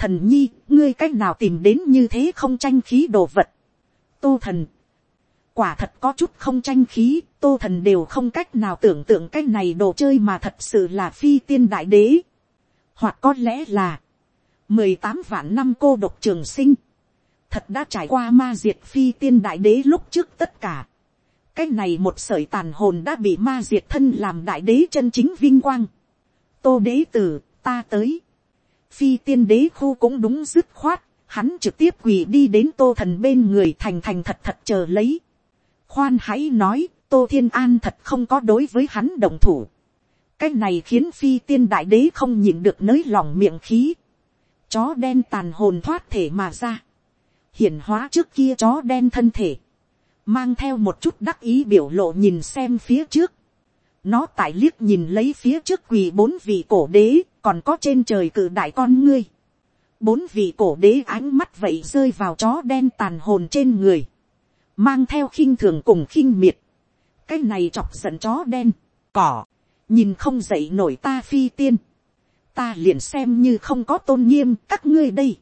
thần nhi, ngươi cách nào tìm đến như thế không tranh khí đồ vật. tô thần, quả thật có chút không tranh khí, tô thần đều không cách nào tưởng tượng cái này đồ chơi mà thật sự là phi tiên đại đế. hoặc có lẽ là, mười tám vạn năm cô độc trường sinh, thật đã trải qua ma diệt phi tiên đại đế lúc trước tất cả. cái này một sởi tàn hồn đã bị ma diệt thân làm đại đế chân chính vinh quang. tô đế tử, ta tới phi tiên đế khu cũng đúng dứt khoát, hắn trực tiếp quỳ đi đến tô thần bên người thành thành thật thật chờ lấy. khoan hãy nói, tô thiên an thật không có đối với hắn đồng thủ. cái này khiến phi tiên đại đế không nhịn được nới lòng miệng khí. Chó đen tàn hồn thoát thể mà ra, hiển hóa trước kia chó đen thân thể, mang theo một chút đắc ý biểu lộ nhìn xem phía trước, nó tại liếc nhìn lấy phía trước quỳ bốn vị cổ đế, còn có trên trời cử đại con ngươi. Bốn vị cổ đế ánh mắt vậy rơi vào chó đen tàn hồn trên người. Mang theo khinh thường cùng khinh miệt. Cái này chọc giận chó đen, cỏ. Nhìn không dậy nổi ta phi tiên ta liền xem như không có tôn nghiêm các ngươi đây.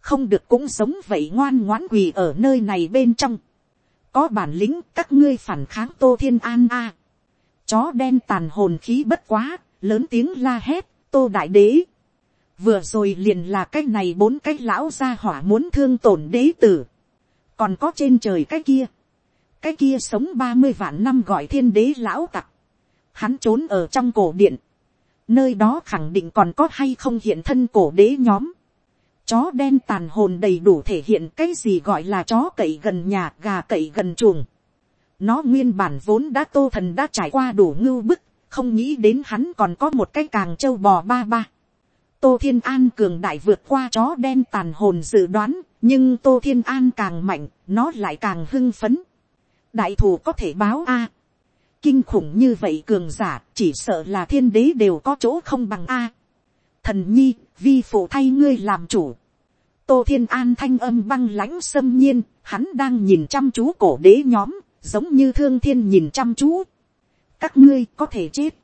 không được cũng sống vậy ngoan ngoãn quỳ ở nơi này bên trong. có bản lĩnh các ngươi phản kháng tô thiên an a. chó đen tàn hồn khí bất quá, lớn tiếng la hét, tô đại đế. vừa rồi liền là cái này bốn cái lão gia hỏa muốn thương tổn đế tử. còn có trên trời cái kia. cái kia sống ba mươi vạn năm gọi thiên đế lão tặc. hắn trốn ở trong cổ điện nơi đó khẳng định còn có hay không hiện thân cổ đế nhóm. Chó đen tàn hồn đầy đủ thể hiện cái gì gọi là chó cậy gần nhà gà cậy gần chuồng. Nó nguyên bản vốn đã tô thần đã trải qua đủ ngưu bức, không nghĩ đến hắn còn có một cái càng trâu bò ba ba. tô thiên an cường đại vượt qua chó đen tàn hồn dự đoán, nhưng tô thiên an càng mạnh, nó lại càng hưng phấn. đại thủ có thể báo a. kinh khủng như vậy cường giả, chỉ sợ là thiên đế đều có chỗ không bằng a. thần nhi, vi phụ thay ngươi làm chủ. tô thiên an thanh âm băng lãnh xâm nhiên, hắn đang nhìn chăm chú cổ đế nhóm, giống như thương thiên nhìn chăm chú các ngươi có thể chết.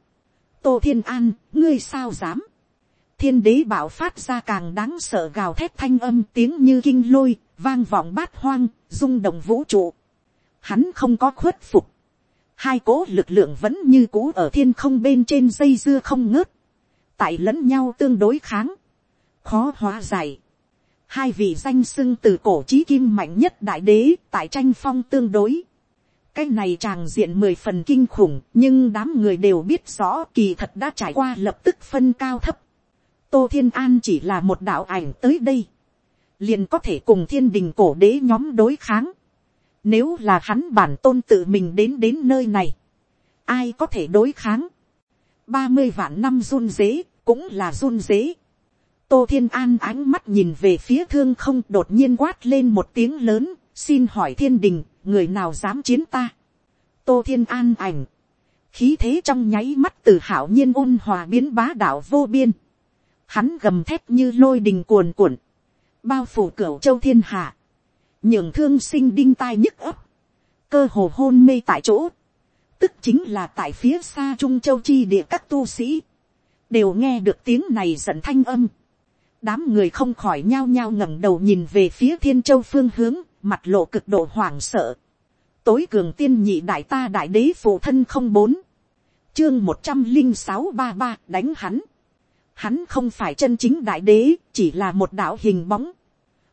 tô thiên an, ngươi sao dám. thiên đế bảo phát ra càng đáng sợ gào thét thanh âm tiếng như kinh lôi, vang vọng bát hoang, rung động vũ trụ. hắn không có khuất phục. hai cố lực lượng vẫn như cũ ở thiên không bên trên dây dưa không ngớt. tại lẫn nhau tương đối kháng. khó hóa giải hai vị danh sưng từ cổ trí kim mạnh nhất đại đế tại tranh phong tương đối cái này tràng diện mười phần kinh khủng nhưng đám người đều biết rõ kỳ thật đã trải qua lập tức phân cao thấp. tô thiên an chỉ là một đạo ảnh tới đây, liền có thể cùng thiên đình cổ đế nhóm đối kháng. nếu là hắn bản tôn tự mình đến đến nơi này, ai có thể đối kháng. ba mươi vạn năm run dế cũng là run dế. tô thiên an ánh mắt nhìn về phía thương không đột nhiên quát lên một tiếng lớn, xin hỏi thiên đình người nào dám chiến ta. tô thiên an ảnh, khí thế trong nháy mắt từ hảo nhiên ôn hòa biến bá đạo vô biên. hắn gầm thép như lôi đình cuồn cuộn, bao phủ cửa châu thiên hạ, nhường thương sinh đinh tai nhức ấp, cơ hồ hôn mê tại chỗ, tức chính là tại phía xa trung châu chi địa các tu sĩ, đều nghe được tiếng này giận thanh âm. đám người không khỏi nhao nhao ngẩng đầu nhìn về phía thiên châu phương hướng, mặt lộ cực độ hoảng sợ. tối cường tiên nhị đại ta đại đế phụ thân không bốn, chương một trăm linh sáu ba ba đánh hắn. hắn không phải chân chính đại đế, chỉ là một đạo hình bóng.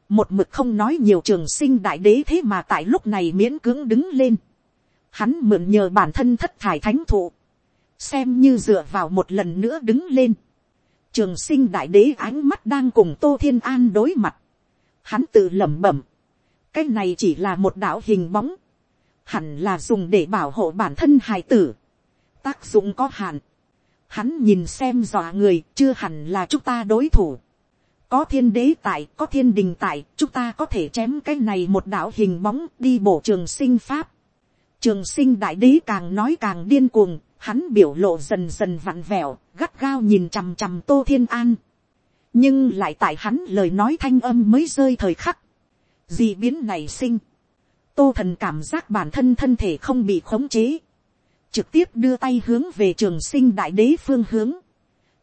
một mực không nói nhiều trường sinh đại đế thế mà tại lúc này miễn cưỡng đứng lên. hắn mượn nhờ bản thân thất thải thánh thụ, xem như dựa vào một lần nữa đứng lên. trường sinh đại đế ánh mắt đang cùng tô thiên an đối mặt. hắn tự lẩm bẩm cái này chỉ là một đạo hình bóng, hẳn là dùng để bảo hộ bản thân hài tử, tác dụng có hạn, hắn nhìn xem dọa người chưa hẳn là chúng ta đối thủ, có thiên đế tại, có thiên đình tại, chúng ta có thể chém cái này một đạo hình bóng đi bổ trường sinh pháp. Trường sinh đại đế càng nói càng điên cuồng, hắn biểu lộ dần dần vặn vẹo, gắt gao nhìn chằm chằm tô thiên an. nhưng lại tại hắn lời nói thanh âm mới rơi thời khắc, dị biến này sinh. Tô thần cảm giác bản thân thân thể không bị khống chế. Trực tiếp đưa tay hướng về trường sinh đại đế phương hướng.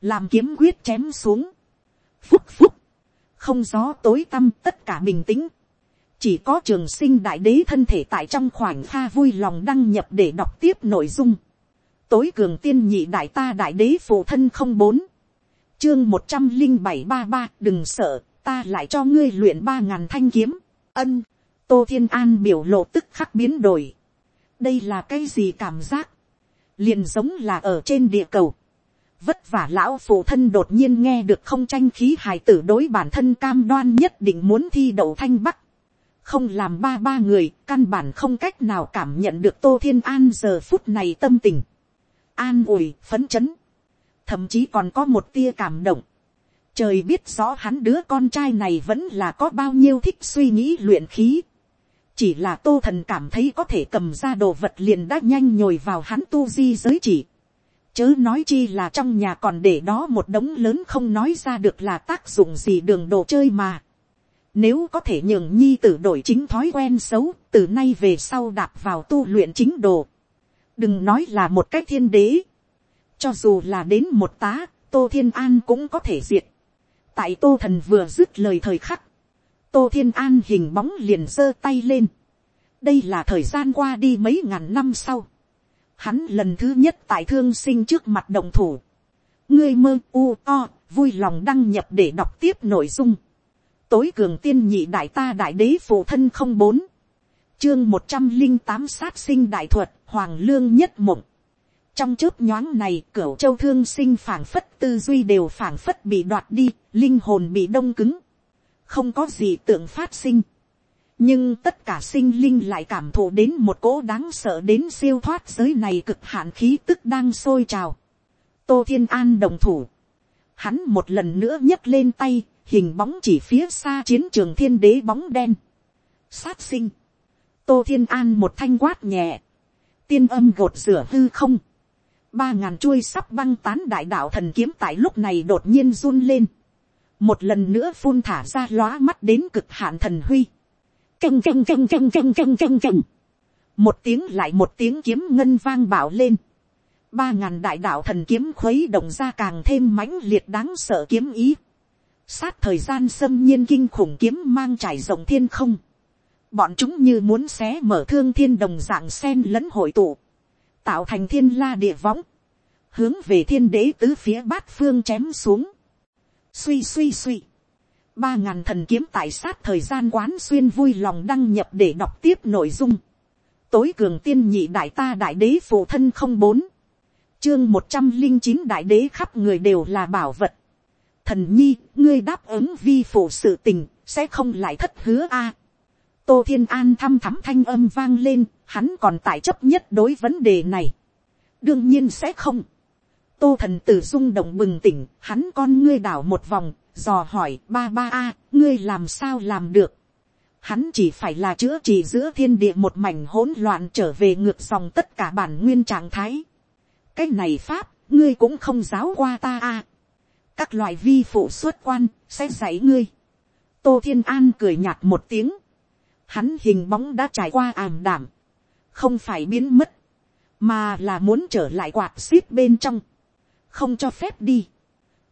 Làm kiếm quyết chém xuống. Phúc phúc. Không gió tối tăm tất cả bình tĩnh. Chỉ có trường sinh đại đế thân thể tại trong khoảnh pha vui lòng đăng nhập để đọc tiếp nội dung. Tối cường tiên nhị đại ta đại đế phụ thân không bốn chương một trăm linh bảy ba ba, đừng sợ, ta lại cho ngươi luyện ba ngàn thanh kiếm ân, tô thiên an biểu lộ tức khắc biến đổi. đây là cái gì cảm giác, liền giống là ở trên địa cầu. vất vả lão phụ thân đột nhiên nghe được không tranh khí hài tử đối bản thân cam đoan nhất định muốn thi đậu thanh bắc. không làm ba ba người, căn bản không cách nào cảm nhận được tô thiên an giờ phút này tâm tình. an ủi, phấn chấn. thậm chí còn có một tia cảm động Trời biết rõ hắn đứa con trai này vẫn là có bao nhiêu thích suy nghĩ luyện khí. Chỉ là tô thần cảm thấy có thể cầm ra đồ vật liền đã nhanh nhồi vào hắn tu di giới chỉ. Chớ nói chi là trong nhà còn để đó một đống lớn không nói ra được là tác dụng gì đường đồ chơi mà. Nếu có thể nhường nhi tử đổi chính thói quen xấu, từ nay về sau đạp vào tu luyện chính đồ. Đừng nói là một cách thiên đế. Cho dù là đến một tá, tô thiên an cũng có thể diệt tại tô thần vừa dứt lời thời khắc, tô thiên an hình bóng liền giơ tay lên. đây là thời gian qua đi mấy ngàn năm sau. hắn lần thứ nhất tại thương sinh trước mặt đồng thủ. ngươi mơ u to vui lòng đăng nhập để đọc tiếp nội dung. tối cường tiên nhị đại ta đại đế phụ thân không bốn. chương một trăm linh tám sát sinh đại thuật hoàng lương nhất mộng trong chớp nhoáng này cửa châu thương sinh phảng phất tư duy đều phảng phất bị đoạt đi linh hồn bị đông cứng. Không có gì tượng phát sinh. Nhưng tất cả sinh linh lại cảm thụ đến một cỗ đáng sợ đến siêu thoát giới này cực hạn khí tức đang sôi trào. Tô thiên an đồng thủ, hắn một lần nữa nhấc lên tay, hình bóng chỉ phía xa chiến trường thiên đế bóng đen, sát sinh, tô thiên an một thanh quát nhẹ, tiên âm gột rửa hư không, ba ngàn chuôi sắp băng tán đại đạo thần kiếm tại lúc này đột nhiên run lên, một lần nữa phun thả ra lóa mắt đến cực hạn thần huy, canh canh canh canh canh canh canh canh, một tiếng lại một tiếng kiếm ngân vang bảo lên, ba ngàn đại đạo thần kiếm khuấy động ra càng thêm mãnh liệt đáng sợ kiếm ý, sát thời gian xâm nhiên kinh khủng kiếm mang trải rộng thiên không, bọn chúng như muốn xé mở thương thiên đồng dạng sen lẫn hội tụ, tạo thành thiên la địa võng, hướng về thiên đế tứ phía bát phương chém xuống, suy suy suy, ba ngàn thần kiếm tại sát thời gian quán xuyên vui lòng đăng nhập để đọc tiếp nội dung, tối cường tiên nhị đại ta đại đế phụ thân không bốn, chương một trăm linh chín đại đế khắp người đều là bảo vật, thần nhi, ngươi đáp ứng vi phụ sự tình, sẽ không lại thất hứa a. tô thiên an thăm thắm thanh âm vang lên, hắn còn tại chấp nhất đối vấn đề này. đương nhiên sẽ không. tô thần tử rung động bừng tỉnh, hắn con ngươi đảo một vòng, dò hỏi ba ba a, ngươi làm sao làm được. Hắn chỉ phải là chữa trị giữa thiên địa một mảnh hỗn loạn trở về ngược dòng tất cả bản nguyên trạng thái. cái này pháp, ngươi cũng không giáo qua ta a các loại vi phụ xuất quan sẽ dạy ngươi. tô thiên an cười nhạt một tiếng. hắn hình bóng đã trải qua ảm đảm không phải biến mất, mà là muốn trở lại quạt ship bên trong. không cho phép đi.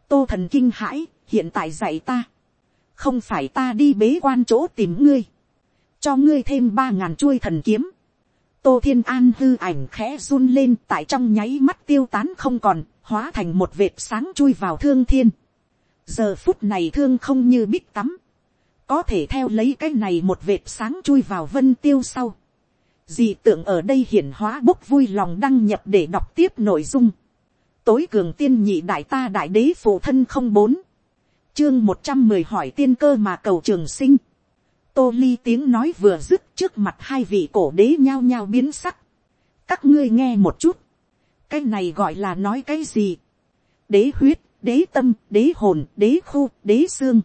tô thần kinh hãi, hiện tại dạy ta. không phải ta đi bế quan chỗ tìm ngươi. cho ngươi thêm ba ngàn chuôi thần kiếm. tô thiên an hư ảnh khẽ run lên tại trong nháy mắt tiêu tán không còn hóa thành một vệt sáng chui vào thương thiên. giờ phút này thương không như bích tắm, có thể theo lấy cái này một vệt sáng chui vào vân tiêu sau. Dị tượng ở đây hiển hóa bốc vui lòng đăng nhập để đọc tiếp nội dung. Tối cường tiên nhị đại ta đại đế phụ thân không bốn. Chương một trăm mười hỏi tiên cơ mà cầu trường sinh. Tô ly tiếng nói vừa dứt trước mặt hai vị cổ đế nhao nhao biến sắc. Các ngươi nghe một chút cái này gọi là nói cái gì. đế huyết, đế tâm, đế hồn, đế khu, đế xương.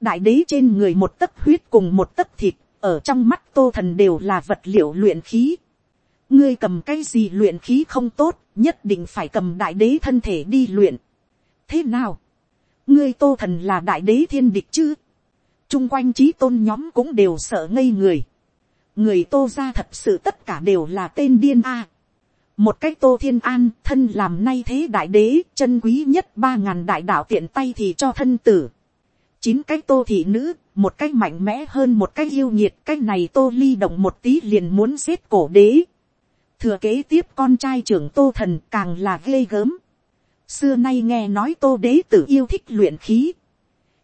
đại đế trên người một tấc huyết cùng một tấc thịt, ở trong mắt tô thần đều là vật liệu luyện khí. ngươi cầm cái gì luyện khí không tốt, nhất định phải cầm đại đế thân thể đi luyện. thế nào, ngươi tô thần là đại đế thiên địch chứ. chung quanh trí tôn nhóm cũng đều sợ ngây người. người tô ra thật sự tất cả đều là tên điên a một cách tô thiên an thân làm nay thế đại đế chân quý nhất ba ngàn đại đạo tiện tay thì cho thân tử chín cách tô thị nữ một cách mạnh mẽ hơn một cách yêu nhiệt cách này tô ly động một tí liền muốn giết cổ đế. Thừa kế tiếp con trai trưởng tô thần càng là ghê gớm. Xưa nay nghe nói tô đế tử yêu thích luyện khí.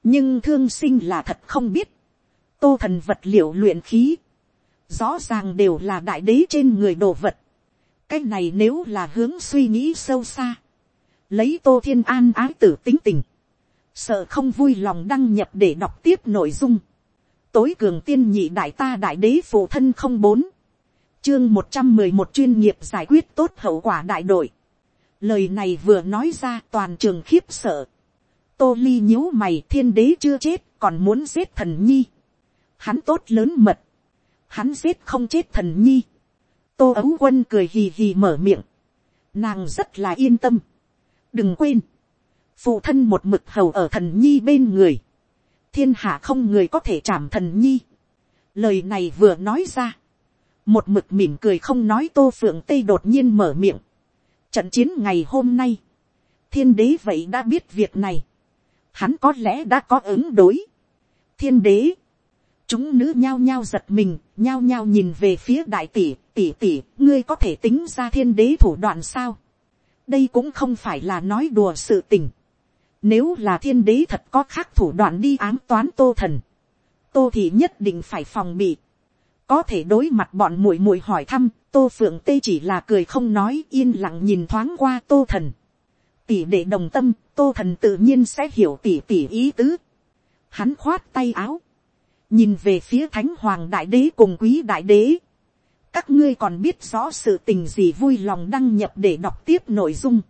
Nhưng thương sinh là thật không biết. Tô thần vật liệu luyện khí. Rõ ràng đều là đại đế trên người đồ vật. Cái này nếu là hướng suy nghĩ sâu xa, lấy tô thiên an ái tử tính tình, sợ không vui lòng đăng nhập để đọc tiếp nội dung, tối cường tiên nhị đại ta đại đế phụ thân không bốn, chương một trăm mười một chuyên nghiệp giải quyết tốt hậu quả đại đội, lời này vừa nói ra toàn trường khiếp sợ, tô ly nhíu mày thiên đế chưa chết còn muốn giết thần nhi, hắn tốt lớn mật, hắn giết không chết thần nhi, tô ấu quân cười hì hì mở miệng, nàng rất là yên tâm. đừng quên, phụ thân một mực hầu ở thần nhi bên người, thiên hạ không người có thể chạm thần nhi. lời này vừa nói ra, một mực mỉm cười không nói tô phượng tây đột nhiên mở miệng. trận chiến ngày hôm nay, thiên đế vậy đã biết việc này, hắn có lẽ đã có ứng đối. thiên đế, chúng nữ nhao nhao giật mình, nhao nhao nhìn về phía đại tỷ, tỷ tỷ, ngươi có thể tính ra thiên đế thủ đoạn sao. đây cũng không phải là nói đùa sự tình nếu là thiên đế thật có khác thủ đoạn đi ám toán tô thần, tô thì nhất định phải phòng bị. có thể đối mặt bọn muội muội hỏi thăm, tô phượng tê chỉ là cười không nói yên lặng nhìn thoáng qua tô thần. tỷ để đồng tâm, tô thần tự nhiên sẽ hiểu tỷ tỷ ý tứ. hắn khoát tay áo nhìn về phía thánh hoàng đại đế cùng quý đại đế, các ngươi còn biết rõ sự tình gì vui lòng đăng nhập để đọc tiếp nội dung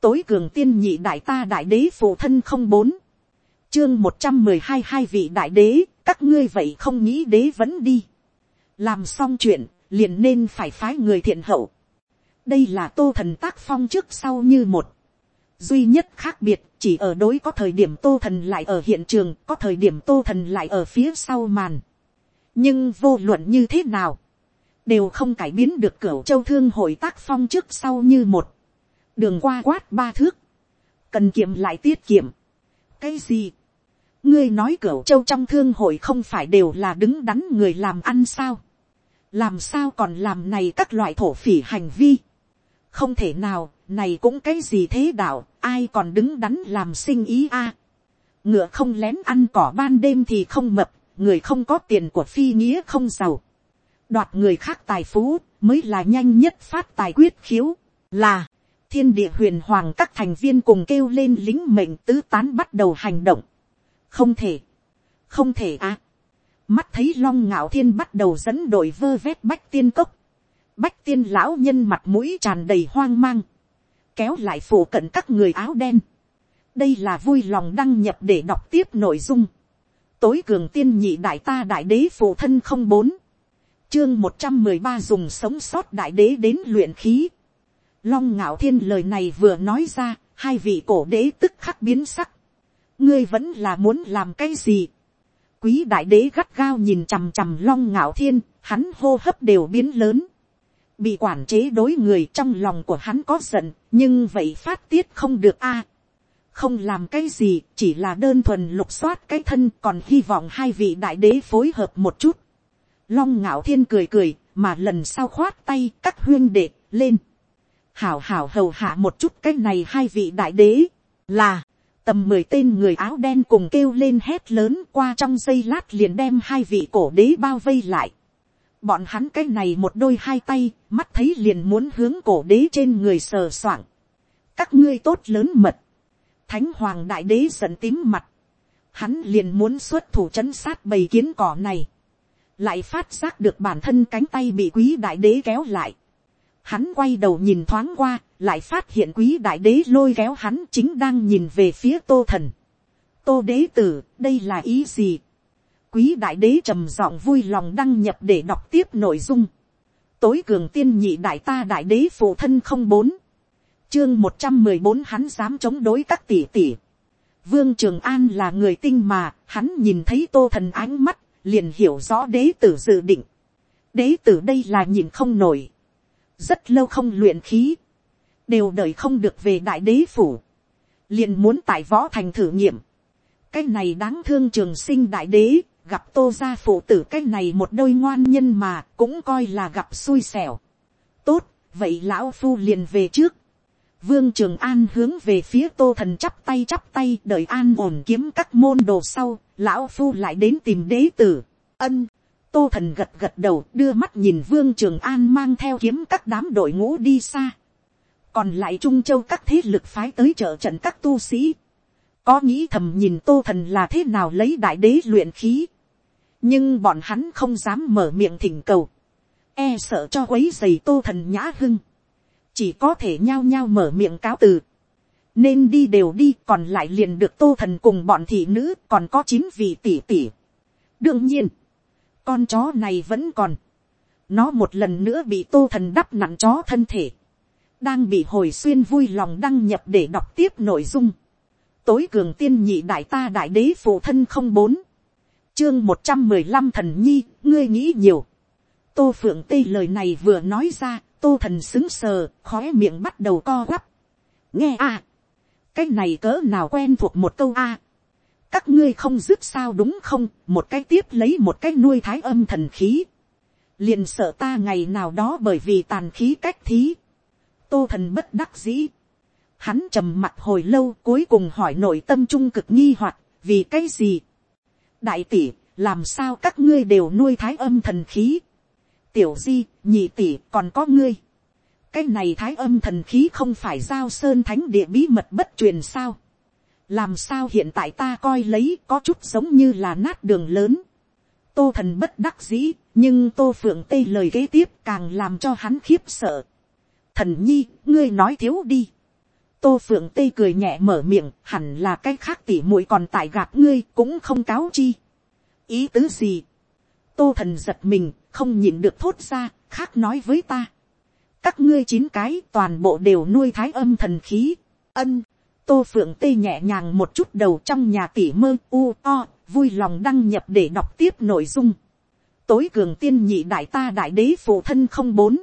tối cường tiên nhị đại ta đại đế phụ thân không bốn, chương một trăm mười hai hai vị đại đế, các ngươi vậy không nghĩ đế vẫn đi. làm xong chuyện, liền nên phải phái người thiện hậu. đây là tô thần tác phong trước sau như một. duy nhất khác biệt chỉ ở đối có thời điểm tô thần lại ở hiện trường, có thời điểm tô thần lại ở phía sau màn. nhưng vô luận như thế nào, đều không cải biến được cửa châu thương hội tác phong trước sau như một đường qua quát ba thước, cần kiệm lại tiết kiệm. cái gì, ngươi nói cửa châu trong thương hội không phải đều là đứng đắn người làm ăn sao, làm sao còn làm này các loại thổ phỉ hành vi, không thể nào, này cũng cái gì thế đạo, ai còn đứng đắn làm sinh ý a. ngựa không lén ăn cỏ ban đêm thì không mập, người không có tiền của phi nghĩa không giàu. Đoạt người khác tài phú mới là nhanh nhất phát tài quyết khiếu, là thiên địa huyền hoàng các thành viên cùng kêu lên lính mệnh tứ tán bắt đầu hành động. không thể, không thể à. mắt thấy long ngạo thiên bắt đầu dẫn đội vơ vét bách tiên cốc. bách tiên lão nhân mặt mũi tràn đầy hoang mang, kéo lại phổ cận các người áo đen. đây là vui lòng đăng nhập để đọc tiếp nội dung. tối cường tiên nhị đại ta đại đế phụ thân không bốn chương một trăm mười ba dùng sống sót đại đế đến luyện khí. Long ngạo thiên lời này vừa nói ra, hai vị cổ đế tức khắc biến sắc. ngươi vẫn là muốn làm cái gì. quý đại đế gắt gao nhìn chằm chằm long ngạo thiên, hắn hô hấp đều biến lớn. bị quản chế đối người trong lòng của hắn có giận, nhưng vậy phát tiết không được a. không làm cái gì, chỉ là đơn thuần lục soát cái thân còn hy vọng hai vị đại đế phối hợp một chút Long ngạo thiên cười cười, mà lần sau khoát tay các huyên đệ, lên. Hảo hảo hầu hạ một chút cái này hai vị đại đế, là, tầm mười tên người áo đen cùng kêu lên hét lớn qua trong giây lát liền đem hai vị cổ đế bao vây lại. Bọn hắn cái này một đôi hai tay, mắt thấy liền muốn hướng cổ đế trên người sờ soạng. Các ngươi tốt lớn mật. Thánh hoàng đại đế giận tím mặt. Hắn liền muốn xuất thủ chấn sát bầy kiến cỏ này lại phát giác được bản thân cánh tay bị quý đại đế kéo lại. Hắn quay đầu nhìn thoáng qua, lại phát hiện quý đại đế lôi kéo hắn chính đang nhìn về phía tô thần. Tô đế tử, đây là ý gì? Quý đại đế trầm giọng vui lòng đăng nhập để đọc tiếp nội dung. Tối cường tiên nhị đại ta đại đế phụ thân không bốn. Chương một trăm mười bốn hắn dám chống đối các tỷ tỷ. Vương Trường An là người tinh mà, hắn nhìn thấy tô thần ánh mắt liền hiểu rõ đế tử dự định. đế tử đây là nhìn không nổi rất lâu không luyện khí. đều đợi không được về đại đế phủ. liền muốn tại võ thành thử nghiệm. cái này đáng thương trường sinh đại đế, gặp tô gia phụ tử cái này một đôi ngoan nhân mà cũng coi là gặp xui xẻo. tốt, vậy lão phu liền về trước. Vương Trường An hướng về phía tô thần chắp tay chắp tay đợi an ổn kiếm các môn đồ sau, lão phu lại đến tìm đế tử. Ân, tô thần gật gật đầu đưa mắt nhìn Vương Trường An mang theo kiếm các đám đội ngũ đi xa. Còn lại Trung Châu các thế lực phái tới trợ trận các tu sĩ. Có nghĩ thầm nhìn tô thần là thế nào lấy đại đế luyện khí. Nhưng bọn hắn không dám mở miệng thỉnh cầu. E sợ cho quấy dày tô thần nhã hưng chỉ có thể nhao nhao mở miệng cáo từ. nên đi đều đi còn lại liền được tô thần cùng bọn thị nữ còn có chín vị tỷ tỷ. đương nhiên, con chó này vẫn còn. nó một lần nữa bị tô thần đắp nặng chó thân thể. đang bị hồi xuyên vui lòng đăng nhập để đọc tiếp nội dung. tối cường tiên nhị đại ta đại đế phụ thân không bốn. chương một trăm mười lăm thần nhi, ngươi nghĩ nhiều. tô phượng tây lời này vừa nói ra, tô thần xứng sờ, khóe miệng bắt đầu co quắp. nghe a, cái này cỡ nào quen thuộc một câu a các ngươi không dứt sao đúng không, một cái tiếp lấy một cái nuôi thái âm thần khí. liền sợ ta ngày nào đó bởi vì tàn khí cách thí. tô thần bất đắc dĩ. hắn trầm mặt hồi lâu cuối cùng hỏi nội tâm trung cực nghi hoặc vì cái gì. đại tỷ, làm sao các ngươi đều nuôi thái âm thần khí tiểu di, nhị tỷ còn có ngươi. cái này thái âm thần khí không phải giao sơn thánh địa bí mật bất truyền sao làm sao hiện tại ta coi lấy có chút giống như là nát đường lớn. tô thần bất đắc dĩ, nhưng tô phượng Tê lời kế tiếp càng làm cho hắn khiếp sợ. thần nhi, ngươi nói thiếu đi. tô phượng Tê cười nhẹ mở miệng hẳn là cái khác tỉ muội còn tại gạt ngươi cũng không cáo chi ý tứ gì tô thần giật mình không nhịn được thốt ra khác nói với ta các ngươi chín cái toàn bộ đều nuôi thái âm thần khí ân tô phượng Tê nhẹ nhàng một chút đầu trong nhà tỉ mơ u o, vui lòng đăng nhập để đọc tiếp nội dung. Tối cường tiên nhị đại ta đại đế phụ thân không bốn.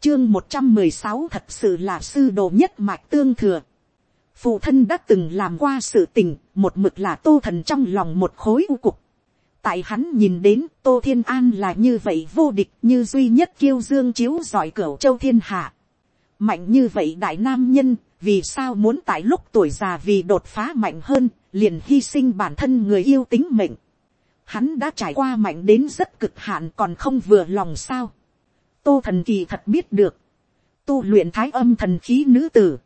Chương một trăm mười sáu thật sự là sư đồ nhất mạch tương thừa. Phụ thân đã từng làm qua sự tình, một mực là tô thần trong lòng một khối u cục. Tại hắn nhìn đến tô thiên an là như vậy vô địch, như duy nhất kiêu dương chiếu giỏi cửa châu thiên hạ. Mạnh như vậy đại nam nhân vì sao muốn tại lúc tuổi già vì đột phá mạnh hơn, liền hy sinh bản thân người yêu tính mệnh hắn đã trải qua mạnh đến rất cực hạn còn không vừa lòng sao tô thần kỳ thật biết được tu luyện thái âm thần khí nữ tử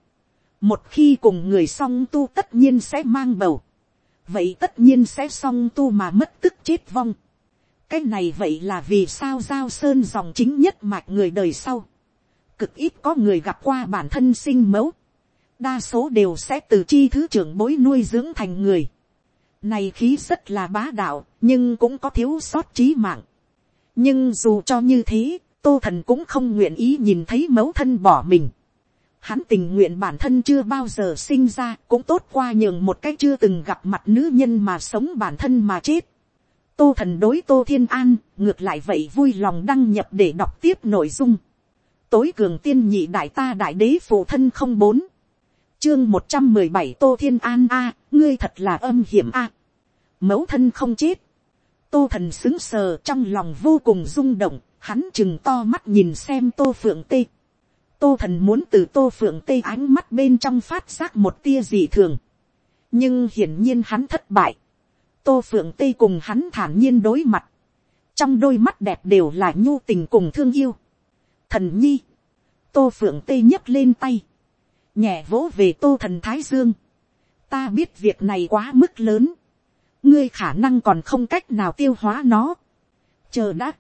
một khi cùng người song tu tất nhiên sẽ mang bầu vậy tất nhiên sẽ song tu mà mất tức chết vong. cái này vậy là vì sao giao sơn dòng chính nhất mạch người đời sau. cực ít có người gặp qua bản thân sinh mẫu đa số đều sẽ từ chi thứ trưởng bối nuôi dưỡng thành người. này khí rất là bá đạo, nhưng cũng có thiếu sót trí mạng. nhưng dù cho như thế, tô thần cũng không nguyện ý nhìn thấy mẫu thân bỏ mình Hắn tình nguyện bản thân chưa bao giờ sinh ra cũng tốt qua nhường một cách chưa từng gặp mặt nữ nhân mà sống bản thân mà chết. Tô thần đối tô thiên an ngược lại vậy vui lòng đăng nhập để đọc tiếp nội dung. Tối cường tiên nhị đại ta đại đế phụ thân không bốn. Chương một trăm mười bảy tô thiên an a ngươi thật là âm hiểm a Mẫu thân không chết. Tô thần xứng sờ trong lòng vô cùng rung động, hắn chừng to mắt nhìn xem tô phượng tê tô thần muốn từ tô phượng tây ánh mắt bên trong phát giác một tia gì thường. nhưng hiển nhiên hắn thất bại. tô phượng tây cùng hắn thản nhiên đối mặt. trong đôi mắt đẹp đều là nhu tình cùng thương yêu. thần nhi. tô phượng tây nhấc lên tay nhẹ vỗ về tô thần thái dương. ta biết việc này quá mức lớn. ngươi khả năng còn không cách nào tiêu hóa nó. chờ đã.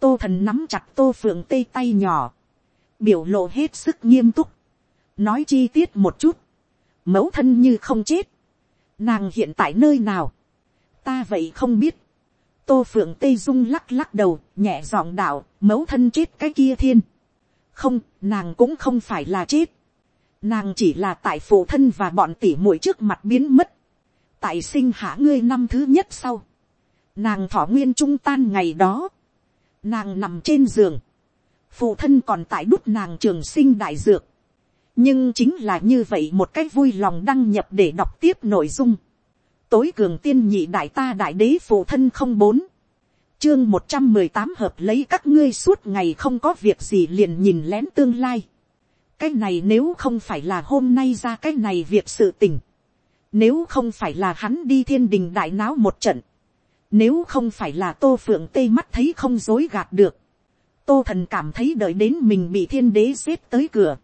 tô thần nắm chặt tô phượng tây tay nhỏ biểu lộ hết sức nghiêm túc, nói chi tiết một chút, mẫu thân như không chết, nàng hiện tại nơi nào, ta vậy không biết, tô phượng tây dung lắc lắc đầu, nhẹ giọng đạo, mẫu thân chết cái kia thiên, không, nàng cũng không phải là chết, nàng chỉ là tại phụ thân và bọn tỉ muội trước mặt biến mất, tại sinh hạ ngươi năm thứ nhất sau, nàng thọ nguyên trung tan ngày đó, nàng nằm trên giường, phụ thân còn tại đút nàng trường sinh đại dược. nhưng chính là như vậy một cách vui lòng đăng nhập để đọc tiếp nội dung. tối cường tiên nhị đại ta đại đế phụ thân không bốn. chương một trăm mười tám hợp lấy các ngươi suốt ngày không có việc gì liền nhìn lén tương lai cái này nếu không phải là hôm nay ra cái này việc sự tình. nếu không phải là hắn đi thiên đình đại náo một trận. nếu không phải là tô phượng tê mắt thấy không dối gạt được tô thần cảm thấy đợi đến mình bị thiên đế xếp tới cửa,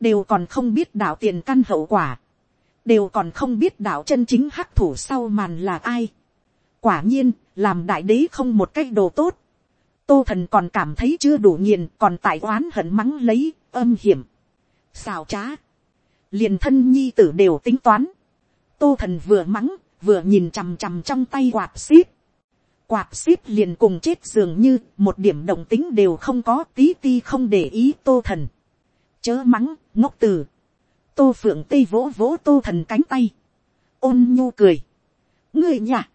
đều còn không biết đạo tiền căn hậu quả, đều còn không biết đạo chân chính hắc thủ sau màn là ai. quả nhiên, làm đại đế không một cách đồ tốt, tô thần còn cảm thấy chưa đủ nghiền còn tại oán hận mắng lấy âm hiểm, xào trá, liền thân nhi tử đều tính toán, tô thần vừa mắng vừa nhìn chằm chằm trong tay quạt xíp, quạt xíp liền cùng chết dường như một điểm động tính đều không có tí ti không để ý tô thần. chớ mắng, ngốc từ. tô phượng tây vỗ vỗ tô thần cánh tay. ôn nhu cười. ngươi nhà,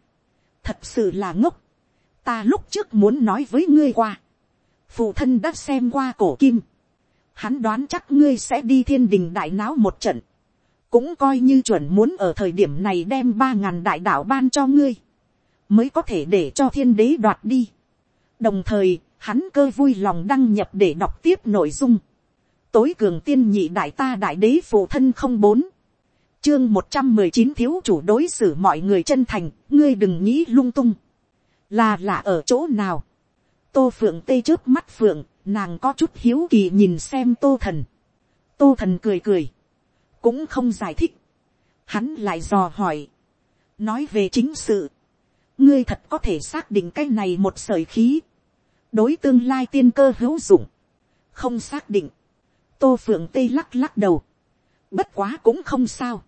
thật sự là ngốc. ta lúc trước muốn nói với ngươi qua. phụ thân đã xem qua cổ kim hắn đoán chắc ngươi sẽ đi thiên đình đại náo một trận. cũng coi như chuẩn muốn ở thời điểm này đem ba ngàn đại đạo ban cho ngươi mới có thể để cho thiên đế đoạt đi. đồng thời, hắn cơ vui lòng đăng nhập để đọc tiếp nội dung. tối cường tiên nhị đại ta đại đế phụ thân không bốn. chương một trăm mười chín thiếu chủ đối xử mọi người chân thành, ngươi đừng nghĩ lung tung. là là ở chỗ nào. tô phượng tê trước mắt phượng, nàng có chút hiếu kỳ nhìn xem tô thần. tô thần cười cười, cũng không giải thích. hắn lại dò hỏi, nói về chính sự ngươi thật có thể xác định cái này một sởi khí, đối tương lai tiên cơ hữu dụng, không xác định, tô phượng tây lắc lắc đầu, Bất quá cũng không sao.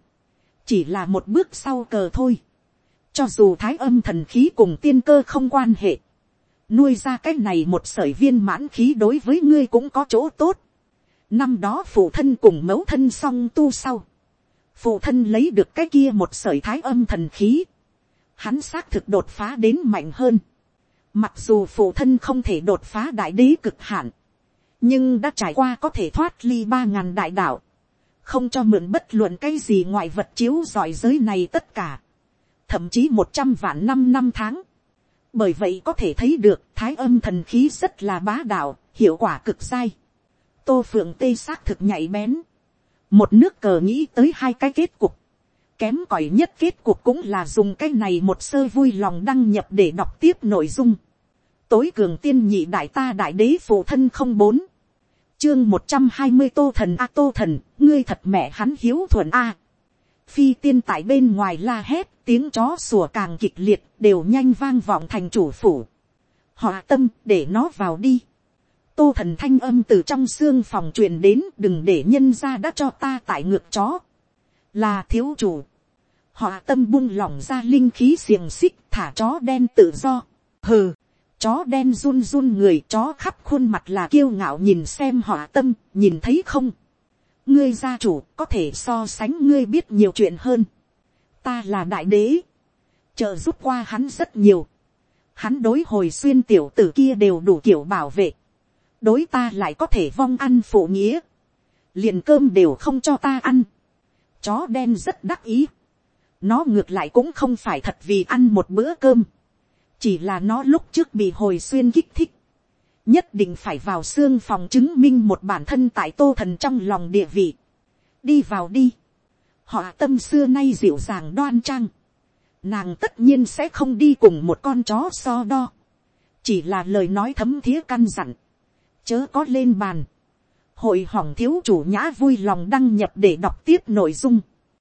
Chỉ là một bước sau cờ thôi. Cho dù thái âm thần khí cùng tiên cơ không quan hệ. Nuôi ra cái này một sởi viên mãn khí đối với ngươi cũng có chỗ tốt. Năm đó phụ thân cùng mẫu thân song tu sau. Phụ thân lấy được cái kia một sởi thái âm thần khí. Hắn xác thực đột phá đến mạnh hơn. Mặc dù phụ thân không thể đột phá đại đế cực hạn. Nhưng đã trải qua có thể thoát ly ba ngàn đại đạo. Không cho mượn bất luận cái gì ngoại vật chiếu giỏi giới này tất cả. Thậm chí một trăm vạn năm năm tháng. Bởi vậy có thể thấy được thái âm thần khí rất là bá đạo, hiệu quả cực sai. Tô phượng tê xác thực nhạy bén, một nước cờ nghĩ tới hai cái kết cục, kém cỏi nhất kết cục cũng là dùng cái này một sơ vui lòng đăng nhập để đọc tiếp nội dung, tối cường tiên nhị đại ta đại đế phụ thân không bốn, chương một trăm hai mươi tô thần a tô thần, ngươi thật mẹ hắn hiếu thuận a phi tiên tại bên ngoài la hét, tiếng chó sủa càng kịch liệt, đều nhanh vang vọng thành chủ phủ. họ tâm để nó vào đi tô thần thanh âm từ trong xương phòng truyền đến đừng để nhân ra đã cho ta tại ngược chó. là thiếu chủ. họ tâm buông lỏng ra linh khí xiềng xích thả chó đen tự do. hừ, chó đen run run người chó khắp khuôn mặt là kiêu ngạo nhìn xem họ tâm nhìn thấy không ngươi gia chủ có thể so sánh ngươi biết nhiều chuyện hơn. ta là đại đế. trợ giúp qua hắn rất nhiều. hắn đối hồi xuyên tiểu tử kia đều đủ kiểu bảo vệ đối ta lại có thể vong ăn phụ nghĩa, liền cơm đều không cho ta ăn, chó đen rất đắc ý, nó ngược lại cũng không phải thật vì ăn một bữa cơm, chỉ là nó lúc trước bị hồi xuyên kích thích, nhất định phải vào xương phòng chứng minh một bản thân tại tô thần trong lòng địa vị, đi vào đi, họ tâm xưa nay dịu dàng đoan trang, nàng tất nhiên sẽ không đi cùng một con chó so đo, chỉ là lời nói thấm thía căn dặn, chớ có lên bàn, hội hỏng thiếu chủ nhã vui lòng đăng nhập để đọc tiếp nội dung.